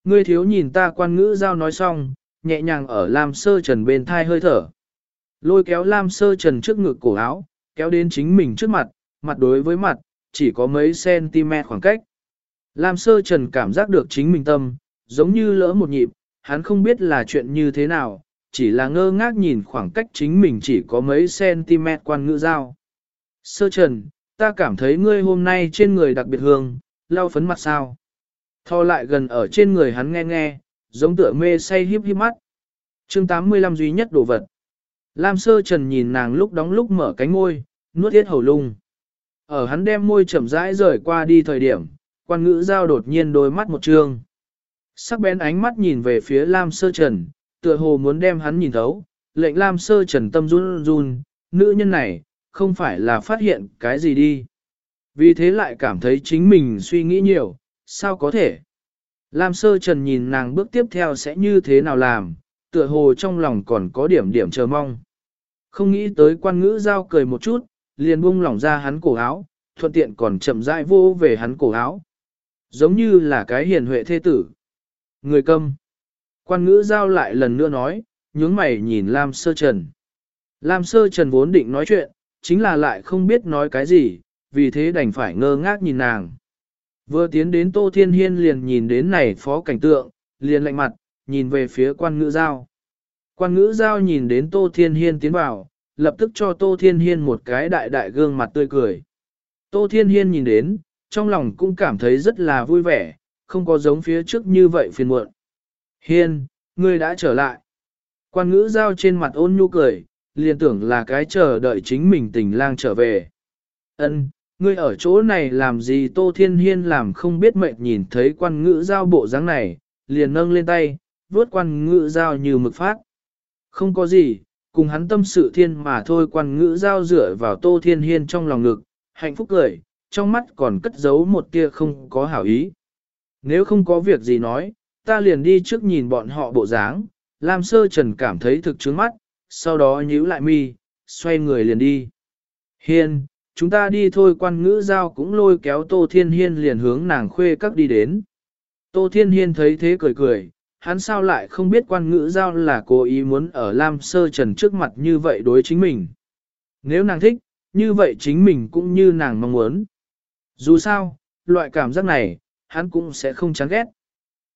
[SPEAKER 1] Ngươi thiếu nhìn ta quan ngữ giao nói xong, nhẹ nhàng ở Lam Sơ Trần bên thai hơi thở. Lôi kéo Lam Sơ Trần trước ngực cổ áo, kéo đến chính mình trước mặt, mặt đối với mặt, chỉ có mấy cm khoảng cách. Lam Sơ Trần cảm giác được chính mình tâm, giống như lỡ một nhịp, hắn không biết là chuyện như thế nào, chỉ là ngơ ngác nhìn khoảng cách chính mình chỉ có mấy cm quan ngữ giao. Sơ Trần, ta cảm thấy ngươi hôm nay trên người đặc biệt hương, lau phấn mặt sao. Thò lại gần ở trên người hắn nghe nghe, giống tựa mê say hiếp hiếp mắt. chương 85 duy nhất đồ vật. Lam sơ trần nhìn nàng lúc đóng lúc mở cánh môi, nuốt thiết hầu lung. Ở hắn đem môi chậm rãi rời qua đi thời điểm, quan ngữ giao đột nhiên đôi mắt một trương. Sắc bén ánh mắt nhìn về phía Lam sơ trần, tựa hồ muốn đem hắn nhìn thấu, lệnh Lam sơ trần tâm run run, nữ nhân này, không phải là phát hiện cái gì đi. Vì thế lại cảm thấy chính mình suy nghĩ nhiều, sao có thể? Lam sơ trần nhìn nàng bước tiếp theo sẽ như thế nào làm, tựa hồ trong lòng còn có điểm điểm chờ mong. Không nghĩ tới quan ngữ giao cười một chút, liền buông lỏng ra hắn cổ áo, thuận tiện còn chậm rãi vô về hắn cổ áo. Giống như là cái hiền huệ thê tử. Người câm. Quan ngữ giao lại lần nữa nói, nhướng mày nhìn Lam Sơ Trần. Lam Sơ Trần vốn định nói chuyện, chính là lại không biết nói cái gì, vì thế đành phải ngơ ngác nhìn nàng. Vừa tiến đến Tô Thiên Hiên liền nhìn đến này phó cảnh tượng, liền lạnh mặt, nhìn về phía quan ngữ giao. Quan ngữ giao nhìn đến Tô Thiên Hiên tiến vào, lập tức cho Tô Thiên Hiên một cái đại đại gương mặt tươi cười. Tô Thiên Hiên nhìn đến, trong lòng cũng cảm thấy rất là vui vẻ, không có giống phía trước như vậy phiền muộn. Hiên, ngươi đã trở lại. Quan ngữ giao trên mặt ôn nhu cười, liền tưởng là cái chờ đợi chính mình tình lang trở về. Ân, ngươi ở chỗ này làm gì Tô Thiên Hiên làm không biết mệt nhìn thấy quan ngữ giao bộ dáng này, liền nâng lên tay, vuốt quan ngữ giao như mực phát. Không có gì, cùng hắn tâm sự thiên mà thôi quan ngữ giao dựa vào Tô Thiên Hiên trong lòng ngực, hạnh phúc cười, trong mắt còn cất giấu một tia không có hảo ý. Nếu không có việc gì nói, ta liền đi trước nhìn bọn họ bộ dáng, Lam Sơ Trần cảm thấy thực trướng mắt, sau đó nhíu lại mi, xoay người liền đi. Hiên, chúng ta đi thôi quan ngữ giao cũng lôi kéo Tô Thiên Hiên liền hướng nàng khuê các đi đến. Tô Thiên Hiên thấy thế cười cười, hắn sao lại không biết quan ngữ giao là cố ý muốn ở Lam Sơ Trần trước mặt như vậy đối chính mình. Nếu nàng thích, như vậy chính mình cũng như nàng mong muốn. Dù sao, loại cảm giác này, hắn cũng sẽ không chán ghét.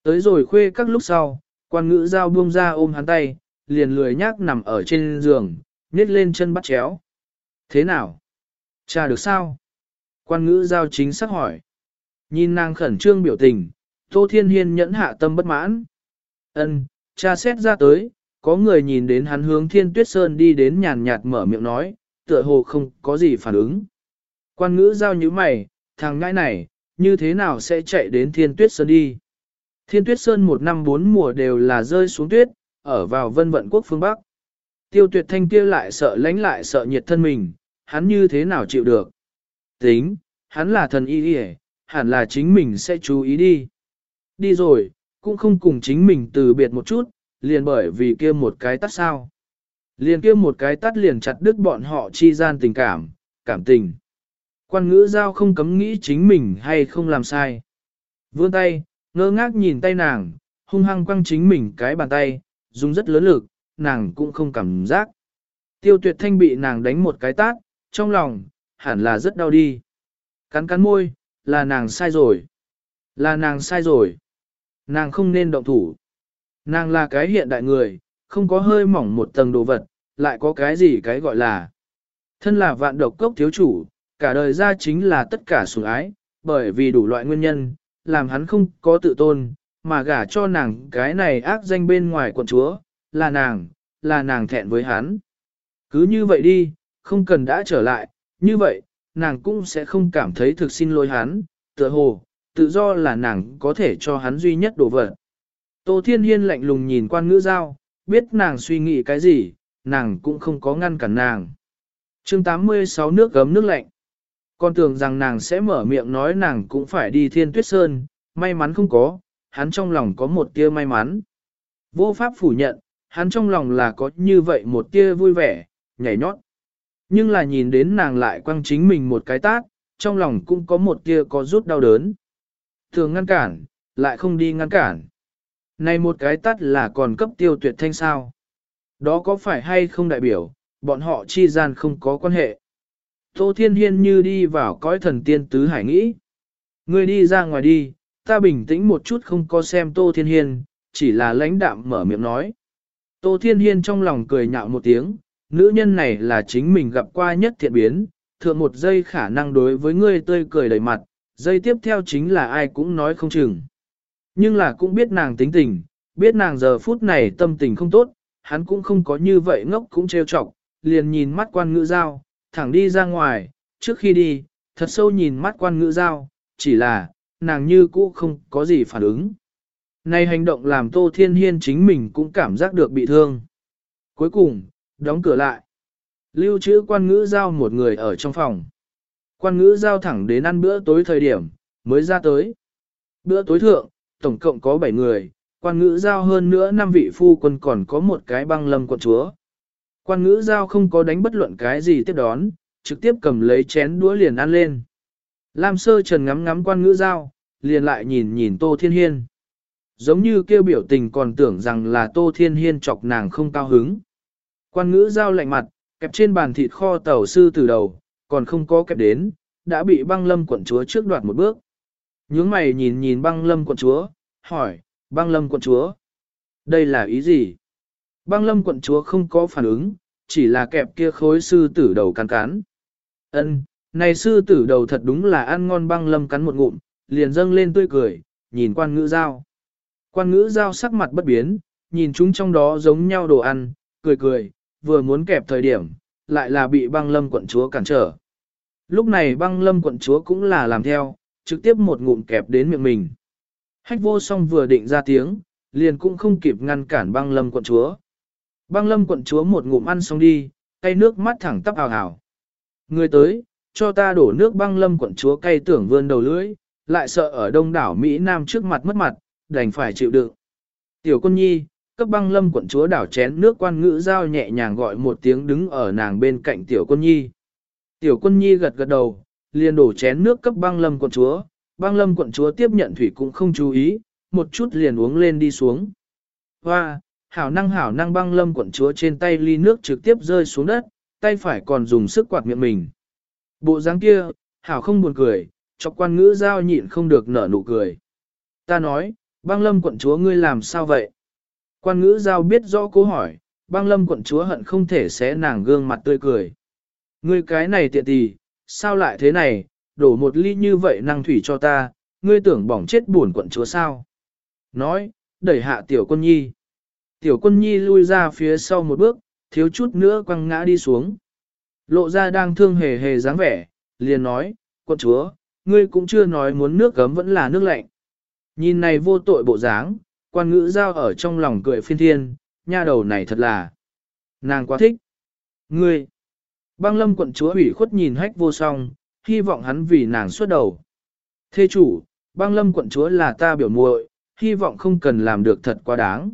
[SPEAKER 1] Tới rồi khuê các lúc sau, quan ngữ giao buông ra ôm hắn tay, liền lười nhác nằm ở trên giường, nhét lên chân bắt chéo. Thế nào? Cha được sao? Quan ngữ giao chính xác hỏi. Nhìn nàng khẩn trương biểu tình, Tô Thiên Hiên nhẫn hạ tâm bất mãn. Ân, cha xét ra tới, có người nhìn đến hắn hướng Thiên Tuyết Sơn đi đến nhàn nhạt mở miệng nói, tựa hồ không có gì phản ứng. Quan ngữ giao như mày, thằng ngãi này, như thế nào sẽ chạy đến Thiên Tuyết Sơn đi? Thiên Tuyết Sơn một năm bốn mùa đều là rơi xuống tuyết, ở vào vân vận quốc phương Bắc. Tiêu tuyệt thanh kia lại sợ lánh lại sợ nhiệt thân mình, hắn như thế nào chịu được? Tính, hắn là thần y y hẳn là chính mình sẽ chú ý đi. Đi rồi, cũng không cùng chính mình từ biệt một chút, liền bởi vì kia một cái tắt sao. Liền kia một cái tắt liền chặt đứt bọn họ chi gian tình cảm, cảm tình. Quan ngữ giao không cấm nghĩ chính mình hay không làm sai. Vươn tay, ngơ ngác nhìn tay nàng, hung hăng quăng chính mình cái bàn tay, dùng rất lớn lực, nàng cũng không cảm giác. Tiêu tuyệt thanh bị nàng đánh một cái tát, trong lòng, hẳn là rất đau đi. Cắn cắn môi, là nàng sai rồi. Là nàng sai rồi. Nàng không nên động thủ. Nàng là cái hiện đại người, không có hơi mỏng một tầng đồ vật, lại có cái gì cái gọi là. Thân là vạn độc cốc thiếu chủ, cả đời ra chính là tất cả sủng ái, bởi vì đủ loại nguyên nhân, làm hắn không có tự tôn, mà gả cho nàng cái này ác danh bên ngoài quận chúa, là nàng, là nàng thẹn với hắn. Cứ như vậy đi, không cần đã trở lại, như vậy, nàng cũng sẽ không cảm thấy thực xin lỗi hắn, tựa hồ, tự do là nàng có thể cho hắn duy nhất đồ vật. Tô Thiên Hiên lạnh lùng nhìn quan ngữ giao, biết nàng suy nghĩ cái gì, nàng cũng không có ngăn cản nàng. chương 86 nước gấm nước lạnh. Con tưởng rằng nàng sẽ mở miệng nói nàng cũng phải đi thiên tuyết sơn, may mắn không có, hắn trong lòng có một tia may mắn. Vô pháp phủ nhận, hắn trong lòng là có như vậy một tia vui vẻ, nhảy nhót. Nhưng là nhìn đến nàng lại quăng chính mình một cái tát, trong lòng cũng có một tia có rút đau đớn. Thường ngăn cản, lại không đi ngăn cản. Này một cái tát là còn cấp tiêu tuyệt thanh sao. Đó có phải hay không đại biểu, bọn họ chi gian không có quan hệ. Tô Thiên Hiên như đi vào cõi thần tiên tứ hải nghĩ. Ngươi đi ra ngoài đi, ta bình tĩnh một chút không có xem Tô Thiên Hiên, chỉ là lãnh đạm mở miệng nói. Tô Thiên Hiên trong lòng cười nhạo một tiếng, nữ nhân này là chính mình gặp qua nhất thiện biến, thượng một giây khả năng đối với ngươi tươi cười đầy mặt, giây tiếp theo chính là ai cũng nói không chừng. Nhưng là cũng biết nàng tính tình, biết nàng giờ phút này tâm tình không tốt, hắn cũng không có như vậy ngốc cũng trêu chọc, liền nhìn mắt quan ngữ giao, thẳng đi ra ngoài, trước khi đi, thật sâu nhìn mắt quan ngữ giao, chỉ là, nàng như cũ không có gì phản ứng. Này hành động làm Tô Thiên Hiên chính mình cũng cảm giác được bị thương. Cuối cùng, đóng cửa lại. Lưu trữ quan ngữ giao một người ở trong phòng. Quan ngữ giao thẳng đến ăn bữa tối thời điểm, mới ra tới. Bữa tối thượng, tổng cộng có 7 người, Quan ngữ giao hơn nữa năm vị phu quân còn có một cái băng lâm quận chúa. Quan ngữ giao không có đánh bất luận cái gì tiếp đón, trực tiếp cầm lấy chén đũa liền ăn lên. Lam sơ trần ngắm ngắm quan ngữ giao, liền lại nhìn nhìn Tô Thiên Hiên. Giống như kêu biểu tình còn tưởng rằng là Tô Thiên Hiên chọc nàng không cao hứng. Quan ngữ giao lạnh mặt, kẹp trên bàn thịt kho tàu sư từ đầu, còn không có kẹp đến, đã bị băng lâm quận chúa trước đoạt một bước. Nhướng mày nhìn nhìn băng lâm quận chúa, hỏi, băng lâm quận chúa, đây là ý gì? Băng lâm quận chúa không có phản ứng, chỉ là kẹp kia khối sư tử đầu cắn cắn. Ân, này sư tử đầu thật đúng là ăn ngon băng lâm cắn một ngụm, liền dâng lên tươi cười, nhìn quan ngữ giao. Quan ngữ giao sắc mặt bất biến, nhìn chúng trong đó giống nhau đồ ăn, cười cười, vừa muốn kẹp thời điểm, lại là bị băng lâm quận chúa cản trở. Lúc này băng lâm quận chúa cũng là làm theo, trực tiếp một ngụm kẹp đến miệng mình. Hách vô song vừa định ra tiếng, liền cũng không kịp ngăn cản băng lâm quận chúa. Băng lâm quận chúa một ngụm ăn xong đi, cay nước mắt thẳng tắp ào ào. Người tới, cho ta đổ nước băng lâm quận chúa cay tưởng vươn đầu lưỡi, lại sợ ở đông đảo Mỹ Nam trước mặt mất mặt, đành phải chịu đựng. Tiểu quân nhi, cấp băng lâm quận chúa đảo chén nước quan ngữ giao nhẹ nhàng gọi một tiếng đứng ở nàng bên cạnh tiểu quân nhi. Tiểu quân nhi gật gật đầu, liền đổ chén nước cấp băng lâm quận chúa, băng lâm quận chúa tiếp nhận thủy cũng không chú ý, một chút liền uống lên đi xuống. Hoa, hảo năng hảo năng băng lâm quận chúa trên tay ly nước trực tiếp rơi xuống đất, tay phải còn dùng sức quạt miệng mình. Bộ dáng kia, hảo không buồn cười, cho quan ngữ giao nhịn không được nở nụ cười. Ta nói, băng lâm quận chúa ngươi làm sao vậy? Quan ngữ giao biết rõ câu hỏi, băng lâm quận chúa hận không thể xé nàng gương mặt tươi cười. Ngươi cái này tiện tì, sao lại thế này, đổ một ly như vậy năng thủy cho ta, ngươi tưởng bỏng chết buồn quận chúa sao? Nói, đẩy hạ tiểu quân nhi. Tiểu quân nhi lui ra phía sau một bước, thiếu chút nữa quăng ngã đi xuống. Lộ ra đang thương hề hề dáng vẻ, liền nói, quận chúa, ngươi cũng chưa nói muốn nước gấm vẫn là nước lạnh. Nhìn này vô tội bộ dáng, quan ngữ giao ở trong lòng cười phiên thiên, nha đầu này thật là. Nàng quá thích. Ngươi. Băng lâm quận chúa ủy khuất nhìn hách vô song, hy vọng hắn vì nàng xuất đầu. Thê chủ, băng lâm quận chúa là ta biểu muội, hy vọng không cần làm được thật quá đáng.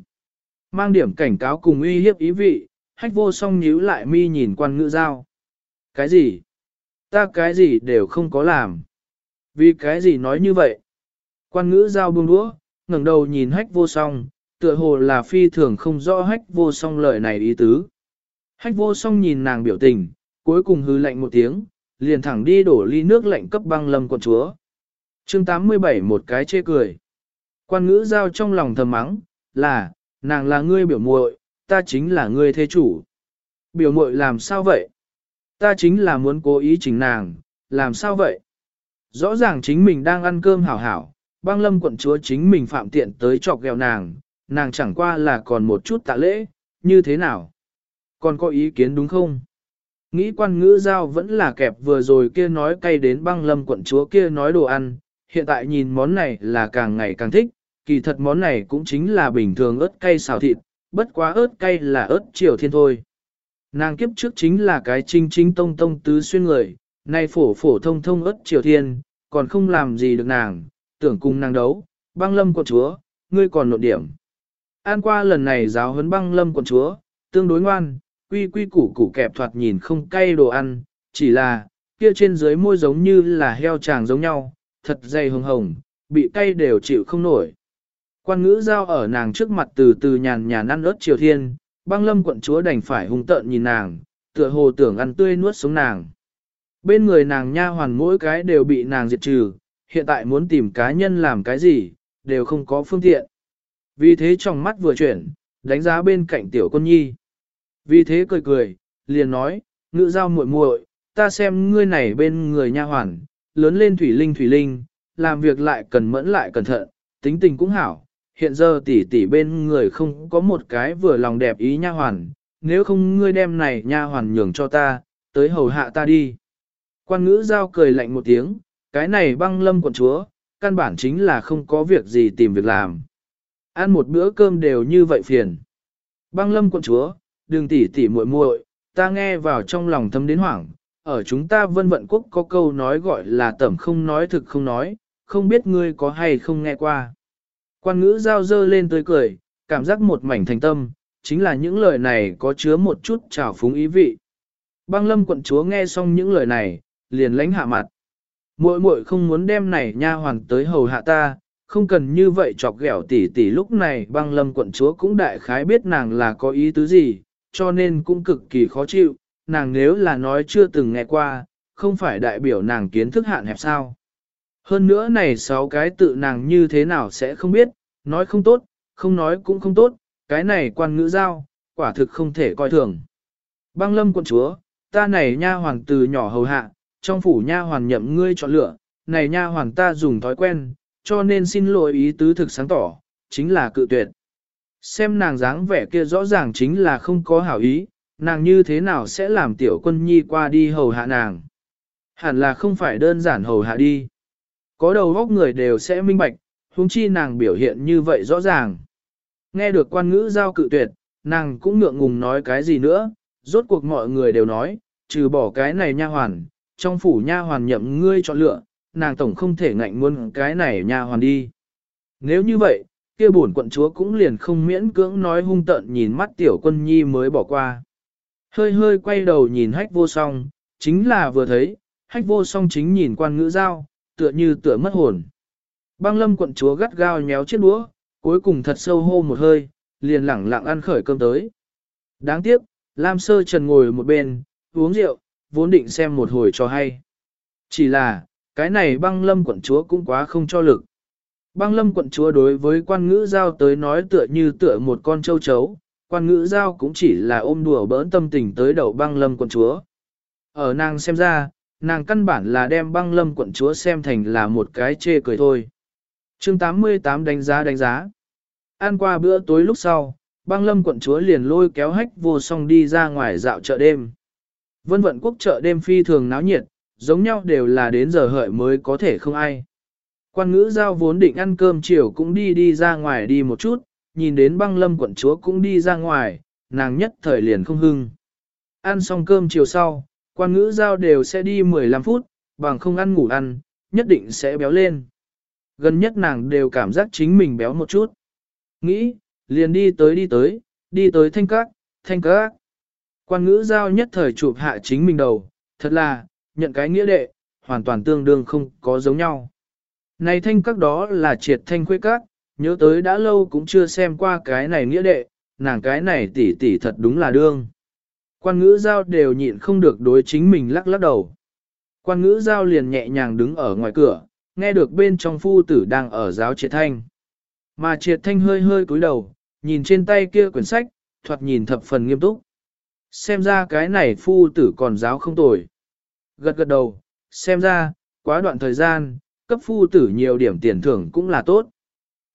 [SPEAKER 1] Mang điểm cảnh cáo cùng uy hiếp ý vị, hách vô song nhíu lại mi nhìn quan ngữ giao. Cái gì? Ta cái gì đều không có làm. Vì cái gì nói như vậy? Quan ngữ giao buông đũa, ngẩng đầu nhìn hách vô song, tựa hồ là phi thường không rõ hách vô song lời này ý tứ. Hách vô song nhìn nàng biểu tình, cuối cùng hư lạnh một tiếng, liền thẳng đi đổ ly nước lạnh cấp băng lâm quận chúa. chương 87 một cái chê cười. Quan ngữ giao trong lòng thầm mắng, là, nàng là ngươi biểu muội, ta chính là ngươi thế chủ. Biểu muội làm sao vậy? Ta chính là muốn cố ý chỉnh nàng, làm sao vậy? Rõ ràng chính mình đang ăn cơm hảo hảo, băng lâm quận chúa chính mình phạm tiện tới chọc ghẹo nàng, nàng chẳng qua là còn một chút tạ lễ, như thế nào? Còn có ý kiến đúng không? Nghĩ quan ngữ giao vẫn là kẹp vừa rồi kia nói cay đến băng lâm quận chúa kia nói đồ ăn, hiện tại nhìn món này là càng ngày càng thích, kỳ thật món này cũng chính là bình thường ớt cay xào thịt, bất quá ớt cay là ớt triều thiên thôi. Nàng kiếp trước chính là cái trinh chính tông tông tứ xuyên người, nay phổ phổ thông thông ớt triều thiên, còn không làm gì được nàng, tưởng cùng nàng đấu, băng lâm quận chúa, ngươi còn nộn điểm. An qua lần này giáo huấn băng lâm quận chúa, tương đối ngoan, quy quy củ củ kẹp thoạt nhìn không cay đồ ăn, chỉ là, kia trên dưới môi giống như là heo tràng giống nhau, thật dày hồng hồng, bị cay đều chịu không nổi. Quan ngữ giao ở nàng trước mặt từ từ nhàn nhàn ăn ớt triều thiên, băng lâm quận chúa đành phải hung tợn nhìn nàng, tựa hồ tưởng ăn tươi nuốt sống nàng. Bên người nàng nha hoàn mỗi cái đều bị nàng diệt trừ, hiện tại muốn tìm cá nhân làm cái gì, đều không có phương tiện. Vì thế trong mắt vừa chuyển, đánh giá bên cạnh tiểu con nhi. Vì thế cười cười, liền nói, ngữ giao muội muội, ta xem ngươi này bên người nha hoàn, lớn lên thủy linh thủy linh, làm việc lại cần mẫn lại cẩn thận, tính tình cũng hảo. Hiện giờ tỷ tỷ bên người không có một cái vừa lòng đẹp ý nha hoàn, nếu không ngươi đem này nha hoàn nhường cho ta, tới hầu hạ ta đi. Quan ngữ giao cười lạnh một tiếng, cái này băng lâm quận chúa, căn bản chính là không có việc gì tìm việc làm. Ăn một bữa cơm đều như vậy phiền. Băng lâm quận chúa, đừng tỉ tỉ muội muội, ta nghe vào trong lòng thâm đến hoảng, ở chúng ta vân vận quốc có câu nói gọi là tẩm không nói thực không nói, không biết ngươi có hay không nghe qua. Quan ngữ giao dơ lên tươi cười, cảm giác một mảnh thành tâm, chính là những lời này có chứa một chút trào phúng ý vị. Băng lâm quận chúa nghe xong những lời này, liền lánh hạ mặt. Muội muội không muốn đem này nha hoàn tới hầu hạ ta, không cần như vậy chọc ghẹo tỷ tỷ. lúc này băng lâm quận chúa cũng đại khái biết nàng là có ý tứ gì, cho nên cũng cực kỳ khó chịu, nàng nếu là nói chưa từng nghe qua, không phải đại biểu nàng kiến thức hạn hẹp sao. Hơn nữa này sáu cái tự nàng như thế nào sẽ không biết, nói không tốt, không nói cũng không tốt, cái này quan ngữ giao, quả thực không thể coi thường. Băng lâm quận chúa, ta này nha hoàng từ nhỏ hầu hạ, trong phủ nha hoàn nhậm ngươi chọn lựa, này nha hoàn ta dùng thói quen, cho nên xin lỗi ý tứ thực sáng tỏ, chính là cự tuyệt. Xem nàng dáng vẻ kia rõ ràng chính là không có hảo ý, nàng như thế nào sẽ làm tiểu quân nhi qua đi hầu hạ nàng. Hẳn là không phải đơn giản hầu hạ đi. Có đầu góc người đều sẽ minh bạch, huống chi nàng biểu hiện như vậy rõ ràng. Nghe được quan ngữ giao cự tuyệt, nàng cũng ngượng ngùng nói cái gì nữa, rốt cuộc mọi người đều nói, trừ bỏ cái này nha hoàn, trong phủ nha hoàn nhậm ngươi chọn lựa, nàng tổng không thể ngạnh muốn cái này nha hoàn đi. Nếu như vậy, kia bổn quận chúa cũng liền không miễn cưỡng nói hung tợn nhìn mắt tiểu quân nhi mới bỏ qua. Hơi hơi quay đầu nhìn hách vô song, chính là vừa thấy, hách vô song chính nhìn quan ngữ giao, tựa như tựa mất hồn. Băng lâm quận chúa gắt gao nhéo chiếc đũa, cuối cùng thật sâu hô một hơi, liền lẳng lặng ăn khởi cơm tới. Đáng tiếc, Lam Sơ Trần ngồi một bên, uống rượu, vốn định xem một hồi cho hay. Chỉ là, cái này băng lâm quận chúa cũng quá không cho lực. Băng lâm quận chúa đối với quan ngữ giao tới nói tựa như tựa một con châu chấu, quan ngữ giao cũng chỉ là ôm đùa bỡn tâm tình tới đầu băng lâm quận chúa. Ở nàng xem ra, nàng căn bản là đem băng lâm quận chúa xem thành là một cái chê cười thôi. chương 88 đánh giá đánh giá. Ăn qua bữa tối lúc sau, băng lâm quận chúa liền lôi kéo hách vô song đi ra ngoài dạo chợ đêm. Vân vận quốc chợ đêm phi thường náo nhiệt, giống nhau đều là đến giờ hợi mới có thể không ai. Quan ngữ giao vốn định ăn cơm chiều cũng đi đi ra ngoài đi một chút, nhìn đến băng lâm quận chúa cũng đi ra ngoài, nàng nhất thời liền không hưng. Ăn xong cơm chiều sau, quan ngữ giao đều sẽ đi 15 phút, bằng không ăn ngủ ăn, nhất định sẽ béo lên. Gần nhất nàng đều cảm giác chính mình béo một chút. Nghĩ, liền đi tới đi tới, đi tới thanh các, thanh các. Quan ngữ giao nhất thời chụp hạ chính mình đầu, thật là, nhận cái nghĩa đệ, hoàn toàn tương đương không có giống nhau. Này thanh các đó là triệt thanh khuê các, nhớ tới đã lâu cũng chưa xem qua cái này nghĩa đệ, nàng cái này tỷ tỷ thật đúng là đương. Quan ngữ giao đều nhịn không được đối chính mình lắc lắc đầu. Quan ngữ giao liền nhẹ nhàng đứng ở ngoài cửa, nghe được bên trong phu tử đang ở giáo triệt thanh. Mà triệt thanh hơi hơi cúi đầu, nhìn trên tay kia quyển sách, thoạt nhìn thập phần nghiêm túc. Xem ra cái này phu tử còn giáo không tồi. Gật gật đầu, xem ra, quá đoạn thời gian, cấp phu tử nhiều điểm tiền thưởng cũng là tốt.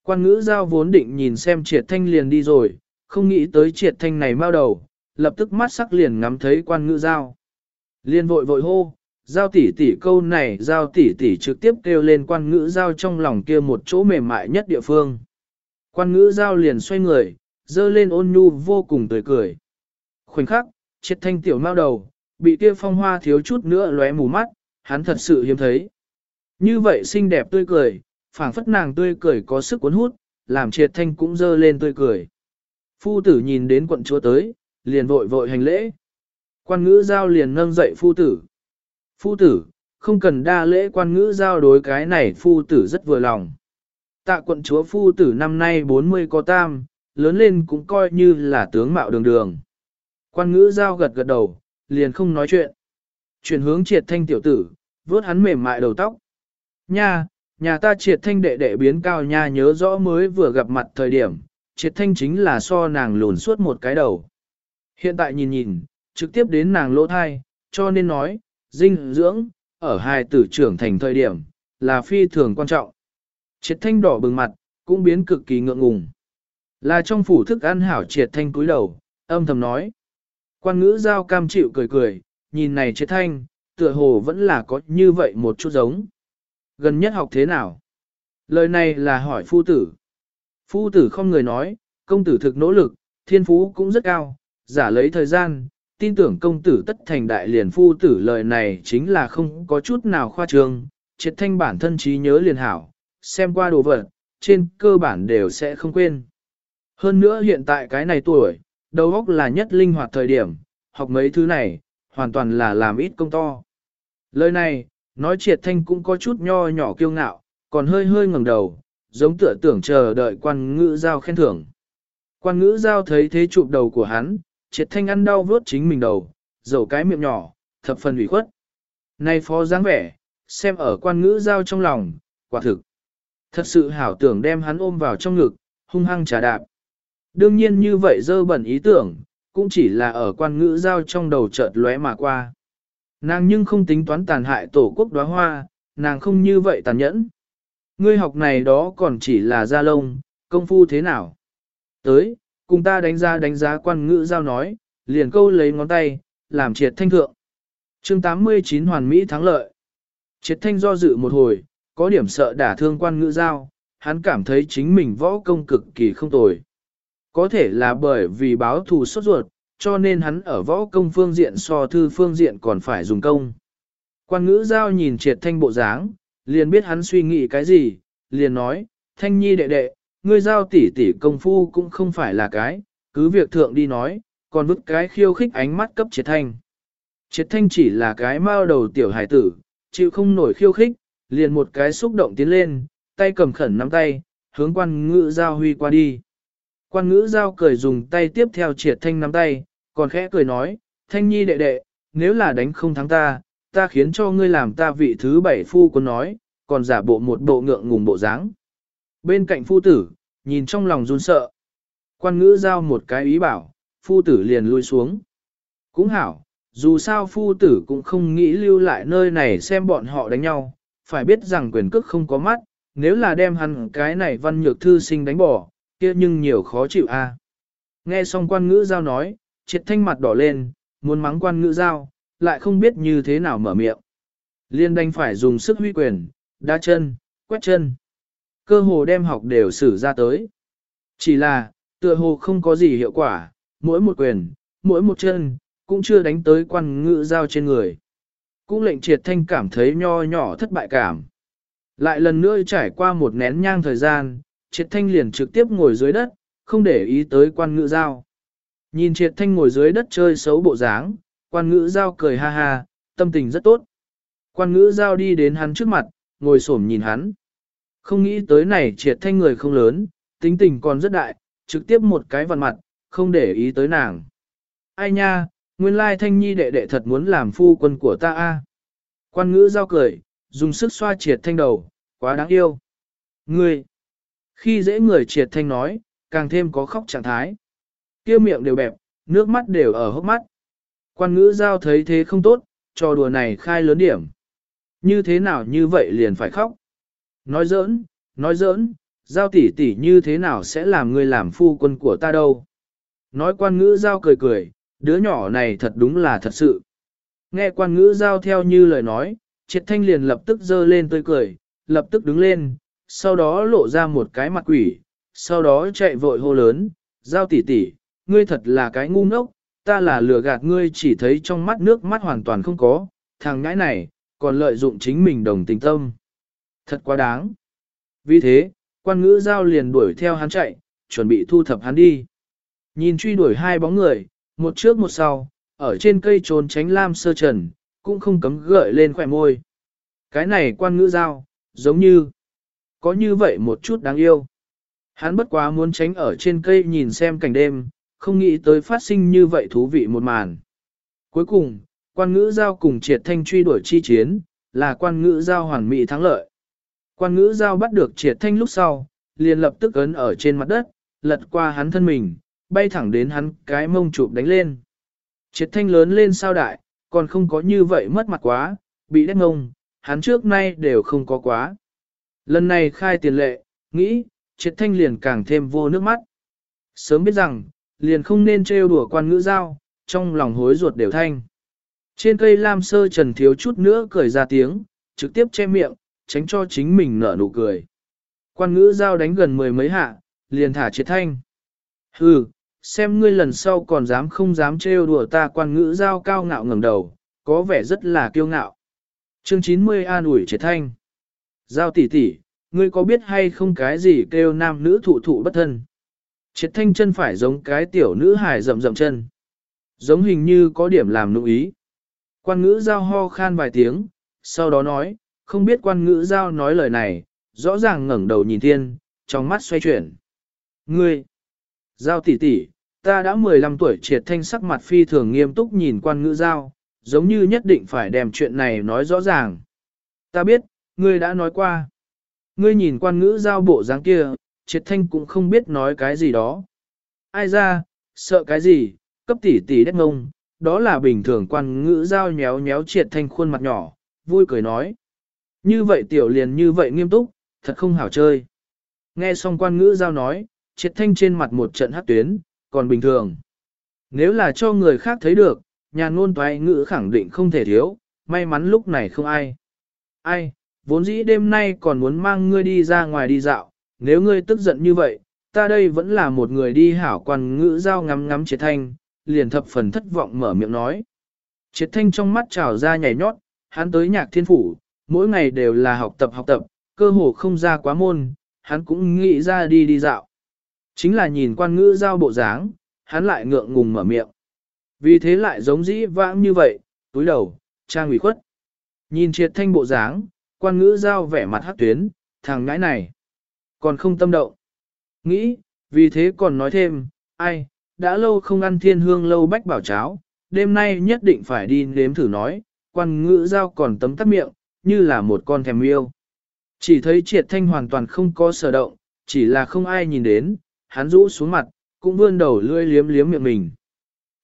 [SPEAKER 1] Quan ngữ giao vốn định nhìn xem triệt thanh liền đi rồi, không nghĩ tới triệt thanh này mau đầu, lập tức mắt sắc liền ngắm thấy quan ngữ giao. Liền vội vội hô, giao tỷ tỷ câu này giao tỷ tỷ trực tiếp kêu lên quan ngữ giao trong lòng kia một chỗ mềm mại nhất địa phương. Quan ngữ giao liền xoay người, dơ lên ôn nhu vô cùng tươi cười. Khoảnh khắc, triệt thanh tiểu mau đầu, bị kia phong hoa thiếu chút nữa lóe mù mắt, hắn thật sự hiếm thấy. Như vậy xinh đẹp tươi cười, phảng phất nàng tươi cười có sức cuốn hút, làm triệt thanh cũng dơ lên tươi cười. Phu tử nhìn đến quận chúa tới, liền vội vội hành lễ. Quan ngữ giao liền nâng dậy phu tử. Phu tử, không cần đa lễ quan ngữ giao đối cái này phu tử rất vừa lòng. Tạ quận chúa phu tử năm nay 40 có tam, lớn lên cũng coi như là tướng mạo đường đường. Quan ngữ giao gật gật đầu, liền không nói chuyện. Chuyển hướng triệt thanh tiểu tử, vuốt hắn mềm mại đầu tóc. Nha, nhà ta triệt thanh đệ đệ biến cao nha nhớ rõ mới vừa gặp mặt thời điểm, triệt thanh chính là so nàng lùn suốt một cái đầu. Hiện tại nhìn nhìn, trực tiếp đến nàng lỗ thai, cho nên nói, dinh dưỡng, ở hai tử trưởng thành thời điểm, là phi thường quan trọng. Triệt thanh đỏ bừng mặt, cũng biến cực kỳ ngượng ngùng. Là trong phủ thức ăn hảo triệt thanh cúi đầu, âm thầm nói. Quan ngữ giao cam chịu cười cười, nhìn này triệt thanh, tựa hồ vẫn là có như vậy một chút giống. Gần nhất học thế nào? Lời này là hỏi phu tử. Phu tử không người nói, công tử thực nỗ lực, thiên phú cũng rất cao, giả lấy thời gian, tin tưởng công tử tất thành đại liền phu tử lời này chính là không có chút nào khoa trương, triệt thanh bản thân trí nhớ liền hảo, xem qua đồ vật, trên cơ bản đều sẽ không quên. Hơn nữa hiện tại cái này tuổi, đầu óc là nhất linh hoạt thời điểm, học mấy thứ này, hoàn toàn là làm ít công to. Lời này, nói triệt thanh cũng có chút nho nhỏ kiêu ngạo, còn hơi hơi ngẩng đầu, giống tựa tưởng chờ đợi quan ngữ giao khen thưởng. Quan ngữ giao thấy thế chụp đầu của hắn, triệt thanh ăn đau vớt chính mình đầu, dầu cái miệng nhỏ, thập phần ủy khuất. Này phó dáng vẻ, xem ở quan ngữ giao trong lòng, quả thực. Thật sự hảo tưởng đem hắn ôm vào trong ngực, hung hăng trả đạp. Đương nhiên như vậy dơ bẩn ý tưởng, cũng chỉ là ở quan ngữ giao trong đầu chợt lóe mà qua. Nàng nhưng không tính toán tàn hại tổ quốc đóa hoa, nàng không như vậy tàn nhẫn. Ngươi học này đó còn chỉ là gia lông, công phu thế nào? Tới, cùng ta đánh giá đánh giá quan ngữ giao nói, liền câu lấy ngón tay, làm triệt thanh thượng. chương 89 hoàn mỹ thắng lợi. Triệt thanh do dự một hồi, có điểm sợ đả thương quan ngữ giao, hắn cảm thấy chính mình võ công cực kỳ không tồi. Có thể là bởi vì báo thù sốt ruột, cho nên hắn ở võ công phương diện so thư phương diện còn phải dùng công. Quan ngữ giao nhìn triệt thanh bộ dáng, liền biết hắn suy nghĩ cái gì, liền nói, thanh nhi đệ đệ, ngươi giao tỷ tỷ công phu cũng không phải là cái, cứ việc thượng đi nói, còn vứt cái khiêu khích ánh mắt cấp triệt thanh. Triệt thanh chỉ là cái mao đầu tiểu hải tử, chịu không nổi khiêu khích, liền một cái xúc động tiến lên, tay cầm khẩn nắm tay, hướng quan ngữ giao huy qua đi. Quan ngữ giao cười dùng tay tiếp theo triệt thanh nắm tay, còn khẽ cười nói, thanh nhi đệ đệ, nếu là đánh không thắng ta, ta khiến cho ngươi làm ta vị thứ bảy phu quân nói, còn giả bộ một bộ ngượng ngùng bộ dáng. Bên cạnh phu tử, nhìn trong lòng run sợ. Quan ngữ giao một cái ý bảo, phu tử liền lui xuống. Cũng hảo, dù sao phu tử cũng không nghĩ lưu lại nơi này xem bọn họ đánh nhau, phải biết rằng quyền cước không có mắt, nếu là đem hắn cái này văn nhược thư sinh đánh bỏ, kia nhưng nhiều khó chịu a. Nghe xong quan ngữ giao nói, triệt thanh mặt đỏ lên, muốn mắng quan ngữ giao, lại không biết như thế nào mở miệng. Liên đành phải dùng sức huy quyền, đá chân, quét chân. Cơ hồ đem học đều xử ra tới. Chỉ là, tựa hồ không có gì hiệu quả, mỗi một quyền, mỗi một chân, cũng chưa đánh tới quan ngữ giao trên người. Cũng lệnh triệt thanh cảm thấy nho nhỏ thất bại cảm. Lại lần nữa trải qua một nén nhang thời gian, triệt thanh liền trực tiếp ngồi dưới đất, không để ý tới quan ngữ giao. Nhìn triệt thanh ngồi dưới đất chơi xấu bộ dáng, quan ngữ giao cười ha ha, tâm tình rất tốt. Quan ngữ giao đi đến hắn trước mặt, ngồi xổm nhìn hắn. Không nghĩ tới này triệt thanh người không lớn, tính tình còn rất đại, trực tiếp một cái vặn mặt, không để ý tới nàng. Ai nha, nguyên lai thanh nhi đệ đệ thật muốn làm phu quân của ta a. Quan ngữ giao cười, dùng sức xoa triệt thanh đầu, quá đáng yêu. Ngươi, khi dễ người triệt thanh nói, càng thêm có khóc trạng thái. kia miệng đều bẹp, nước mắt đều ở hốc mắt. Quan ngữ giao thấy thế không tốt, trò đùa này khai lớn điểm. Như thế nào như vậy liền phải khóc. Nói giỡn, nói giỡn, giao tỷ tỷ như thế nào sẽ làm ngươi làm phu quân của ta đâu. Nói quan ngữ giao cười cười, đứa nhỏ này thật đúng là thật sự. Nghe quan ngữ giao theo như lời nói, triệt thanh liền lập tức dơ lên tươi cười, lập tức đứng lên, sau đó lộ ra một cái mặt quỷ, sau đó chạy vội hô lớn, giao tỷ tỷ, ngươi thật là cái ngu ngốc, ta là lừa gạt ngươi chỉ thấy trong mắt nước mắt hoàn toàn không có, thằng ngãi này, còn lợi dụng chính mình đồng tình tâm. Thật quá đáng. Vì thế, quan ngữ giao liền đuổi theo hắn chạy, chuẩn bị thu thập hắn đi. Nhìn truy đuổi hai bóng người, một trước một sau, ở trên cây trốn tránh lam sơ trần, cũng không cấm gợi lên khỏe môi. Cái này quan ngữ giao, giống như, có như vậy một chút đáng yêu. Hắn bất quá muốn tránh ở trên cây nhìn xem cảnh đêm, không nghĩ tới phát sinh như vậy thú vị một màn. Cuối cùng, quan ngữ giao cùng triệt thanh truy đuổi chi chiến, là quan ngữ giao hoàn mỹ thắng lợi. Quan ngữ giao bắt được triệt thanh lúc sau, liền lập tức ấn ở trên mặt đất, lật qua hắn thân mình, bay thẳng đến hắn cái mông chụp đánh lên. Triệt thanh lớn lên sao đại, còn không có như vậy mất mặt quá, bị đét ngông, hắn trước nay đều không có quá. Lần này khai tiền lệ, nghĩ, triệt thanh liền càng thêm vô nước mắt. Sớm biết rằng, liền không nên trêu đùa quan ngữ giao, trong lòng hối ruột đều thanh. Trên cây lam sơ trần thiếu chút nữa cười ra tiếng, trực tiếp che miệng, tránh cho chính mình nở nụ cười. Quan ngữ giao đánh gần mười mấy hạ, liền thả triệt thanh. Hừ, xem ngươi lần sau còn dám không dám trêu đùa ta quan ngữ giao cao ngạo ngẩng đầu, có vẻ rất là kiêu ngạo. Chương 90 an ủi triệt thanh. Giao tỷ tỷ, ngươi có biết hay không cái gì kêu nam nữ thụ thụ bất thân? Triệt thanh chân phải giống cái tiểu nữ hài rậm rậm chân. Giống hình như có điểm làm nụ ý. Quan ngữ giao ho khan vài tiếng, sau đó nói, không biết quan ngữ giao nói lời này, rõ ràng ngẩng đầu nhìn thiên, trong mắt xoay chuyển. Ngươi, giao tỷ tỷ, ta đã 15 tuổi triệt thanh sắc mặt phi thường nghiêm túc nhìn quan ngữ giao, giống như nhất định phải đem chuyện này nói rõ ràng. Ta biết, ngươi đã nói qua. Ngươi nhìn quan ngữ giao bộ dáng kia, triệt thanh cũng không biết nói cái gì đó. Ai ra, sợ cái gì, cấp tỷ tỷ đét ngông, đó là bình thường quan ngữ giao nhéo nhéo triệt thanh khuôn mặt nhỏ, vui cười nói. Như vậy tiểu liền như vậy nghiêm túc, thật không hảo chơi. Nghe xong quan ngữ giao nói, triệt thanh trên mặt một trận hát tuyến, còn bình thường. Nếu là cho người khác thấy được, nhà ngôn toái ngữ khẳng định không thể thiếu, may mắn lúc này không ai. Ai, vốn dĩ đêm nay còn muốn mang ngươi đi ra ngoài đi dạo, nếu ngươi tức giận như vậy, ta đây vẫn là một người đi hảo quan ngữ giao ngắm ngắm triệt thanh, liền thập phần thất vọng mở miệng nói. Triệt thanh trong mắt trào ra nhảy nhót, hắn tới nhạc thiên phủ, mỗi ngày đều là học tập học tập, cơ hồ không ra quá môn, hắn cũng nghĩ ra đi đi dạo. Chính là nhìn quan ngữ giao bộ dáng, hắn lại ngượng ngùng mở miệng. Vì thế lại giống dĩ vãng như vậy, túi đầu, trang ủy khuất. Nhìn triệt thanh bộ dáng, quan ngữ giao vẻ mặt hát tuyến, thằng ngãi này. Còn không tâm động. Nghĩ, vì thế còn nói thêm, ai, đã lâu không ăn thiên hương lâu bách bảo cháo, đêm nay nhất định phải đi nếm thử nói, quan ngữ giao còn tấm tắt miệng, như là một con thèm yêu. Chỉ thấy triệt thanh hoàn toàn không có sở động, chỉ là không ai nhìn đến, hắn rũ xuống mặt, cũng vươn đầu lưỡi liếm liếm miệng mình.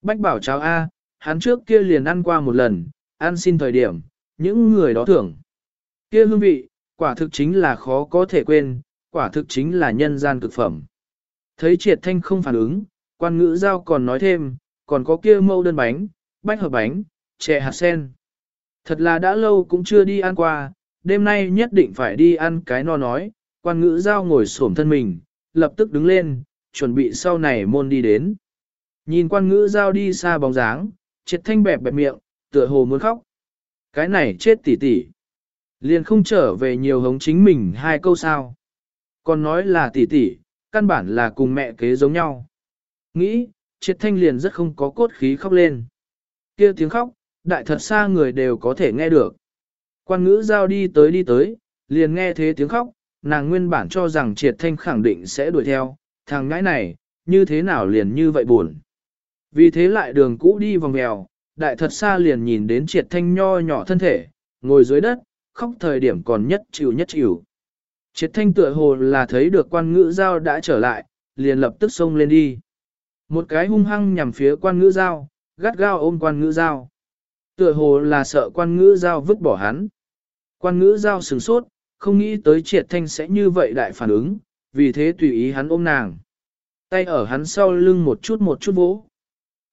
[SPEAKER 1] Bách bảo cháo A, hắn trước kia liền ăn qua một lần, ăn xin thời điểm, những người đó thưởng. Kia hương vị, quả thực chính là khó có thể quên, quả thực chính là nhân gian cực phẩm. Thấy triệt thanh không phản ứng, quan ngữ giao còn nói thêm, còn có kia mâu đơn bánh, bách hợp bánh, chè hạt sen. Thật là đã lâu cũng chưa đi ăn qua, đêm nay nhất định phải đi ăn cái no nói, quan ngữ giao ngồi xổm thân mình, lập tức đứng lên, chuẩn bị sau này môn đi đến. Nhìn quan ngữ giao đi xa bóng dáng, triệt thanh bẹp bẹp miệng, tựa hồ muốn khóc. Cái này chết tỉ tỉ. Liền không trở về nhiều hống chính mình hai câu sao. Còn nói là tỷ tỷ, căn bản là cùng mẹ kế giống nhau. Nghĩ, triệt thanh liền rất không có cốt khí khóc lên. kia tiếng khóc, đại thật xa người đều có thể nghe được. Quan ngữ giao đi tới đi tới, liền nghe thế tiếng khóc, nàng nguyên bản cho rằng triệt thanh khẳng định sẽ đuổi theo, thằng ngãi này, như thế nào liền như vậy buồn. Vì thế lại đường cũ đi vòng mèo, đại thật xa liền nhìn đến triệt thanh nho nhỏ thân thể, ngồi dưới đất, khóc thời điểm còn nhất chịu nhất chịu. Triệt thanh tựa hồ là thấy được quan ngữ giao đã trở lại, liền lập tức xông lên đi. Một cái hung hăng nhằm phía quan ngữ giao, gắt gao ôm quan ngữ giao. Tựa hồ là sợ quan ngữ giao vứt bỏ hắn. Quan ngữ giao sửng sốt, không nghĩ tới triệt thanh sẽ như vậy đại phản ứng, vì thế tùy ý hắn ôm nàng. Tay ở hắn sau lưng một chút một chút vỗ.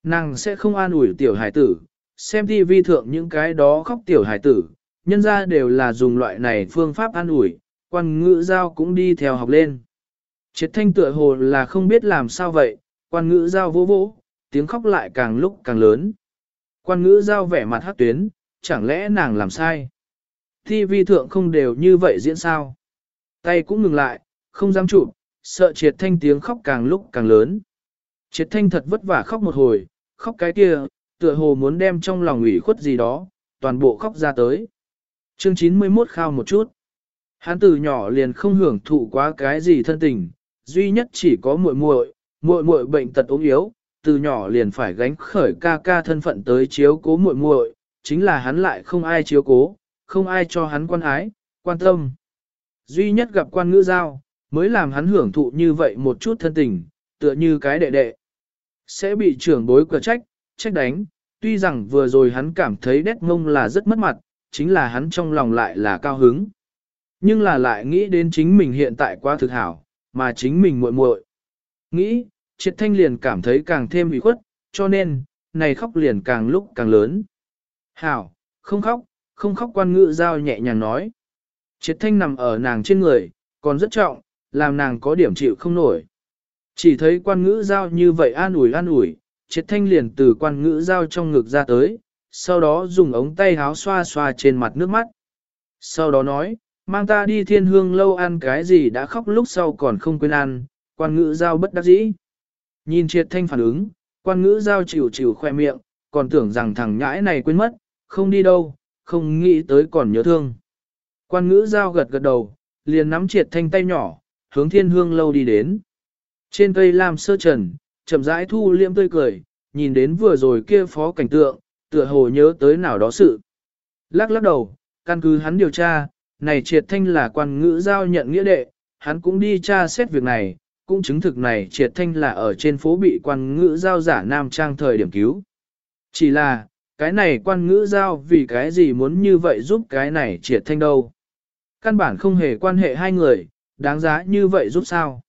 [SPEAKER 1] Nàng sẽ không an ủi tiểu hải tử, xem TV thượng những cái đó khóc tiểu hải tử, nhân ra đều là dùng loại này phương pháp an ủi, quan ngữ giao cũng đi theo học lên. Triệt thanh tựa hồ là không biết làm sao vậy, quan ngữ giao vỗ vỗ, tiếng khóc lại càng lúc càng lớn. Quan ngữ giao vẻ mặt hát tuyến, chẳng lẽ nàng làm sai? Thi Vi thượng không đều như vậy diễn sao? Tay cũng ngừng lại, không dám chụp, sợ triệt thanh tiếng khóc càng lúc càng lớn. Triệt thanh thật vất vả khóc một hồi, khóc cái kia, tựa hồ muốn đem trong lòng ủy khuất gì đó, toàn bộ khóc ra tới. Chương 91 khao một chút. Hắn từ nhỏ liền không hưởng thụ quá cái gì thân tình, duy nhất chỉ có muội muội, muội muội bệnh tật ốm yếu, từ nhỏ liền phải gánh khởi ca ca thân phận tới chiếu cố muội muội, chính là hắn lại không ai chiếu cố, không ai cho hắn quan ái, quan tâm. Duy nhất gặp quan ngữ giao, mới làm hắn hưởng thụ như vậy một chút thân tình, tựa như cái đệ đệ. Sẽ bị trưởng bối cửa trách, trách đánh, tuy rằng vừa rồi hắn cảm thấy đét ngông là rất mất mặt, chính là hắn trong lòng lại là cao hứng. Nhưng là lại nghĩ đến chính mình hiện tại quá thực hảo, mà chính mình muội muội. Nghĩ, triệt thanh liền cảm thấy càng thêm ủy khuất, cho nên, này khóc liền càng lúc càng lớn. Hảo, không khóc, không khóc quan ngự giao nhẹ nhàng nói. Triệt thanh nằm ở nàng trên người, còn rất trọng, làm nàng có điểm chịu không nổi. Chỉ thấy quan ngữ giao như vậy an ủi an ủi, triệt thanh liền từ quan ngữ giao trong ngực ra tới, sau đó dùng ống tay háo xoa xoa trên mặt nước mắt. Sau đó nói, Mang ta đi thiên hương lâu ăn cái gì đã khóc lúc sau còn không quên ăn, quan ngữ giao bất đắc dĩ. Nhìn triệt thanh phản ứng, quan ngữ giao chịu chịu khoe miệng, còn tưởng rằng thằng nhãi này quên mất, không đi đâu, không nghĩ tới còn nhớ thương. Quan ngữ giao gật gật đầu, liền nắm triệt thanh tay nhỏ, hướng thiên hương lâu đi đến. Trên cây lam sơ trần, chậm rãi thu liêm tươi cười, nhìn đến vừa rồi kia phó cảnh tượng, tựa hồ nhớ tới nào đó sự. Lắc lắc đầu, căn cứ hắn điều tra, này triệt thanh là quan ngữ giao nhận nghĩa đệ, hắn cũng đi tra xét việc này, cũng chứng thực này triệt thanh là ở trên phố bị quan ngữ giao giả nam trang thời điểm cứu. Chỉ là, cái này quan ngữ giao vì cái gì muốn như vậy giúp cái này triệt thanh đâu. Căn bản không hề quan hệ hai người, đáng giá như vậy giúp sao.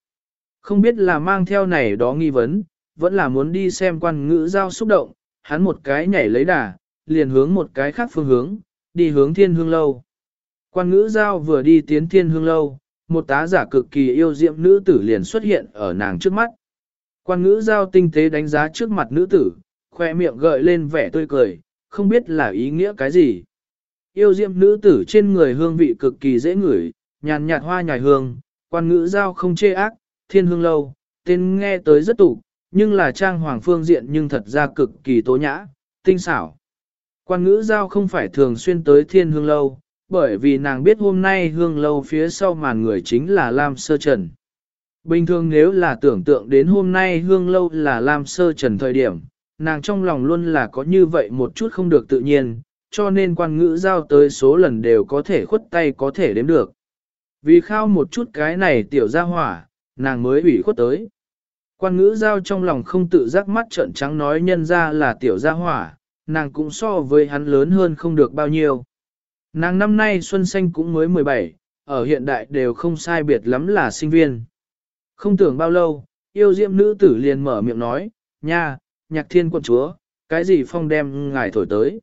[SPEAKER 1] Không biết là mang theo này đó nghi vấn, vẫn là muốn đi xem quan ngữ giao xúc động, hắn một cái nhảy lấy đà, liền hướng một cái khác phương hướng, đi hướng thiên hương lâu. Quan ngữ giao vừa đi tiến thiên hương lâu, một tá giả cực kỳ yêu diệm nữ tử liền xuất hiện ở nàng trước mắt. Quan ngữ giao tinh tế đánh giá trước mặt nữ tử, khoe miệng gợi lên vẻ tươi cười, không biết là ý nghĩa cái gì. Yêu diệm nữ tử trên người hương vị cực kỳ dễ ngửi, nhàn nhạt hoa nhài hương, quan ngữ giao không chê ác, thiên hương lâu, tên nghe tới rất tủ, nhưng là trang hoàng phương diện nhưng thật ra cực kỳ tố nhã, tinh xảo. Quan ngữ giao không phải thường xuyên tới thiên hương lâu, bởi vì nàng biết hôm nay hương lâu phía sau màn người chính là Lam Sơ Trần. Bình thường nếu là tưởng tượng đến hôm nay hương lâu là Lam Sơ Trần thời điểm, nàng trong lòng luôn là có như vậy một chút không được tự nhiên, cho nên quan ngữ giao tới số lần đều có thể khuất tay có thể đếm được. Vì khao một chút cái này tiểu ra hỏa, nàng mới ủy khuất tới. Quan ngữ giao trong lòng không tự giác mắt trợn trắng nói nhân ra là tiểu gia hỏa, nàng cũng so với hắn lớn hơn không được bao nhiêu. Nàng năm nay Xuân Xanh cũng mới 17, ở hiện đại đều không sai biệt lắm là sinh viên. Không tưởng bao lâu, yêu diệm nữ tử liền mở miệng nói, nha, nhạc thiên quận chúa, cái gì phong đem ngài thổi tới.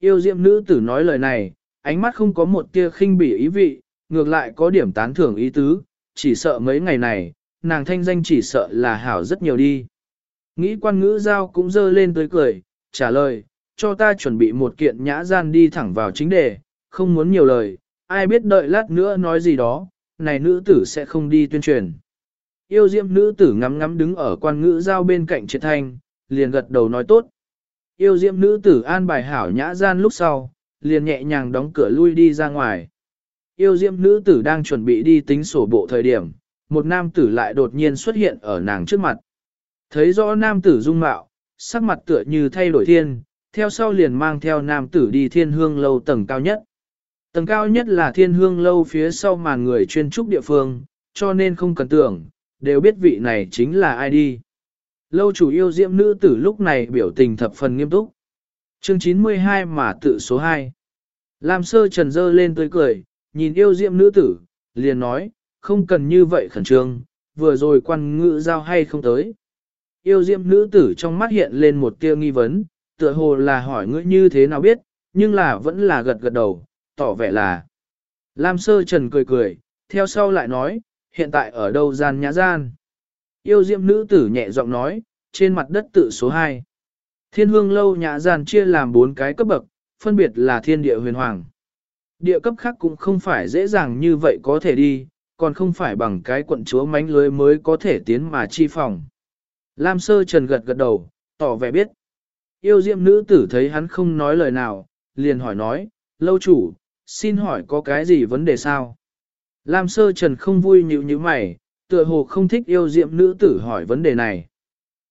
[SPEAKER 1] Yêu diệm nữ tử nói lời này, ánh mắt không có một tia khinh bỉ ý vị, ngược lại có điểm tán thưởng ý tứ, chỉ sợ mấy ngày này, nàng thanh danh chỉ sợ là hảo rất nhiều đi. Nghĩ quan ngữ giao cũng dơ lên tới cười, trả lời, cho ta chuẩn bị một kiện nhã gian đi thẳng vào chính đề, không muốn nhiều lời, ai biết đợi lát nữa nói gì đó, này nữ tử sẽ không đi tuyên truyền. Yêu diệm nữ tử ngắm ngắm đứng ở quan ngữ giao bên cạnh triệt thanh, liền gật đầu nói tốt. Yêu diệm nữ tử an bài hảo nhã gian lúc sau, liền nhẹ nhàng đóng cửa lui đi ra ngoài. Yêu diệm nữ tử đang chuẩn bị đi tính sổ bộ thời điểm, một nam tử lại đột nhiên xuất hiện ở nàng trước mặt. Thấy rõ nam tử dung mạo, sắc mặt tựa như thay đổi thiên, theo sau liền mang theo nam tử đi thiên hương lâu tầng cao nhất. Tầng cao nhất là thiên hương lâu phía sau màn người chuyên trúc địa phương, cho nên không cần tưởng, đều biết vị này chính là ai đi. Lâu chủ yêu diễm nữ tử lúc này biểu tình thập phần nghiêm túc. Chương 92 mà tự số 2. Lam sơ trần dơ lên tươi cười, nhìn yêu diễm nữ tử, liền nói, không cần như vậy khẩn trương, vừa rồi quan ngữ giao hay không tới. Yêu diệm nữ tử trong mắt hiện lên một tia nghi vấn, tựa hồ là hỏi ngươi như thế nào biết, nhưng là vẫn là gật gật đầu, tỏ vẻ là. Lam sơ trần cười cười, theo sau lại nói, hiện tại ở đâu gian nhã gian. Yêu diệm nữ tử nhẹ giọng nói, trên mặt đất tự số 2. Thiên hương lâu nhã gian chia làm 4 cái cấp bậc, phân biệt là thiên địa huyền hoàng. Địa cấp khác cũng không phải dễ dàng như vậy có thể đi, còn không phải bằng cái quận chúa mánh lưới mới có thể tiến mà chi phòng. Lam sơ trần gật gật đầu, tỏ vẻ biết. Yêu diệm nữ tử thấy hắn không nói lời nào, liền hỏi nói, lâu chủ, xin hỏi có cái gì vấn đề sao? Lam sơ trần không vui nhịu như mày, tựa hồ không thích yêu diệm nữ tử hỏi vấn đề này.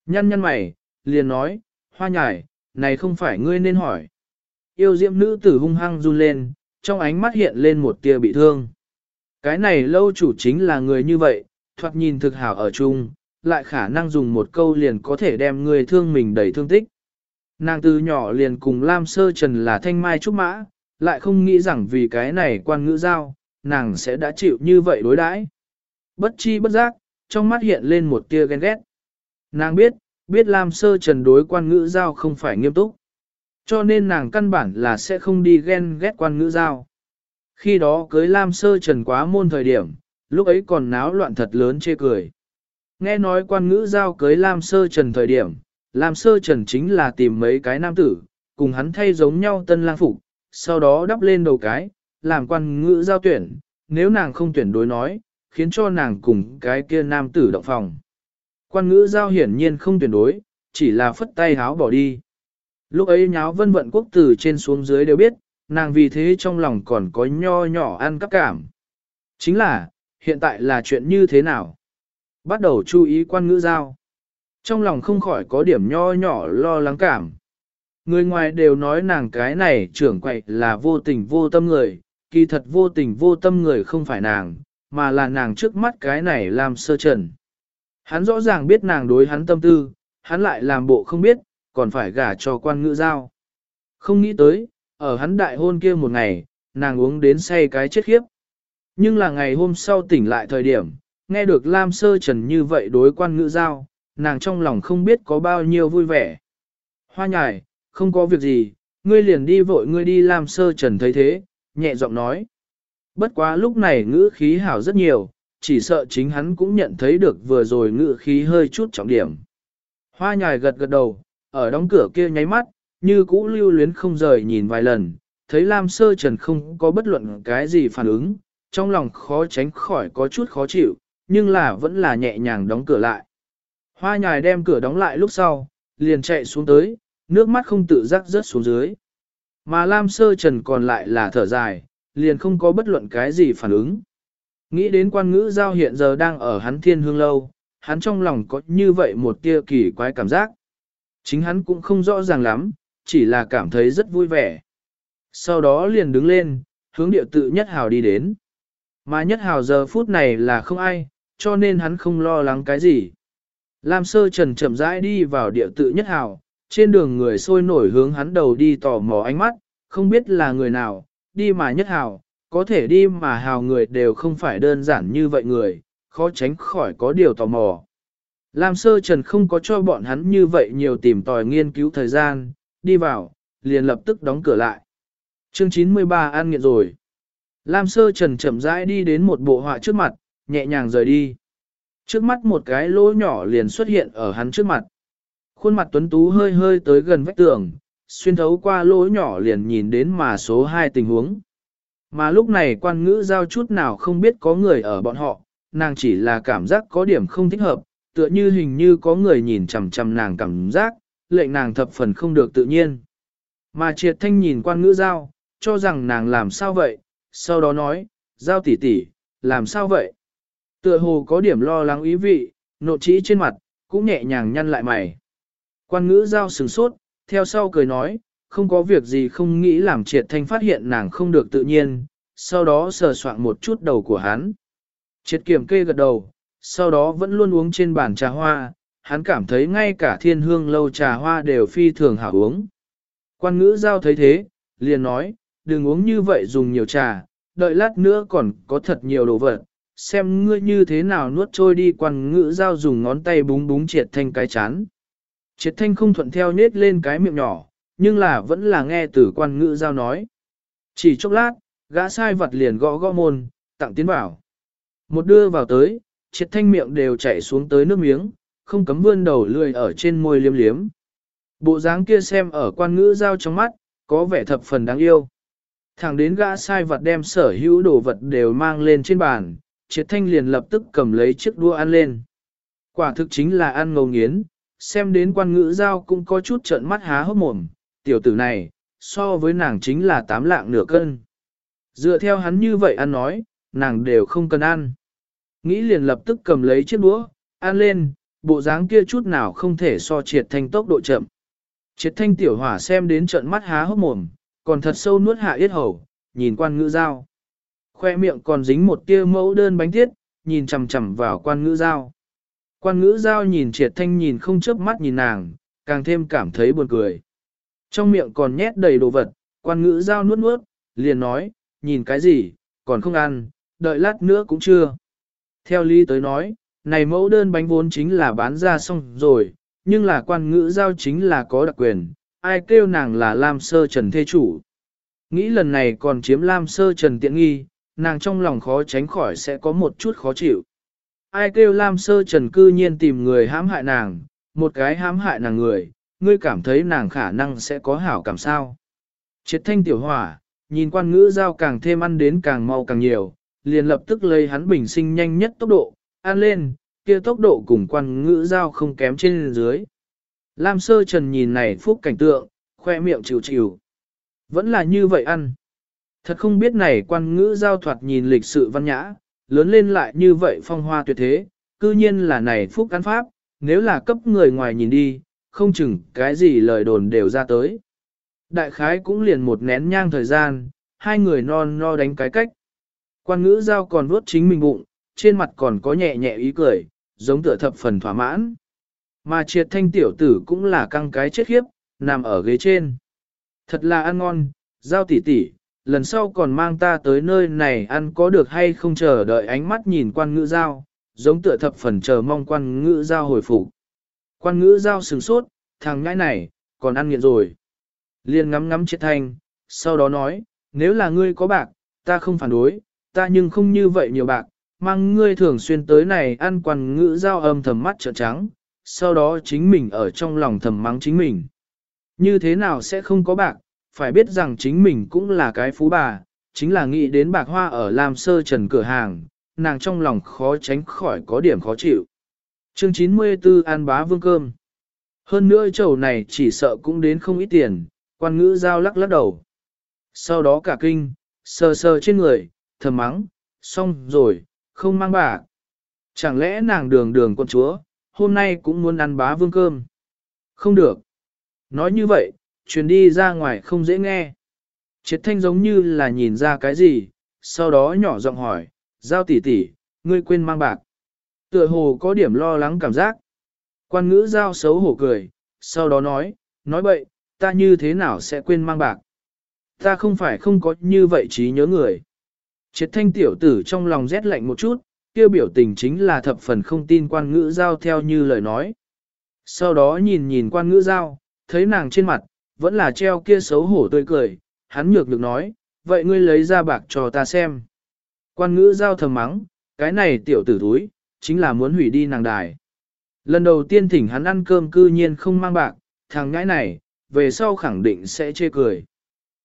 [SPEAKER 1] Nhăn nhăn mày, liền nói, hoa nhải, này không phải ngươi nên hỏi. Yêu diệm nữ tử hung hăng run lên, trong ánh mắt hiện lên một tia bị thương. Cái này lâu chủ chính là người như vậy, thoạt nhìn thực hảo ở chung, lại khả năng dùng một câu liền có thể đem người thương mình đầy thương tích. Nàng từ nhỏ liền cùng Lam Sơ Trần là thanh mai trúc mã, lại không nghĩ rằng vì cái này quan ngữ giao, nàng sẽ đã chịu như vậy đối đãi. Bất chi bất giác, trong mắt hiện lên một tia ghen ghét. Nàng biết, biết Lam Sơ Trần đối quan ngữ giao không phải nghiêm túc. Cho nên nàng căn bản là sẽ không đi ghen ghét quan ngữ giao. Khi đó cưới Lam Sơ Trần quá môn thời điểm, lúc ấy còn náo loạn thật lớn chê cười. Nghe nói quan ngữ giao cưới Lam Sơ Trần thời điểm, Lam Sơ Trần chính là tìm mấy cái nam tử, cùng hắn thay giống nhau tân lang phục, sau đó đắp lên đầu cái, làm quan ngữ giao tuyển, nếu nàng không tuyển đối nói, khiến cho nàng cùng cái kia nam tử động phòng. Quan ngữ giao hiển nhiên không tuyển đối, chỉ là phất tay háo bỏ đi. Lúc ấy nháo vân vận quốc tử trên xuống dưới đều biết, nàng vì thế trong lòng còn có nho nhỏ ăn cắp cảm. Chính là, hiện tại là chuyện như thế nào? Bắt đầu chú ý quan ngữ giao. Trong lòng không khỏi có điểm nho nhỏ lo lắng cảm. Người ngoài đều nói nàng cái này trưởng quậy là vô tình vô tâm người, kỳ thật vô tình vô tâm người không phải nàng, mà là nàng trước mắt cái này làm sơ trần. Hắn rõ ràng biết nàng đối hắn tâm tư, hắn lại làm bộ không biết, còn phải gả cho quan ngữ giao. Không nghĩ tới, ở hắn đại hôn kia một ngày, nàng uống đến say cái chết khiếp. Nhưng là ngày hôm sau tỉnh lại thời điểm, nghe được Lam Sơ Trần như vậy đối quan ngữ giao, nàng trong lòng không biết có bao nhiêu vui vẻ. Hoa nhài, không có việc gì, ngươi liền đi vội ngươi đi Lam Sơ Trần thấy thế, nhẹ giọng nói. Bất quá lúc này ngữ khí hảo rất nhiều, chỉ sợ chính hắn cũng nhận thấy được vừa rồi ngữ khí hơi chút trọng điểm. Hoa nhài gật gật đầu, ở đóng cửa kia nháy mắt, như cũ lưu luyến không rời nhìn vài lần, thấy Lam Sơ Trần không có bất luận cái gì phản ứng, trong lòng khó tránh khỏi có chút khó chịu, nhưng là vẫn là nhẹ nhàng đóng cửa lại. Hoa nhài đem cửa đóng lại lúc sau, liền chạy xuống tới, nước mắt không tự giác rớt xuống dưới. Mà Lam Sơ Trần còn lại là thở dài, liền không có bất luận cái gì phản ứng. Nghĩ đến quan ngữ giao hiện giờ đang ở hắn thiên hương lâu, hắn trong lòng có như vậy một tia kỳ quái cảm giác. Chính hắn cũng không rõ ràng lắm, chỉ là cảm thấy rất vui vẻ. Sau đó liền đứng lên, hướng điệu tự nhất hào đi đến. Mà nhất hào giờ phút này là không ai, cho nên hắn không lo lắng cái gì. Lam sơ trần chậm rãi đi vào địa tự nhất hào, trên đường người sôi nổi hướng hắn đầu đi tò mò ánh mắt, không biết là người nào, đi mà nhất hào, có thể đi mà hào người đều không phải đơn giản như vậy người, khó tránh khỏi có điều tò mò. Lam sơ trần không có cho bọn hắn như vậy nhiều tìm tòi nghiên cứu thời gian, đi vào, liền lập tức đóng cửa lại. Chương 93 an nghiện rồi. Lam sơ trần chậm rãi đi đến một bộ họa trước mặt, nhẹ nhàng rời đi. Trước mắt một cái lỗ nhỏ liền xuất hiện ở hắn trước mặt. Khuôn mặt tuấn tú hơi hơi tới gần vách tường, xuyên thấu qua lỗ nhỏ liền nhìn đến mà số 2 tình huống. Mà lúc này quan ngữ giao chút nào không biết có người ở bọn họ, nàng chỉ là cảm giác có điểm không thích hợp, tựa như hình như có người nhìn chằm chằm nàng cảm giác, lệnh nàng thập phần không được tự nhiên. Mà triệt thanh nhìn quan ngữ giao, cho rằng nàng làm sao vậy, sau đó nói, giao tỷ tỷ, làm sao vậy? Tựa hồ có điểm lo lắng ý vị, nộ trĩ trên mặt, cũng nhẹ nhàng nhăn lại mày. Quan ngữ giao sừng sốt, theo sau cười nói, không có việc gì không nghĩ làm triệt thanh phát hiện nàng không được tự nhiên, sau đó sờ soạn một chút đầu của hắn. Triệt kiểm kê gật đầu, sau đó vẫn luôn uống trên bàn trà hoa, hắn cảm thấy ngay cả thiên hương lâu trà hoa đều phi thường hảo uống. Quan ngữ giao thấy thế, liền nói, đừng uống như vậy dùng nhiều trà, đợi lát nữa còn có thật nhiều đồ vật, xem ngươi như thế nào nuốt trôi đi quan ngữ giao dùng ngón tay búng búng triệt thanh cái chán. Triệt thanh không thuận theo nết lên cái miệng nhỏ, nhưng là vẫn là nghe từ quan ngữ giao nói. Chỉ chốc lát, gã sai vật liền gõ gõ môn, tặng tiến vào. Một đưa vào tới, triệt thanh miệng đều chảy xuống tới nước miếng, không cấm vươn đầu lười ở trên môi liếm liếm. Bộ dáng kia xem ở quan ngữ giao trong mắt, có vẻ thập phần đáng yêu. Thẳng đến gã sai vật đem sở hữu đồ vật đều mang lên trên bàn, triệt thanh liền lập tức cầm lấy chiếc đua ăn lên. Quả thực chính là ăn ngầu nghiến, xem đến quan ngữ giao cũng có chút trợn mắt há hốc mồm, tiểu tử này, so với nàng chính là tám lạng nửa cân. Dựa theo hắn như vậy ăn nói, nàng đều không cần ăn. Nghĩ liền lập tức cầm lấy chiếc đũa, ăn lên, bộ dáng kia chút nào không thể so triệt thanh tốc độ chậm. Triệt thanh tiểu hỏa xem đến trận mắt há hốc mồm, còn thật sâu nuốt hạ yết hầu, nhìn quan ngữ giao. Khoe miệng còn dính một tia mẫu đơn bánh tiết, nhìn chằm chằm vào quan ngữ giao. Quan ngữ giao nhìn triệt thanh nhìn không chớp mắt nhìn nàng, càng thêm cảm thấy buồn cười. Trong miệng còn nhét đầy đồ vật, quan ngữ giao nuốt nuốt, liền nói, nhìn cái gì, còn không ăn, đợi lát nữa cũng chưa. Theo lý tới nói, này mẫu đơn bánh vốn chính là bán ra xong rồi, nhưng là quan ngữ giao chính là có đặc quyền, ai kêu nàng là Lam Sơ Trần Thê Chủ. Nghĩ lần này còn chiếm Lam Sơ Trần tiện nghi, nàng trong lòng khó tránh khỏi sẽ có một chút khó chịu. Ai kêu Lam Sơ Trần cư nhiên tìm người hãm hại nàng, một cái hãm hại nàng người, ngươi cảm thấy nàng khả năng sẽ có hảo cảm sao. Triệt thanh tiểu hỏa, nhìn quan ngữ giao càng thêm ăn đến càng mau càng nhiều, liền lập tức lấy hắn bình sinh nhanh nhất tốc độ, ăn lên, kia tốc độ cùng quan ngữ giao không kém trên dưới. Lam sơ trần nhìn này phúc cảnh tượng, khoe miệng chịu chịu. Vẫn là như vậy ăn. Thật không biết này quan ngữ giao thoạt nhìn lịch sự văn nhã, lớn lên lại như vậy phong hoa tuyệt thế, cư nhiên là này phúc ăn pháp, nếu là cấp người ngoài nhìn đi, không chừng cái gì lời đồn đều ra tới. Đại khái cũng liền một nén nhang thời gian, hai người non no đánh cái cách. Quan ngữ giao còn vuốt chính mình bụng, trên mặt còn có nhẹ nhẹ ý cười, giống tựa thập phần thỏa mãn. Mà triệt thanh tiểu tử cũng là căng cái chết khiếp, nằm ở ghế trên. Thật là ăn ngon, giao tỉ tỉ, lần sau còn mang ta tới nơi này ăn có được hay không chờ đợi ánh mắt nhìn quan ngữ giao, giống tựa thập phần chờ mong quan ngữ giao hồi phục. Quan ngữ giao sừng sốt, thằng nhãi này, còn ăn nghiện rồi. Liên ngắm ngắm triệt thanh, sau đó nói, nếu là ngươi có bạc, ta không phản đối, ta nhưng không như vậy nhiều bạc, mang ngươi thường xuyên tới này ăn quan ngữ giao âm thầm mắt trợn trắng, sau đó chính mình ở trong lòng thầm mắng chính mình. Như thế nào sẽ không có bạc, phải biết rằng chính mình cũng là cái phú bà, chính là nghĩ đến bạc hoa ở Lam Sơ Trần cửa hàng, nàng trong lòng khó tránh khỏi có điểm khó chịu. Chương 94 An bá vương cơm. Hơn nữa chầu này chỉ sợ cũng đến không ít tiền, quan ngữ giao lắc lắc đầu. Sau đó cả kinh, sờ sờ trên người, thầm mắng, xong rồi, không mang bạc. Chẳng lẽ nàng đường đường con chúa, hôm nay cũng muốn ăn bá vương cơm? Không được. Nói như vậy, truyền đi ra ngoài không dễ nghe. Triệt thanh giống như là nhìn ra cái gì, sau đó nhỏ giọng hỏi, giao tỷ tỷ, ngươi quên mang bạc. Tựa hồ có điểm lo lắng cảm giác. Quan ngữ giao xấu hổ cười, sau đó nói, nói bậy, ta như thế nào sẽ quên mang bạc. Ta không phải không có như vậy trí nhớ người. Triệt thanh tiểu tử trong lòng rét lạnh một chút, kia biểu tình chính là thập phần không tin quan ngữ giao theo như lời nói. Sau đó nhìn nhìn quan ngữ giao, thấy nàng trên mặt, vẫn là treo kia xấu hổ tươi cười, hắn nhược được nói, vậy ngươi lấy ra bạc cho ta xem. Quan ngữ giao thầm mắng, cái này tiểu tử thúi, chính là muốn hủy đi nàng đài. Lần đầu tiên thỉnh hắn ăn cơm cư nhiên không mang bạc, thằng ngãi này, về sau khẳng định sẽ chê cười.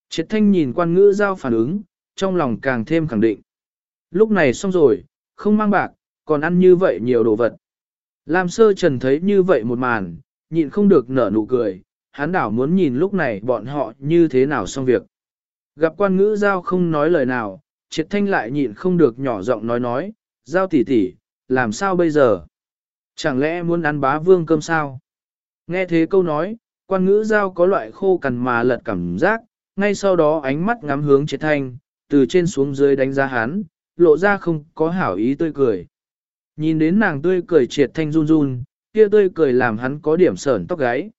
[SPEAKER 1] Triệt thanh nhìn quan ngữ giao phản ứng, trong lòng càng thêm khẳng định. Lúc này xong rồi, không mang bạc, còn ăn như vậy nhiều đồ vật. Lam sơ trần thấy như vậy một màn, nhịn không được nở nụ cười, hắn đảo muốn nhìn lúc này bọn họ như thế nào xong việc. Gặp quan ngữ giao không nói lời nào, triệt thanh lại nhịn không được nhỏ giọng nói nói, giao tỷ tỷ, làm sao bây giờ? Chẳng lẽ muốn ăn bá vương cơm sao? Nghe thế câu nói, quan ngữ giao có loại khô cằn mà lật cảm giác, ngay sau đó ánh mắt ngắm hướng triệt thanh, từ trên xuống dưới đánh giá hắn, lộ ra không có hảo ý tươi cười. Nhìn đến nàng tươi cười triệt thanh run run, kia tươi cười làm hắn có điểm sởn tóc gáy.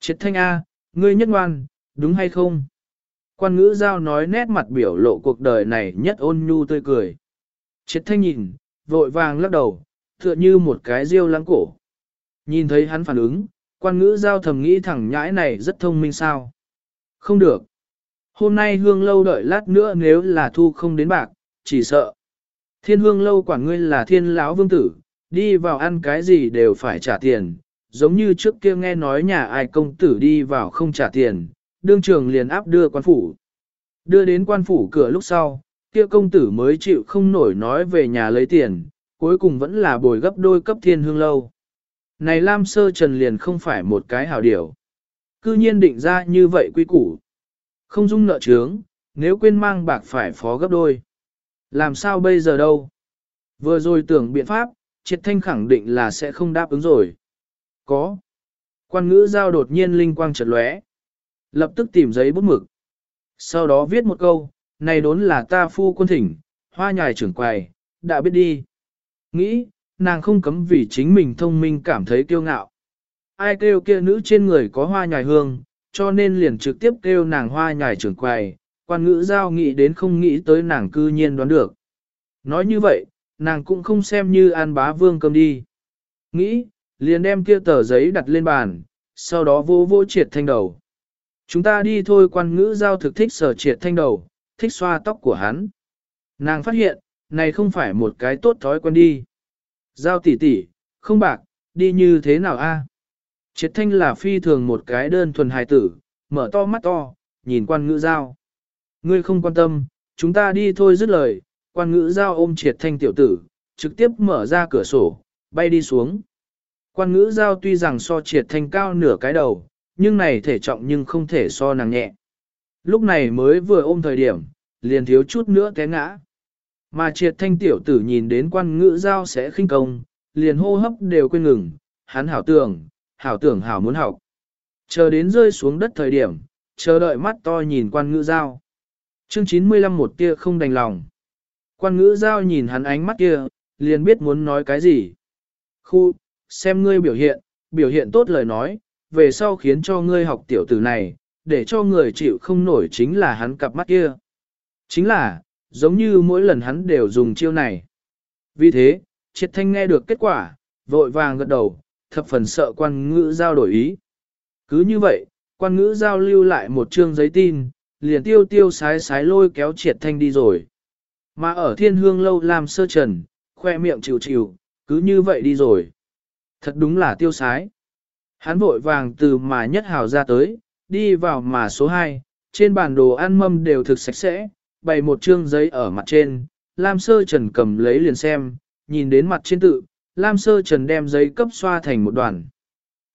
[SPEAKER 1] Triệt thanh A, ngươi nhất ngoan, đúng hay không? Quan ngữ giao nói nét mặt biểu lộ cuộc đời này nhất ôn nhu tươi cười. Triệt thanh nhìn, vội vàng lắc đầu, tựa như một cái riêu lắng cổ. Nhìn thấy hắn phản ứng, quan ngữ giao thầm nghĩ thẳng nhãi này rất thông minh sao. Không được. Hôm nay hương lâu đợi lát nữa nếu là thu không đến bạc, chỉ sợ. Thiên hương lâu quản ngươi là thiên lão vương tử, đi vào ăn cái gì đều phải trả tiền, giống như trước kia nghe nói nhà ai công tử đi vào không trả tiền, đương trường liền áp đưa quan phủ. Đưa đến quan phủ cửa lúc sau, kia công tử mới chịu không nổi nói về nhà lấy tiền, cuối cùng vẫn là bồi gấp đôi cấp thiên hương lâu. Này Lam Sơ Trần liền không phải một cái hảo điều. Cư nhiên định ra như vậy quy củ. Không dung nợ trướng, nếu quên mang bạc phải phó gấp đôi. Làm sao bây giờ đâu? Vừa rồi tưởng biện pháp, triệt thanh khẳng định là sẽ không đáp ứng rồi. Có. Quan ngữ giao đột nhiên linh quang chợt lóe. Lập tức tìm giấy bút mực. Sau đó viết một câu, này đốn là ta phu quân thỉnh, hoa nhài trưởng quầy, đã biết đi. Nghĩ, nàng không cấm vì chính mình thông minh cảm thấy kiêu ngạo. Ai kêu kia nữ trên người có hoa nhài hương, cho nên liền trực tiếp kêu nàng hoa nhài trưởng quầy, quan ngữ giao nghĩ đến không nghĩ tới nàng cư nhiên đoán được. Nói như vậy, nàng cũng không xem như an bá vương cơm đi. Nghĩ, liền đem kia tờ giấy đặt lên bàn, sau đó vô vô triệt thanh đầu. Chúng ta đi thôi quan ngữ giao thực thích sở triệt thanh đầu, thích xoa tóc của hắn. Nàng phát hiện, này không phải một cái tốt thói quen đi. Giao tỷ tỷ, không bạc, đi như thế nào a? Triệt thanh là phi thường một cái đơn thuần hài tử, mở to mắt to, nhìn quan ngữ giao. Ngươi không quan tâm, chúng ta đi thôi dứt lời, quan ngữ giao ôm triệt thanh tiểu tử, trực tiếp mở ra cửa sổ, bay đi xuống. Quan ngữ giao tuy rằng so triệt thanh cao nửa cái đầu, nhưng này thể trọng nhưng không thể so nàng nhẹ. Lúc này mới vừa ôm thời điểm, liền thiếu chút nữa té ngã. Mà triệt thanh tiểu tử nhìn đến quan ngữ giao sẽ khinh công, liền hô hấp đều quên ngừng, hắn hảo tưởng, hảo tưởng hảo muốn học. Chờ đến rơi xuống đất thời điểm, chờ đợi mắt to nhìn quan ngữ giao. Chương 95 một tia không đành lòng. Quan ngữ giao nhìn hắn ánh mắt kia, liền biết muốn nói cái gì. Khu, xem ngươi biểu hiện, biểu hiện tốt lời nói, về sau khiến cho ngươi học tiểu tử này, để cho người chịu không nổi chính là hắn cặp mắt kia. Chính là, giống như mỗi lần hắn đều dùng chiêu này. Vì thế, triệt thanh nghe được kết quả, vội vàng gật đầu, thập phần sợ quan ngữ giao đổi ý. Cứ như vậy, quan ngữ giao lưu lại một chương giấy tin, liền tiêu tiêu sái sái lôi kéo triệt thanh đi rồi. Mà ở thiên hương lâu làm sơ trần, khoe miệng chịu chịu, cứ như vậy đi rồi. Thật đúng là tiêu sái. Hắn vội vàng từ mà nhất hào ra tới, đi vào mà số 2, trên bản đồ ăn mâm đều thực sạch sẽ, bày một chương giấy ở mặt trên, Lam Sơ Trần cầm lấy liền xem, nhìn đến mặt trên tự, Lam Sơ Trần đem giấy cấp xoa thành một đoàn.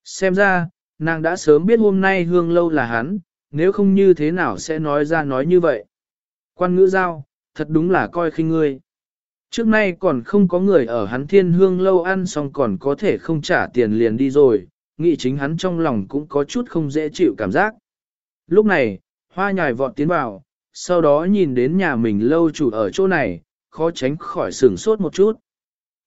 [SPEAKER 1] Xem ra, nàng đã sớm biết hôm nay hương lâu là hắn, nếu không như thế nào sẽ nói ra nói như vậy. Quan ngữ giao, thật đúng là coi khinh ngươi. Trước nay còn không có người ở hắn thiên hương lâu ăn xong còn có thể không trả tiền liền đi rồi, nghĩ chính hắn trong lòng cũng có chút không dễ chịu cảm giác. Lúc này, hoa nhài vọt tiến vào, sau đó nhìn đến nhà mình lâu chủ ở chỗ này, khó tránh khỏi sửng sốt một chút.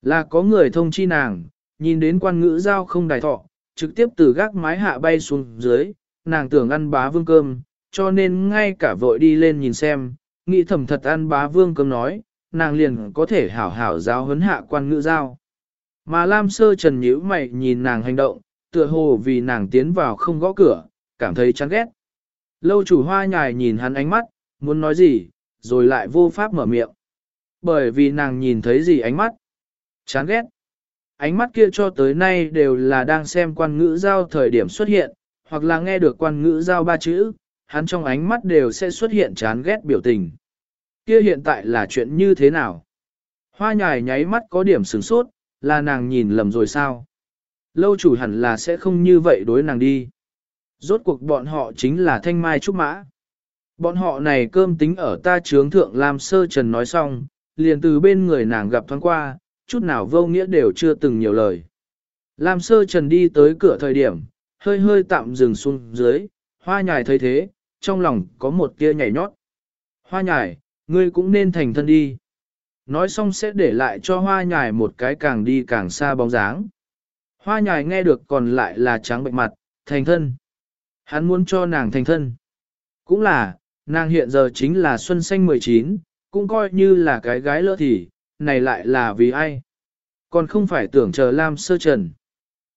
[SPEAKER 1] Là có người thông chi nàng, nhìn đến quan ngữ giao không đài thọ, trực tiếp từ gác mái hạ bay xuống dưới, nàng tưởng ăn bá vương cơm, cho nên ngay cả vội đi lên nhìn xem, nghĩ thầm thật ăn bá vương cơm nói, nàng liền có thể hảo hảo giáo huấn hạ quan ngữ giao. Mà Lam Sơ Trần nhíu mày nhìn nàng hành động, tựa hồ vì nàng tiến vào không gõ cửa, cảm thấy chán ghét. Lâu chủ hoa nhài nhìn hắn ánh mắt, muốn nói gì, rồi lại vô pháp mở miệng. Bởi vì nàng nhìn thấy gì ánh mắt? Chán ghét. Ánh mắt kia cho tới nay đều là đang xem quan ngữ giao thời điểm xuất hiện, hoặc là nghe được quan ngữ giao ba chữ, hắn trong ánh mắt đều sẽ xuất hiện chán ghét biểu tình. Kia hiện tại là chuyện như thế nào? Hoa nhài nháy mắt có điểm sửng sốt, là nàng nhìn lầm rồi sao? Lâu chủ hẳn là sẽ không như vậy đối nàng đi. Rốt cuộc bọn họ chính là thanh mai trúc mã. Bọn họ này cơm tính ở ta trướng thượng làm sơ trần nói xong, liền từ bên người nàng gặp thoáng qua, chút nào vô nghĩa đều chưa từng nhiều lời. Lam sơ trần đi tới cửa thời điểm, hơi hơi tạm dừng xuống dưới, hoa nhài thấy thế, trong lòng có một tia nhảy nhót. Hoa nhài, ngươi cũng nên thành thân đi. Nói xong sẽ để lại cho hoa nhài một cái càng đi càng xa bóng dáng. Hoa nhài nghe được còn lại là trắng bệnh mặt, thành thân. Hắn muốn cho nàng thành thân. Cũng là, nàng hiện giờ chính là xuân xanh 19, cũng coi như là cái gái lỡ thì, này lại là vì ai? Còn không phải tưởng chờ Lam sơ trần.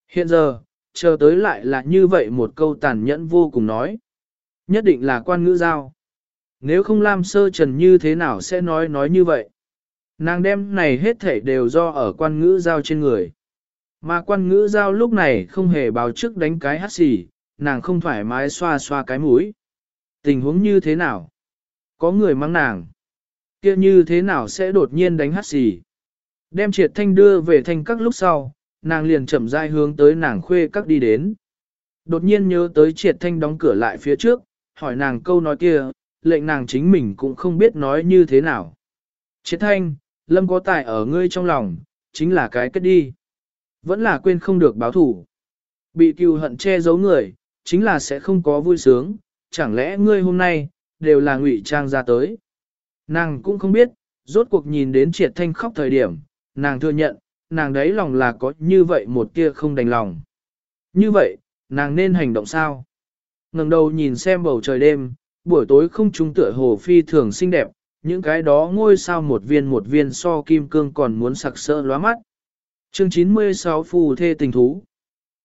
[SPEAKER 1] Hiện giờ, chờ tới lại là như vậy một câu tàn nhẫn vô cùng nói. Nhất định là quan ngữ giao. Nếu không Lam sơ trần như thế nào sẽ nói nói như vậy? Nàng đem này hết thảy đều do ở quan ngữ giao trên người. Mà quan ngữ giao lúc này không hề báo trước đánh cái hát xì, nàng không thoải mái xoa xoa cái mũi. Tình huống như thế nào? Có người mang nàng kia như thế nào sẽ đột nhiên đánh hát xì? Đem triệt thanh đưa về thanh các lúc sau, nàng liền chậm rãi hướng tới nàng khuê các đi đến. Đột nhiên nhớ tới triệt thanh đóng cửa lại phía trước, hỏi nàng câu nói kia, lệnh nàng chính mình cũng không biết nói như thế nào. Triệt thanh, lâm có tài ở ngươi trong lòng, chính là cái kết đi. Vẫn là quên không được báo thủ. Bị cừu hận che giấu người, chính là sẽ không có vui sướng, chẳng lẽ ngươi hôm nay, đều là ngụy trang ra tới. Nàng cũng không biết, rốt cuộc nhìn đến triệt thanh khóc thời điểm, nàng thừa nhận, nàng đấy lòng là có như vậy một tia không đành lòng. Như vậy, nàng nên hành động sao? ngẩng đầu nhìn xem bầu trời đêm, buổi tối không trung tựa hồ phi thường xinh đẹp, những cái đó ngôi sao một viên một viên so kim cương còn muốn sặc sỡ lóa mắt. Chương 96 Phù Thê Tình Thú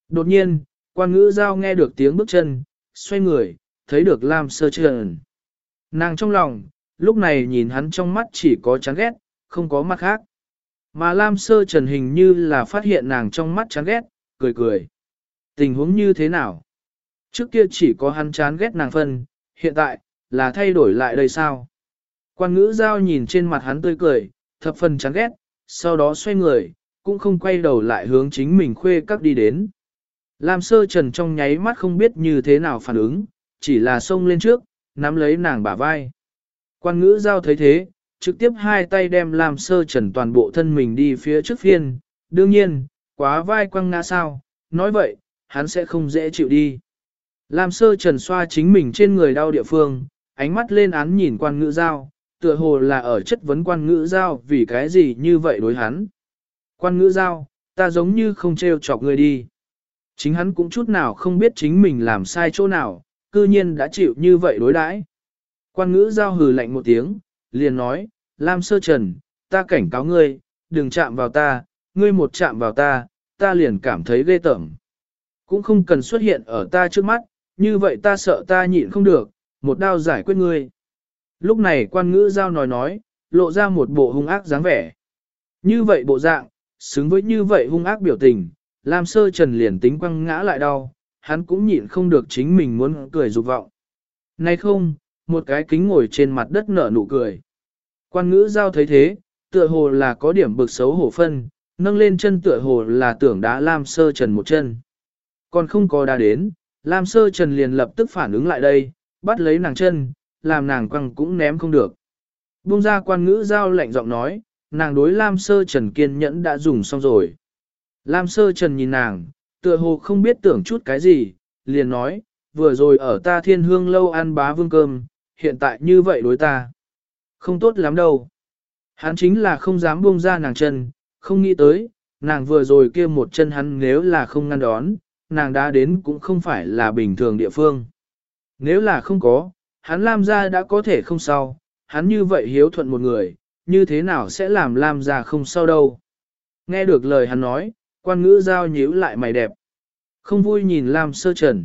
[SPEAKER 1] Đột nhiên, quan ngữ giao nghe được tiếng bước chân, xoay người, thấy được Lam Sơ Trần. Nàng trong lòng, lúc này nhìn hắn trong mắt chỉ có chán ghét, không có mắt khác. Mà Lam Sơ Trần hình như là phát hiện nàng trong mắt chán ghét, cười cười. Tình huống như thế nào? Trước kia chỉ có hắn chán ghét nàng phân, hiện tại, là thay đổi lại đây sao? Quan ngữ giao nhìn trên mặt hắn tươi cười, thập phần chán ghét, sau đó xoay người, cũng không quay đầu lại hướng chính mình khuê các đi đến. Lam sơ trần trong nháy mắt không biết như thế nào phản ứng, chỉ là xông lên trước, nắm lấy nàng bả vai. Quan ngữ giao thấy thế, trực tiếp hai tay đem làm sơ trần toàn bộ thân mình đi phía trước phiên, đương nhiên, quá vai quăng ngã sao, nói vậy, hắn sẽ không dễ chịu đi. Làm sơ trần xoa chính mình trên người đau địa phương, ánh mắt lên án nhìn quan ngữ giao, tựa hồ là ở chất vấn quan ngữ giao vì cái gì như vậy đối hắn. Quan ngữ giao, ta giống như không trêu chọc người đi. Chính hắn cũng chút nào không biết chính mình làm sai chỗ nào, cư nhiên đã chịu như vậy đối đãi. Quan ngữ giao hừ lạnh một tiếng, liền nói, Lam sơ trần, ta cảnh cáo ngươi, đừng chạm vào ta, ngươi một chạm vào ta, ta liền cảm thấy ghê tởm. Cũng không cần xuất hiện ở ta trước mắt, như vậy ta sợ ta nhịn không được, một đao giải quyết ngươi. Lúc này quan ngữ giao nói nói, lộ ra một bộ hung ác dáng vẻ. Như vậy bộ dạng, xứng với như vậy hung ác biểu tình, Lam sơ trần liền tính quăng ngã lại đau, hắn cũng nhịn không được chính mình muốn cười dục vọng. Nay không, một cái kính ngồi trên mặt đất nở nụ cười. Quan ngữ giao thấy thế, tựa hồ là có điểm bực xấu hổ phân, nâng lên chân tựa hồ là tưởng đá Lam sơ trần một chân. Còn không có đá đến, Lam sơ trần liền lập tức phản ứng lại đây, bắt lấy nàng chân, làm nàng quăng cũng ném không được. buông ra quan ngữ giao lạnh giọng nói, nàng đối Lam sơ trần kiên nhẫn đã dùng xong rồi. Lam sơ trần nhìn nàng, tựa hồ không biết tưởng chút cái gì, liền nói, vừa rồi ở ta thiên hương lâu ăn bá vương cơm, hiện tại như vậy đối ta. Không tốt lắm đâu. Hắn chính là không dám buông ra nàng chân, không nghĩ tới, nàng vừa rồi kia một chân hắn nếu là không ngăn đón, nàng đã đến cũng không phải là bình thường địa phương. Nếu là không có, hắn Lam gia đã có thể không sao, hắn như vậy hiếu thuận một người, như thế nào sẽ làm Lam gia không sao đâu. Nghe được lời hắn nói, quan ngữ giao nhíu lại mày đẹp. Không vui nhìn Lam sơ trần.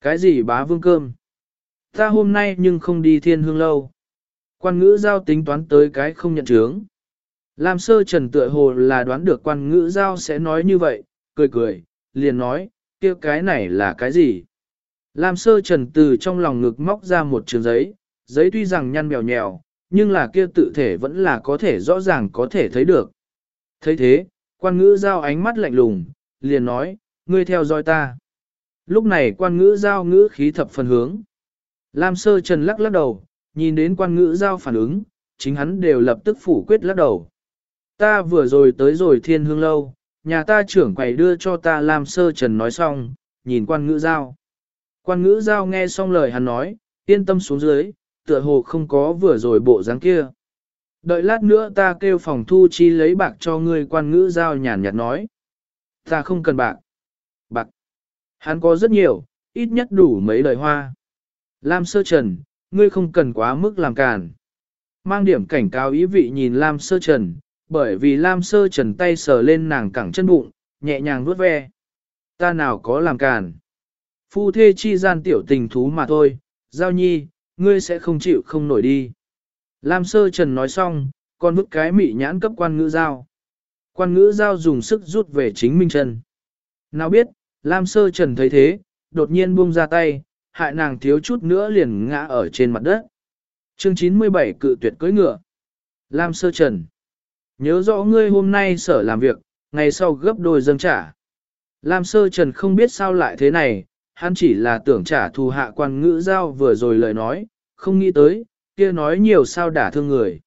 [SPEAKER 1] Cái gì bá vương cơm? Ta hôm nay nhưng không đi thiên hương lâu. Quan ngữ giao tính toán tới cái không nhận chướng. Lam sơ trần tựa hồ là đoán được quan ngữ giao sẽ nói như vậy, cười cười, liền nói, kia cái này là cái gì? Lam sơ trần từ trong lòng ngực móc ra một trường giấy, giấy tuy rằng nhăn mèo nhèo, nhưng là kia tự thể vẫn là có thể rõ ràng có thể thấy được. thấy thế, quan ngữ giao ánh mắt lạnh lùng, liền nói, ngươi theo dõi ta. Lúc này quan ngữ giao ngữ khí thập phần hướng. Lam sơ trần lắc lắc đầu, nhìn đến quan ngữ giao phản ứng, chính hắn đều lập tức phủ quyết lắc đầu. Ta vừa rồi tới rồi thiên hương lâu, nhà ta trưởng quầy đưa cho ta Lam sơ trần nói xong, nhìn quan ngữ giao. Quan ngữ giao nghe xong lời hắn nói, yên tâm xuống dưới, tựa hồ không có vừa rồi bộ dáng kia. Đợi lát nữa ta kêu phòng thu chi lấy bạc cho ngươi quan ngữ giao nhàn nhạt nói. Ta không cần bạc. Bạc. Hắn có rất nhiều, ít nhất đủ mấy lời hoa. Lam sơ trần, ngươi không cần quá mức làm càn. Mang điểm cảnh cáo ý vị nhìn Lam sơ trần, bởi vì Lam sơ trần tay sờ lên nàng cẳng chân bụng, nhẹ nhàng vuốt ve. Ta nào có làm càn. Phu thê chi gian tiểu tình thú mà thôi, giao nhi, ngươi sẽ không chịu không nổi đi. Lam sơ trần nói xong, còn vứt cái mị nhãn cấp quan ngữ giao. Quan ngữ giao dùng sức rút về chính minh chân. Nào biết, Lam sơ trần thấy thế, đột nhiên buông ra tay, hại nàng thiếu chút nữa liền ngã ở trên mặt đất. Chương 97 cự tuyệt cưỡi ngựa. Lam sơ trần. Nhớ rõ ngươi hôm nay sở làm việc, ngày sau gấp đôi dâng trả. Lam sơ trần không biết sao lại thế này, hắn chỉ là tưởng trả thù hạ quan ngữ giao vừa rồi lời nói, không nghĩ tới, kia nói nhiều sao đả thương người.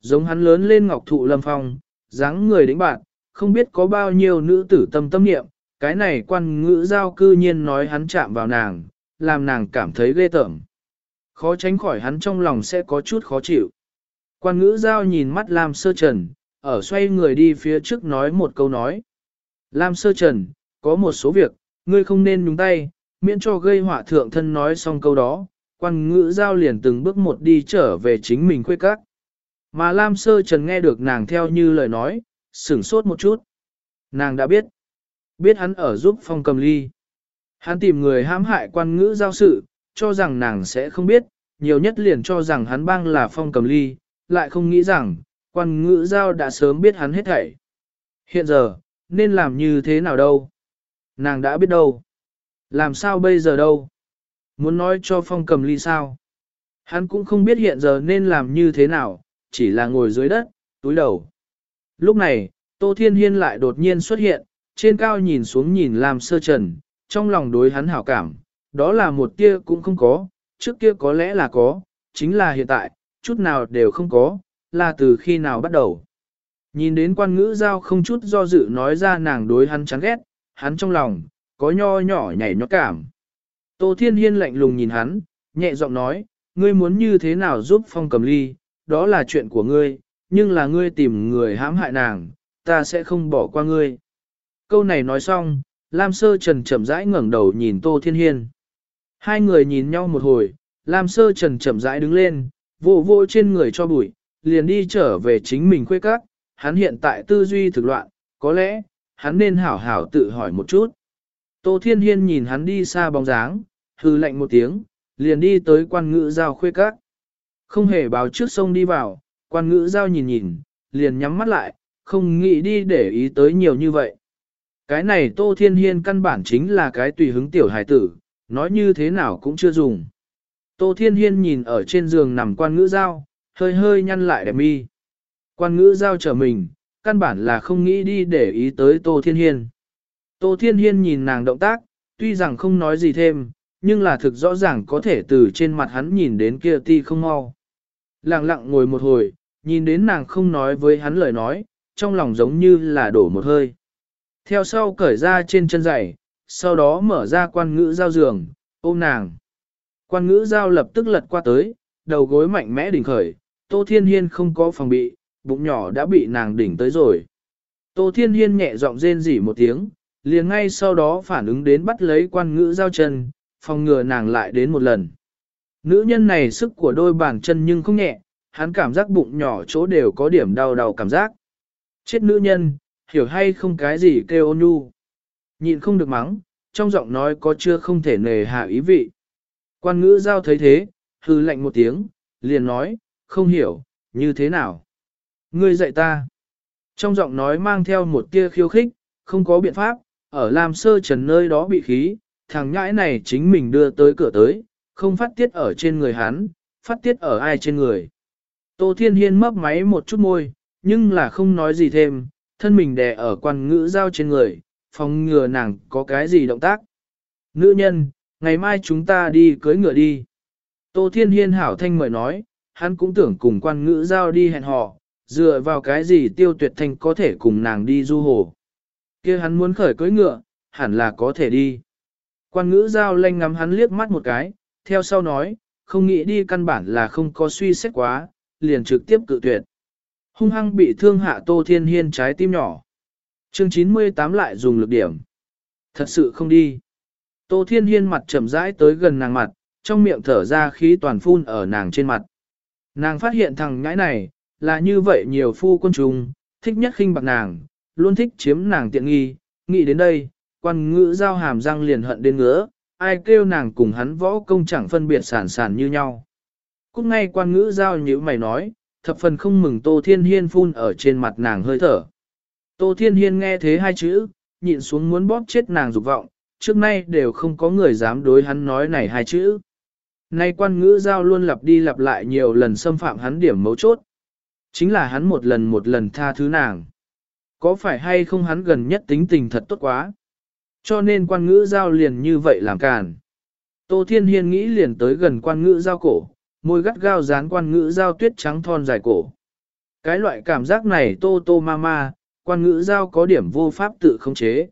[SPEAKER 1] Giống hắn lớn lên ngọc thụ lâm phong, dáng người đánh bạn, không biết có bao nhiêu nữ tử tâm tâm niệm, cái này quan ngữ giao cư nhiên nói hắn chạm vào nàng, làm nàng cảm thấy ghê tởm. Khó tránh khỏi hắn trong lòng sẽ có chút khó chịu. Quan ngữ giao nhìn mắt Lam Sơ Trần, ở xoay người đi phía trước nói một câu nói. Lam Sơ Trần, có một số việc, ngươi không nên nhúng tay, miễn cho gây họa thượng thân nói xong câu đó. Quan ngữ giao liền từng bước một đi trở về chính mình khuê các. Mà Lam Sơ Trần nghe được nàng theo như lời nói, sửng sốt một chút. Nàng đã biết. Biết hắn ở giúp phong cầm ly. Hắn tìm người hãm hại quan ngữ giao sự, cho rằng nàng sẽ không biết, nhiều nhất liền cho rằng hắn băng là phong cầm ly, lại không nghĩ rằng, quan ngữ giao đã sớm biết hắn hết thảy. Hiện giờ, nên làm như thế nào đâu? Nàng đã biết đâu? Làm sao bây giờ đâu? Muốn nói cho phong cầm ly sao? Hắn cũng không biết hiện giờ nên làm như thế nào, chỉ là ngồi dưới đất, túi đầu. Lúc này, Tô Thiên Hiên lại đột nhiên xuất hiện, trên cao nhìn xuống nhìn làm sơ trần, trong lòng đối hắn hảo cảm, đó là một tia cũng không có, trước kia có lẽ là có, chính là hiện tại, chút nào đều không có, là từ khi nào bắt đầu. Nhìn đến quan ngữ giao không chút do dự nói ra nàng đối hắn chán ghét, hắn trong lòng, có nho nhỏ nhảy nhót cảm. Tô Thiên Hiên lạnh lùng nhìn hắn, nhẹ giọng nói, ngươi muốn như thế nào giúp phong cầm ly, đó là chuyện của ngươi, nhưng là ngươi tìm người hãm hại nàng, ta sẽ không bỏ qua ngươi. Câu này nói xong, Lam Sơ Trần chậm rãi ngẩng đầu nhìn Tô Thiên Hiên. Hai người nhìn nhau một hồi, Lam Sơ Trần chậm rãi đứng lên, vô vô trên người cho bụi, liền đi trở về chính mình khuê các, hắn hiện tại tư duy thực loạn, có lẽ, hắn nên hảo hảo tự hỏi một chút. Tô Thiên Hiên nhìn hắn đi xa bóng dáng, hư lạnh một tiếng, liền đi tới quan ngữ giao khuê các. Không hề báo trước sông đi vào, quan ngữ giao nhìn nhìn, liền nhắm mắt lại, không nghĩ đi để ý tới nhiều như vậy. Cái này Tô Thiên Hiên căn bản chính là cái tùy hứng tiểu hài tử, nói như thế nào cũng chưa dùng. Tô Thiên Hiên nhìn ở trên giường nằm quan ngữ giao, hơi hơi nhăn lại đẹp mi. Quan ngữ giao trở mình, căn bản là không nghĩ đi để ý tới Tô Thiên Hiên. Tô Thiên Hiên nhìn nàng động tác, tuy rằng không nói gì thêm, nhưng là thực rõ ràng có thể từ trên mặt hắn nhìn đến kia ti không mau. Lặng lặng ngồi một hồi, nhìn đến nàng không nói với hắn lời nói, trong lòng giống như là đổ một hơi. Theo sau cởi ra trên chân giày, sau đó mở ra quan ngữ giao giường, ôm nàng. Quan ngữ giao lập tức lật qua tới, đầu gối mạnh mẽ đỉnh khởi, Tô Thiên Hiên không có phòng bị, bụng nhỏ đã bị nàng đỉnh tới rồi. Tô Thiên Hiên nhẹ giọng rên rỉ một tiếng, liền ngay sau đó phản ứng đến bắt lấy quan ngữ giao chân, phòng ngừa nàng lại đến một lần. Nữ nhân này sức của đôi bàn chân nhưng không nhẹ, hắn cảm giác bụng nhỏ chỗ đều có điểm đau đau cảm giác. Chết nữ nhân, hiểu hay không cái gì kêu ôn nhu. Nhịn không được mắng, trong giọng nói có chưa không thể nề hạ ý vị. Quan ngữ giao thấy thế, hư lạnh một tiếng, liền nói, không hiểu, như thế nào. Ngươi dạy ta. Trong giọng nói mang theo một tia khiêu khích, không có biện pháp, ở Lam Sơ Trần nơi đó bị khí, thằng nhãi này chính mình đưa tới cửa tới, không phát tiết ở trên người hắn, phát tiết ở ai trên người. Tô Thiên Hiên mấp máy một chút môi, nhưng là không nói gì thêm, thân mình đè ở quan ngữ giao trên người, phòng ngừa nàng có cái gì động tác. Nữ nhân, ngày mai chúng ta đi cưới ngựa đi. Tô Thiên Hiên hảo thanh mời nói, hắn cũng tưởng cùng quan ngữ giao đi hẹn hò, dựa vào cái gì tiêu tuyệt thanh có thể cùng nàng đi du hồ. kia hắn muốn khởi cưới ngựa, hẳn là có thể đi. Quan ngữ giao lanh ngắm hắn liếc mắt một cái, theo sau nói, không nghĩ đi căn bản là không có suy xét quá, liền trực tiếp cự tuyệt. Hung hăng bị thương hạ Tô Thiên Hiên trái tim nhỏ. Chương 98 lại dùng lực điểm. Thật sự không đi. Tô Thiên Hiên mặt chậm rãi tới gần nàng mặt, trong miệng thở ra khí toàn phun ở nàng trên mặt. Nàng phát hiện thằng ngãi này, là như vậy nhiều phu quân trùng, thích nhất khinh bạc nàng, luôn thích chiếm nàng tiện nghi, nghĩ đến đây, quan ngữ giao hàm răng liền hận đến ngứa, ai kêu nàng cùng hắn võ công chẳng phân biệt sản sản như nhau. Cũng ngay quan ngữ giao như mày nói, thập phần không mừng Tô Thiên Hiên phun ở trên mặt nàng hơi thở. Tô Thiên Hiên nghe thế hai chữ, nhịn xuống muốn bóp chết nàng dục vọng, trước nay đều không có người dám đối hắn nói này hai chữ. Nay quan ngữ giao luôn lặp đi lặp lại nhiều lần xâm phạm hắn điểm mấu chốt. Chính là hắn một lần một lần tha thứ nàng. Có phải hay không hắn gần nhất tính tình thật tốt quá. Cho nên quan ngữ giao liền như vậy làm càn. Tô Thiên Hiên nghĩ liền tới gần quan ngữ giao cổ, môi gắt gao dán quan ngữ giao tuyết trắng thon dài cổ. Cái loại cảm giác này tô tô ma ma, quan ngữ giao có điểm vô pháp tự khống chế.